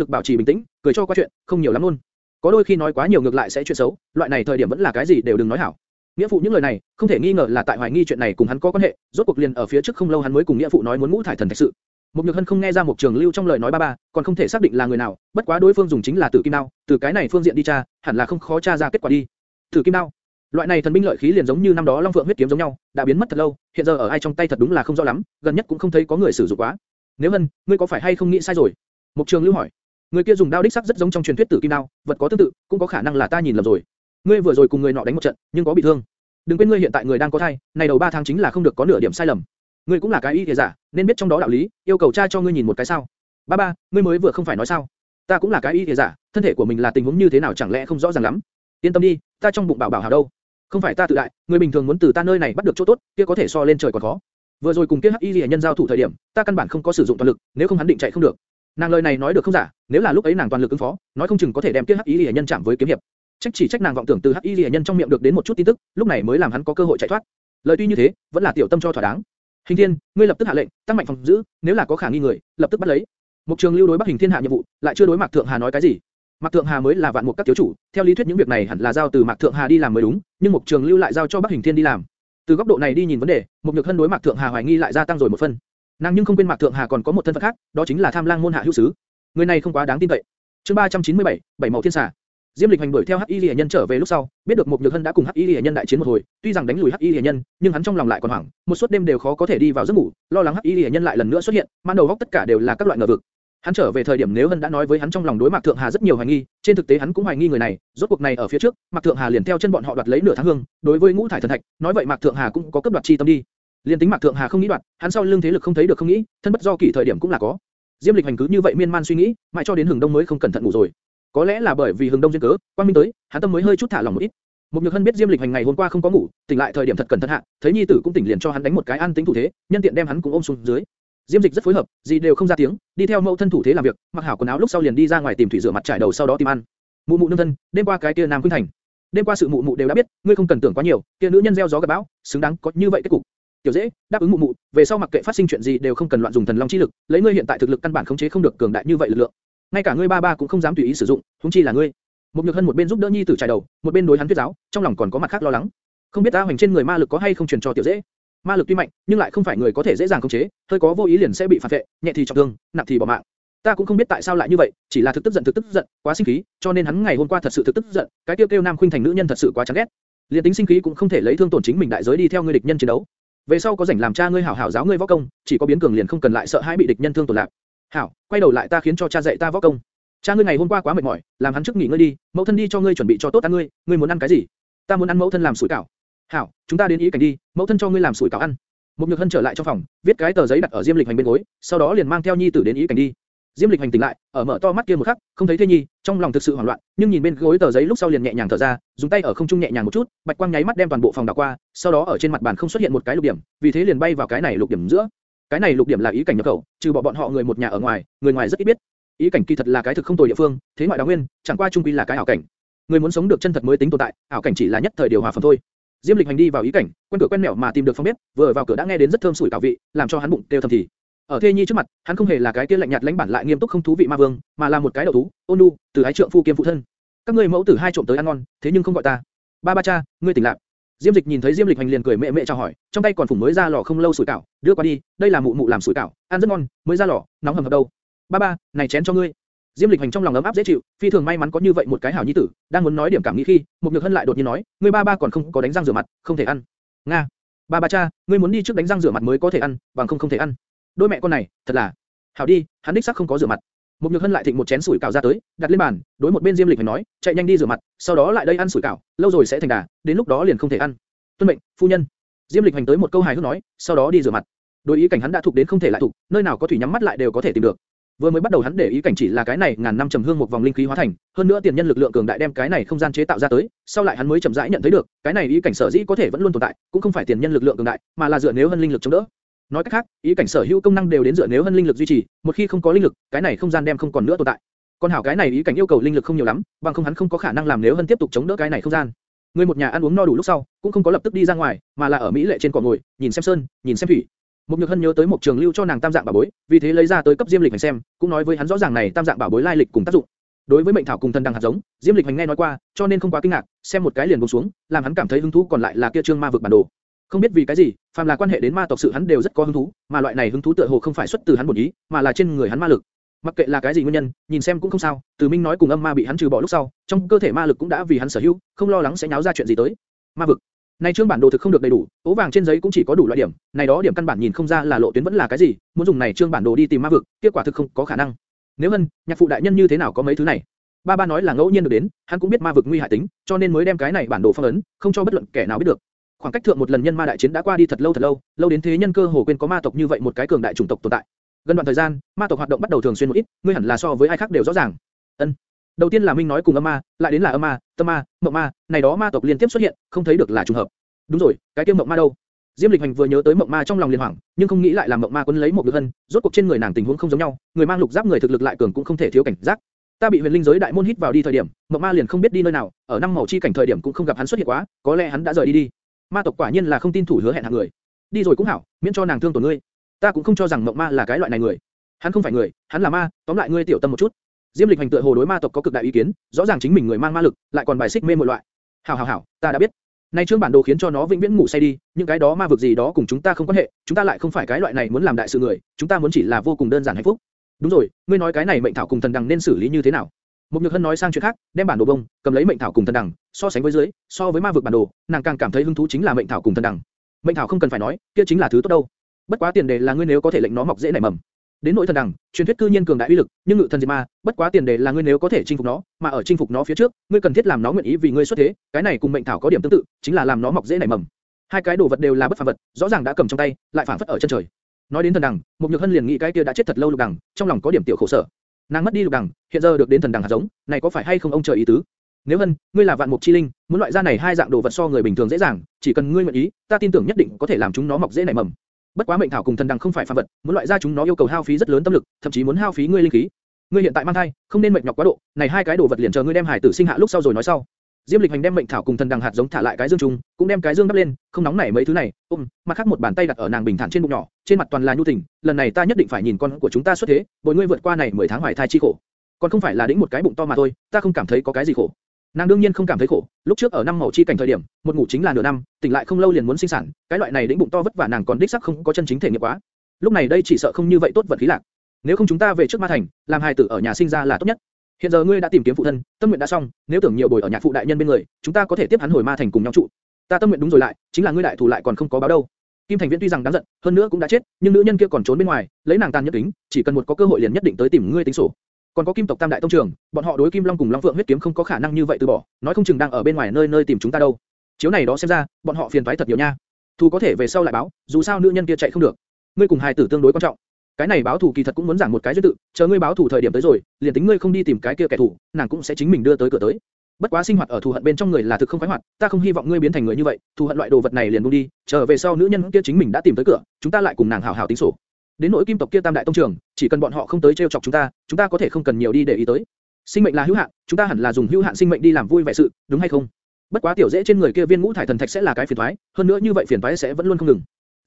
lực bảo trì bình tĩnh, cười cho qua chuyện, không nhiều lắm luôn. Có đôi khi nói quá nhiều ngược lại sẽ chuyện xấu, loại này thời điểm vẫn là cái gì đều đừng nói hảo. Nghĩa phụ những lời này, không thể nghi ngờ là tại hoài nghi chuyện này cùng hắn có quan hệ, rốt cuộc liền ở phía trước không lâu hắn mới cùng nghĩa phụ nói muốn ngũ thải thần thạch sự. Mục Nhược Hân không nghe ra một Trường Lưu trong lời nói ba ba, còn không thể xác định là người nào, bất quá đối phương dùng chính là Tử Kim Đao, từ cái này phương diện đi tra, hẳn là không khó tra ra kết quả đi. Tử Kim Đao, loại này thần binh lợi khí liền giống như năm đó Long Phượng huyết kiếm giống nhau, đã biến mất thật lâu, hiện giờ ở ai trong tay thật đúng là không rõ lắm, gần nhất cũng không thấy có người sử dụng quá. Nếu Hân, ngươi có phải hay không nghĩ sai rồi? Mục Trường Lưu hỏi. Người kia dùng đao đích sắc rất giống trong truyền thuyết Tử Kim Đao, vật có tương tự, cũng có khả năng là ta nhìn lầm rồi. Ngươi vừa rồi cùng người nọ đánh một trận, nhưng có bị thương. Đừng quên ngươi hiện tại người đang có thai, này đầu 3 tháng chính là không được có nửa điểm sai lầm. Ngươi cũng là cái y thể giả, nên biết trong đó đạo lý, yêu cầu cha cho ngươi nhìn một cái sao? Ba ba, ngươi mới vừa không phải nói sao? Ta cũng là cái y thể giả, thân thể của mình là tình huống như thế nào chẳng lẽ không rõ ràng lắm? Yên tâm đi, ta trong bụng bảo bảo hảo đâu. Không phải ta tự đại, người bình thường muốn từ ta nơi này bắt được chỗ tốt, kia có thể so lên trời còn khó. Vừa rồi cùng kia hắc y liễu nhân giao thủ thời điểm, ta căn bản không có sử dụng toàn lực, nếu không hắn định chạy không được. Nàng lời này nói được không giả, nếu là lúc ấy nàng toàn lực ứng phó, nói không chừng có thể đem kia hắc y liễu nhân chạm với kiếm hiệp. Trách chỉ trách nàng vọng tưởng từ hắc y liễu nhân trong miệng được đến một chút tin tức, lúc này mới làm hắn có cơ hội chạy thoát. Lời tuy như thế, vẫn là tiểu tâm cho thỏa đáng. Hình Thiên, ngươi lập tức hạ lệnh, tăng mạnh phòng giữ, nếu là có khả nghi người, lập tức bắt lấy. Mục Trường Lưu đối Bắc Hình Thiên hạ nhiệm vụ, lại chưa đối Mạc Thượng Hà nói cái gì. Mạc Thượng Hà mới là vạn mục các thiếu chủ, theo lý thuyết những việc này hẳn là giao từ Mạc Thượng Hà đi làm mới đúng, nhưng Mục Trường Lưu lại giao cho Bắc Hình Thiên đi làm. Từ góc độ này đi nhìn vấn đề, Mục Nhược Hân đối Mạc Thượng Hà hoài nghi lại gia tăng rồi một phần. Nàng nhưng không quên Mạc Thượng Hà còn có một thân phận khác, đó chính là Tham Lang môn hạ hữu sứ. Người này không quá đáng tin cậy. Chương 397, bảy màu thiên xà. Diêm Lịch hành đuổi theo Hắc Y Lệ nhân trở về lúc sau, biết được Mục Nhược Hân đã cùng Hắc Y Lệ nhân đại chiến một hồi, tuy rằng đánh lùi Hắc Y Lệ nhân, nhưng hắn trong lòng lại còn hoảng, một suốt đêm đều khó có thể đi vào giấc ngủ, lo lắng Hắc Y Lệ nhân lại lần nữa xuất hiện, màn đầu góc tất cả đều là các loại ngờ vực. Hắn trở về thời điểm nếu Hân đã nói với hắn trong lòng đối Mạc Thượng Hà rất nhiều hoài nghi, trên thực tế hắn cũng hoài nghi người này, rốt cuộc này ở phía trước, Mạc Thượng Hà liền theo chân bọn họ đoạt lấy nửa tháng hương, đối với ngũ thải thần thạch, nói vậy Mạc Thượng Hà cũng có cấp đoạt chi tâm đi. Liên tính Mạc Thượng Hà không nghĩ đoạt, hắn sau lưng thế lực không thấy được không nghĩ, thân bất do kỷ thời điểm cũng là có. Diêm Lịch hành cứ như vậy miên man suy nghĩ, mãi cho đến hừng đông mới không cẩn thận ngủ rồi. Có lẽ là bởi vì hừng đông duyên cớ, quang minh tới, hắn tâm mới hơi chút thả lỏng một ít. Một Nhược Hân biết Diêm Lịch hành ngày hôm qua không có ngủ, tỉnh lại thời điểm thật cẩn thận hạ, thấy nhi tử cũng tỉnh liền cho hắn đánh một cái an tính thủ thế, nhân tiện đem hắn cũng ôm xuống dưới. Diêm Dịch rất phối hợp, gì đều không ra tiếng, đi theo mẫu thân thủ thế làm việc, mặc hảo quần áo lúc sau liền đi ra ngoài tìm thủy rửa mặt trải đầu sau đó tìm ăn. Mụ mụ nương thân, đêm qua cái kia Nam Khuynh Thành, đêm qua sự mụ mụ đều đã biết, ngươi không cần tưởng quá nhiều, kia nữ nhân gieo gió gặp bão, xứng đáng có như vậy kết cục. Tiểu dễ, đáp ứng mụ mụ, về sau mặc kệ phát sinh chuyện gì đều không cần loạn dùng thần long chi lực, lấy ngươi hiện tại thực lực căn bản khống chế không được cường đại như vậy lực lượng. Ngay cả ngươi ba ba cũng không dám tùy ý sử dụng, huống chi là ngươi. Một nhược hân một bên giúp đỡ nhi tử trải đầu, một bên đối hắn thuyết giáo, trong lòng còn có mặt khác lo lắng. Không biết ta hoành trên người ma lực có hay không truyền cho tiểu dễ. Ma lực tuy mạnh, nhưng lại không phải người có thể dễ dàng khống chế, hơi có vô ý liền sẽ bị phản vệ, nhẹ thì trọng thương, nặng thì bỏ mạng. Ta cũng không biết tại sao lại như vậy, chỉ là thực tức giận thực tức giận, quá sinh khí, cho nên hắn ngày hôm qua thật sự thực tức giận, cái tiêu kêu Nam Khuynh Thành nữ nhân thật sự quá chán ghét. Liên tính sinh khí cũng không thể lấy thương tổn chính mình đại giới đi theo ngươi địch nhân chiến đấu. Về sau có rảnh làm cha ngươi hảo hảo giáo ngươi võ công, chỉ có biến cường liền không cần lại sợ hãi bị địch nhân thương tổn lạc. Hảo, quay đầu lại ta khiến cho cha dạy ta võ công. Cha ngươi ngày hôm qua quá mệt mỏi, làm hắn trước nghỉ ngơi đi, mẫu thân đi cho ngươi chuẩn bị cho tốt ăn ngươi, ngươi muốn ăn cái gì? Ta muốn ăn mẫu thân làm sủi cảo. Hảo, chúng ta đến ý cảnh đi, mẫu thân cho ngươi làm sủi cảo ăn. Một Nhược Hân trở lại trong phòng, viết cái tờ giấy đặt ở Diêm Lịch Hành bên gối, sau đó liền mang theo nhi tử đến ý cảnh đi. Diêm Lịch Hành tỉnh lại, ở mở to mắt kia một khắc, không thấy Thê Nhi, trong lòng thực sự hoảng loạn, nhưng nhìn bên gối tờ giấy lúc sau liền nhẹ nhàng thở ra, dùng tay ở không trung nhẹ nhàng một chút, bạch quang nháy mắt đem toàn bộ phòng đảo qua, sau đó ở trên mặt bàn không xuất hiện một cái lục điểm, vì thế liền bay vào cái này lục điểm giữa. Cái này lục điểm là ý cảnh nhập khẩu, trừ bỏ bọn họ người một nhà ở ngoài, người ngoài rất ít biết. Ý cảnh kỳ thật là cái thực không tồi địa phương, thế ngoại đào nguyên, chẳng qua trung quy là cái ảo cảnh. Người muốn sống được chân thật mới tính tồn tại, ảo cảnh chỉ là nhất thời điều hòa phẩm thôi. Diêm Lịch hành đi vào ý cảnh, quen cửa quen mẹo mà tìm được phòng bếp, vừa vào cửa đã nghe đến rất thơm sủi cảo vị, làm cho hắn bụng kêu thầm thì. Ở Thê Nhi trước mặt, hắn không hề là cái kia lạnh nhạt lãnh bản lại nghiêm túc không thú vị ma vương, mà là một cái đầu thú, ôn nhu, từ ái trượng phu kiêm phụ thân. Các ngươi mẫu tử hai trộm tới ăn ngon, thế nhưng không gọi ta. Ba ba cha, ngươi tỉnh lại. Diêm Dịch nhìn thấy Diêm Lịch hành liền cười mẹ mẹ chào hỏi, trong tay còn phủng mới ra lò không lâu sủi cảo, đưa qua đi, đây là mụ mụ làm sủi cảo, ăn rất ngon, mới ra lò, nóng hầm hập đâu. Ba ba, này chén cho ngươi. Diêm Lịch hành trong lòng ấm áp dễ chịu, phi thường may mắn có như vậy một cái hảo nhi tử, đang muốn nói điểm cảm nghĩ khi, một nhược hân lại đột nhiên nói, ngươi ba ba còn không có đánh răng rửa mặt, không thể ăn. Nga, ba ba cha, ngươi muốn đi trước đánh răng rửa mặt mới có thể ăn, bằng không không thể ăn. Đôi mẹ con này, thật là, hảo đi, hắn đích xác không có rửa mặt. Một nhược hân lại thịnh một chén sủi cảo ra tới, đặt lên bàn, đối một bên Diêm Lịch hành nói, chạy nhanh đi rửa mặt, sau đó lại đây ăn sủi cảo, lâu rồi sẽ thành đà, đến lúc đó liền không thể ăn. Tuân mệnh, phu nhân. Diêm Lịch hành tới một câu hài hước nói, sau đó đi rửa mặt. Đối ý cảnh hắn đã thuộc đến không thể lại thuộc, nơi nào có thủy nhắm mắt lại đều có thể tìm được. Vừa mới bắt đầu hắn để ý cảnh chỉ là cái này ngàn năm trầm hương một vòng linh khí hóa thành, hơn nữa tiền nhân lực lượng cường đại đem cái này không gian chế tạo ra tới, sau lại hắn mới chậm rãi nhận thấy được, cái này ý cảnh sở dĩ có thể vẫn luôn tồn tại, cũng không phải tiền nhân lực lượng cường đại, mà là dựa nếu hơn linh lực chống đỡ. Nói cách khác, ý cảnh sở hữu công năng đều đến dựa nếu hơn linh lực duy trì, một khi không có linh lực, cái này không gian đem không còn nữa tồn tại. Còn hảo cái này ý cảnh yêu cầu linh lực không nhiều lắm, bằng không hắn không có khả năng làm nếu hơn tiếp tục chống đỡ cái này không gian. Người một nhà ăn uống no đủ lúc sau, cũng không có lập tức đi ra ngoài, mà là ở mỹ lệ trên cỏ ngồi, nhìn xem sơn, nhìn xem thủy. Một Nhược Hân nhớ tới một trường lưu cho nàng tam dạng bảo bối, vì thế lấy ra tới cấp Diêm Lịch Hành xem, cũng nói với hắn rõ ràng này tam dạng bảo bối lai lịch cùng tác dụng. Đối với mệnh thảo cùng thần đằng hạt giống, Diêm Lịch Hành nghe nói qua, cho nên không quá kinh ngạc, xem một cái liền buông xuống, làm hắn cảm thấy hứng thú còn lại là kia trương ma vực bản đồ. Không biết vì cái gì, phàm là quan hệ đến ma tộc sự hắn đều rất có hứng thú, mà loại này hứng thú tựa hồ không phải xuất từ hắn bổn ý, mà là trên người hắn ma lực. Mặc kệ là cái gì nguyên nhân, nhìn xem cũng không sao. Từ Minh nói cùng âm ma bị hắn trừ bỏ lúc sau, trong cơ thể ma lực cũng đã vì hắn sở hữu, không lo lắng sẽ nháo ra chuyện gì tới. Ma vực. Này trương bản đồ thực không được đầy đủ, ố vàng trên giấy cũng chỉ có đủ loại điểm, này đó điểm căn bản nhìn không ra là lộ tuyến vẫn là cái gì, muốn dùng này trương bản đồ đi tìm ma vực, kết quả thực không có khả năng. Nếu hơn, nhạc phụ đại nhân như thế nào có mấy thứ này? Ba ba nói là ngẫu nhiên được đến, hắn cũng biết ma vực nguy hại tính, cho nên mới đem cái này bản đồ phong ấn, không cho bất luận kẻ nào biết được. Khoảng cách thượng một lần nhân ma đại chiến đã qua đi thật lâu thật lâu, lâu đến thế nhân cơ hồ quên có ma tộc như vậy một cái cường đại chủng tộc tồn tại. Gần đoạn thời gian, ma tộc hoạt động bắt đầu thường xuyên một ít, ngươi hẳn là so với ai khác đều rõ ràng. Ân. Đầu tiên là Minh nói cùng âm ma, lại đến là âm ma, tâm ma, mộng ma, này đó ma tộc liên tiếp xuất hiện, không thấy được là trùng hợp. Đúng rồi, cái kia mộng ma đâu? Diêm Lịch Hành vừa nhớ tới mộng ma trong lòng liền hoảng, nhưng không nghĩ lại làm mộng ma quấn lấy một đứa hân, rốt cuộc trên người nàng tình huống không giống nhau, người mang lục giáp người thực lực lại cường cũng không thể thiếu cảnh giác. Ta bị huyền linh giới đại môn hít vào đi thời điểm, mộng ma liền không biết đi nơi nào, ở năm màu chi cảnh thời điểm cũng không gặp hắn xuất hiện quá, có lẽ hắn đã rời đi đi. Ma tộc quả nhiên là không tin thủ hứa hẹn hạng người. Đi rồi cũng hảo, miễn cho nàng thương tổn ngươi. Ta cũng không cho rằng mộng ma là cái loại này người. Hắn không phải người, hắn là ma, tóm lại ngươi tiểu tâm một chút. Diêm Lịch Hành tựa hồ đối ma tộc có cực đại ý kiến, rõ ràng chính mình người mang ma lực, lại còn bài xích mê một loại. Hảo hảo hảo, ta đã biết. Nay trương bản đồ khiến cho nó vĩnh viễn ngủ say đi, những cái đó ma vực gì đó cùng chúng ta không quan hệ, chúng ta lại không phải cái loại này muốn làm đại sự người, chúng ta muốn chỉ là vô cùng đơn giản hạnh phúc. Đúng rồi, ngươi nói cái này mệnh thảo cùng thần đằng nên xử lý như thế nào? Một Nhược Hân nói sang chuyện khác, đem bản đồ bông, cầm lấy mệnh thảo cùng thần đằng, so sánh với dưới, so với ma vực bản đồ, nàng càng cảm thấy hứng thú chính là mệnh thảo cùng thần đằng. Mệnh thảo không cần phải nói, kia chính là thứ tốt đâu. Bất quá tiền đề là ngươi nếu có thể lệnh nó mọc dễ nảy mầm. Đến nỗi thần đằng, truyền thuyết cư nhiên cường đại uy lực, nhưng ngự thần diệt ma, bất quá tiền đề là ngươi nếu có thể chinh phục nó, mà ở chinh phục nó phía trước, ngươi cần thiết làm nó nguyện ý vì ngươi xuất thế, cái này cùng mệnh thảo có điểm tương tự, chính là làm nó mọc dễ nảy mầm. Hai cái đồ vật đều là bất phàm vật, rõ ràng đã cầm trong tay, lại phản phất ở chân trời. Nói đến thần đằng, một nhược hân liền nghĩ cái kia đã chết thật lâu lục đằng, trong lòng có điểm tiểu khổ sở. Nàng mất đi lục đẳng, hiện giờ được đến thần đẳng hạt giống, này có phải hay không ông trời ý tứ? Nếu hân, ngươi là vạn mục chi linh, muốn loại ra này hai dạng đồ vật so người bình thường dễ dàng, chỉ cần ngươi nguyện ý, ta tin tưởng nhất định có thể làm chúng nó mọc dễ nảy mầm. Bất quá mệnh thảo cùng thần đằng không phải phàm vật, muốn loại ra chúng nó yêu cầu hao phí rất lớn tâm lực, thậm chí muốn hao phí ngươi linh khí. Ngươi hiện tại mang thai, không nên mệt nhọc quá độ, này hai cái đồ vật liền chờ ngươi đem hải tử sinh hạ lúc sau rồi nói sau. Diêm Lịch Hành đem mệnh thảo cùng thần đằng hạt giống thả lại cái dương trung, cũng đem cái dương đắp lên, không nóng nảy mấy thứ này, ôm, mặt khác một bàn tay đặt ở nàng bình thản trên bụng nhỏ, trên mặt toàn là nhu tình, lần này ta nhất định phải nhìn con của chúng ta xuất thế, bồi ngươi vượt qua này 10 tháng hoài thai chi khổ. Còn không phải là đĩnh một cái bụng to mà thôi, ta không cảm thấy có cái gì khổ. Nàng đương nhiên không cảm thấy khổ, lúc trước ở năm màu chi cảnh thời điểm, một ngủ chính là nửa năm, tỉnh lại không lâu liền muốn sinh sản, cái loại này đĩnh bụng to vất vả nàng còn đích xác không có chân chính thể nghiệm quá. Lúc này đây chỉ sợ không như vậy tốt vận khí lạc. Nếu không chúng ta về trước ma thành, làm hài tử ở nhà sinh ra là tốt nhất. Hiện giờ ngươi đã tìm kiếm phụ thân, tâm nguyện đã xong, nếu tưởng nhiều bồi ở nhạc phụ đại nhân bên người, chúng ta có thể tiếp hắn hồi ma thành cùng nhau trụ. Ta tâm nguyện đúng rồi lại, chính là ngươi đại thủ lại còn không có báo đâu. Kim Thành Viễn tuy rằng đáng giận, hơn nữa cũng đã chết, nhưng nữ nhân kia còn trốn bên ngoài, lấy nàng tàn nhẫn tính, chỉ cần một có cơ hội liền nhất định tới tìm ngươi tính sổ. Còn có Kim tộc Tam đại tông trưởng, bọn họ đối Kim Long cùng Long Phượng huyết kiếm không có khả năng như vậy từ bỏ, nói không chừng đang ở bên ngoài nơi nơi tìm chúng ta đâu. Chiếu này đó xem ra, bọn họ phiền toái thật nhiều nha. Thu có thể về sau lại báo, dù sao nữ nhân kia chạy không được. Ngươi cùng hài tử tương đối quan trọng. Cái này báo thủ kỳ thật cũng muốn giảng một cái duyên tự, chờ ngươi báo thủ thời điểm tới rồi, liền tính ngươi không đi tìm cái kia kẻ thù, nàng cũng sẽ chính mình đưa tới cửa tới. Bất quá sinh hoạt ở thù hận bên trong người là thực không khoái hoạt, ta không hy vọng ngươi biến thành người như vậy, thù hận loại đồ vật này liền buông đi, chờ về sau nữ nhân kia chính mình đã tìm tới cửa, chúng ta lại cùng nàng hảo hảo tính sổ. Đến nỗi kim tộc kia tam đại tông trưởng, chỉ cần bọn họ không tới trêu chọc chúng ta, chúng ta có thể không cần nhiều đi để ý tới. Sinh mệnh là hữu hạn, chúng ta hẳn là dùng hữu hạn sinh mệnh đi làm vui vẻ sự, đúng hay không? Bất quá tiểu dễ trên người kia viên ngũ thải thần thạch sẽ là cái phiền toái, hơn nữa như vậy phiền toái sẽ vẫn luôn không ngừng.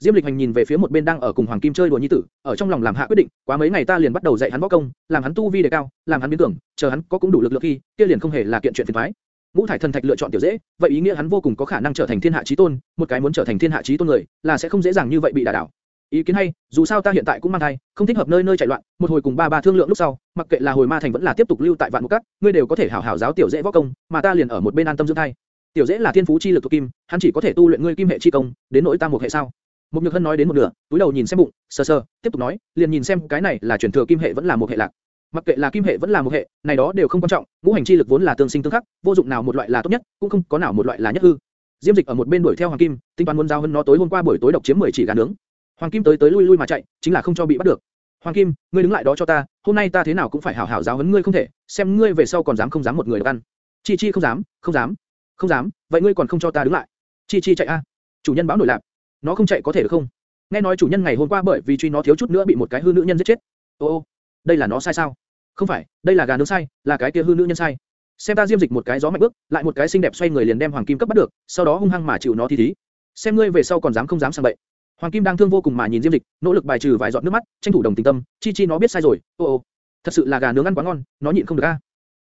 Diêm Lịch Hành nhìn về phía một bên đang ở cùng Hoàng Kim chơi đùa nhi tử, ở trong lòng làm hạ quyết định, quá mấy ngày ta liền bắt đầu dạy hắn võ công, làm hắn tu vi đề cao, làm hắn biến tưởng, chờ hắn có cũng đủ lực lượng khi, kia liền không hề là kiện chuyện phiền toái. Ngũ thải thần thạch lựa chọn tiểu dễ, vậy ý nghĩa hắn vô cùng có khả năng trở thành thiên hạ chí tôn, một cái muốn trở thành thiên hạ chí tôn người, là sẽ không dễ dàng như vậy bị đả đảo. Ý kiến hay, dù sao ta hiện tại cũng mang thai, không thích hợp nơi nơi chạy loạn, một hồi cùng ba ba thương lượng lúc sau, mặc kệ là hồi ma thành vẫn là tiếp tục lưu tại vạn mục các, ngươi đều có thể hảo hảo giáo tiểu dễ võ công, mà ta liền ở một bên an tâm dưỡng thai. Tiểu dễ là thiên phú chi lực thuộc kim, hắn chỉ có thể tu luyện ngươi kim hệ chi công, đến nỗi ta một hệ sao? Một nhược hân nói đến một nửa, túi đầu nhìn xem bụng, sờ sờ, tiếp tục nói, liền nhìn xem cái này là truyền thừa kim hệ vẫn là một hệ lạc. Mặc kệ là kim hệ vẫn là một hệ, này đó đều không quan trọng, ngũ hành chi lực vốn là tương sinh tương khắc, vô dụng nào một loại là tốt nhất, cũng không có nào một loại là nhất hư. Diêm Dịch ở một bên đuổi theo Hoàng Kim, tính toán muốn giao hơn nó tối hôm qua buổi tối độc chiếm 10 chỉ gà nướng. Hoàng Kim tới tới lui lui mà chạy, chính là không cho bị bắt được. Hoàng Kim, ngươi đứng lại đó cho ta, hôm nay ta thế nào cũng phải hảo hảo giáo huấn ngươi không thể, xem ngươi về sau còn dám không dám một người được ăn. Chi Chi không dám, không dám, không dám, vậy ngươi còn không cho ta đứng lại. Chi Chi chạy a. Chủ nhân báo nổi lạc. Nó không chạy có thể được không? Nghe nói chủ nhân ngày hôm qua bởi vì truy nó thiếu chút nữa bị một cái hư nữ nhân giết chết. Ô ô, đây là nó sai sao? Không phải, đây là gà nướng sai, là cái kia hư nữ nhân sai. Xem ta diêm dịch một cái gió mạnh bước, lại một cái xinh đẹp xoay người liền đem hoàng kim cấp bắt được, sau đó hung hăng mà chịu nó thi thí. Xem ngươi về sau còn dám không dám sang bậy. Hoàng Kim đang thương vô cùng mà nhìn Diêm dịch, nỗ lực bài trừ vài giọt nước mắt, tranh thủ đồng tình tâm, chi chi nó biết sai rồi, ô ô, thật sự là gà nướng ăn quá ngon, nó nhịn không được a.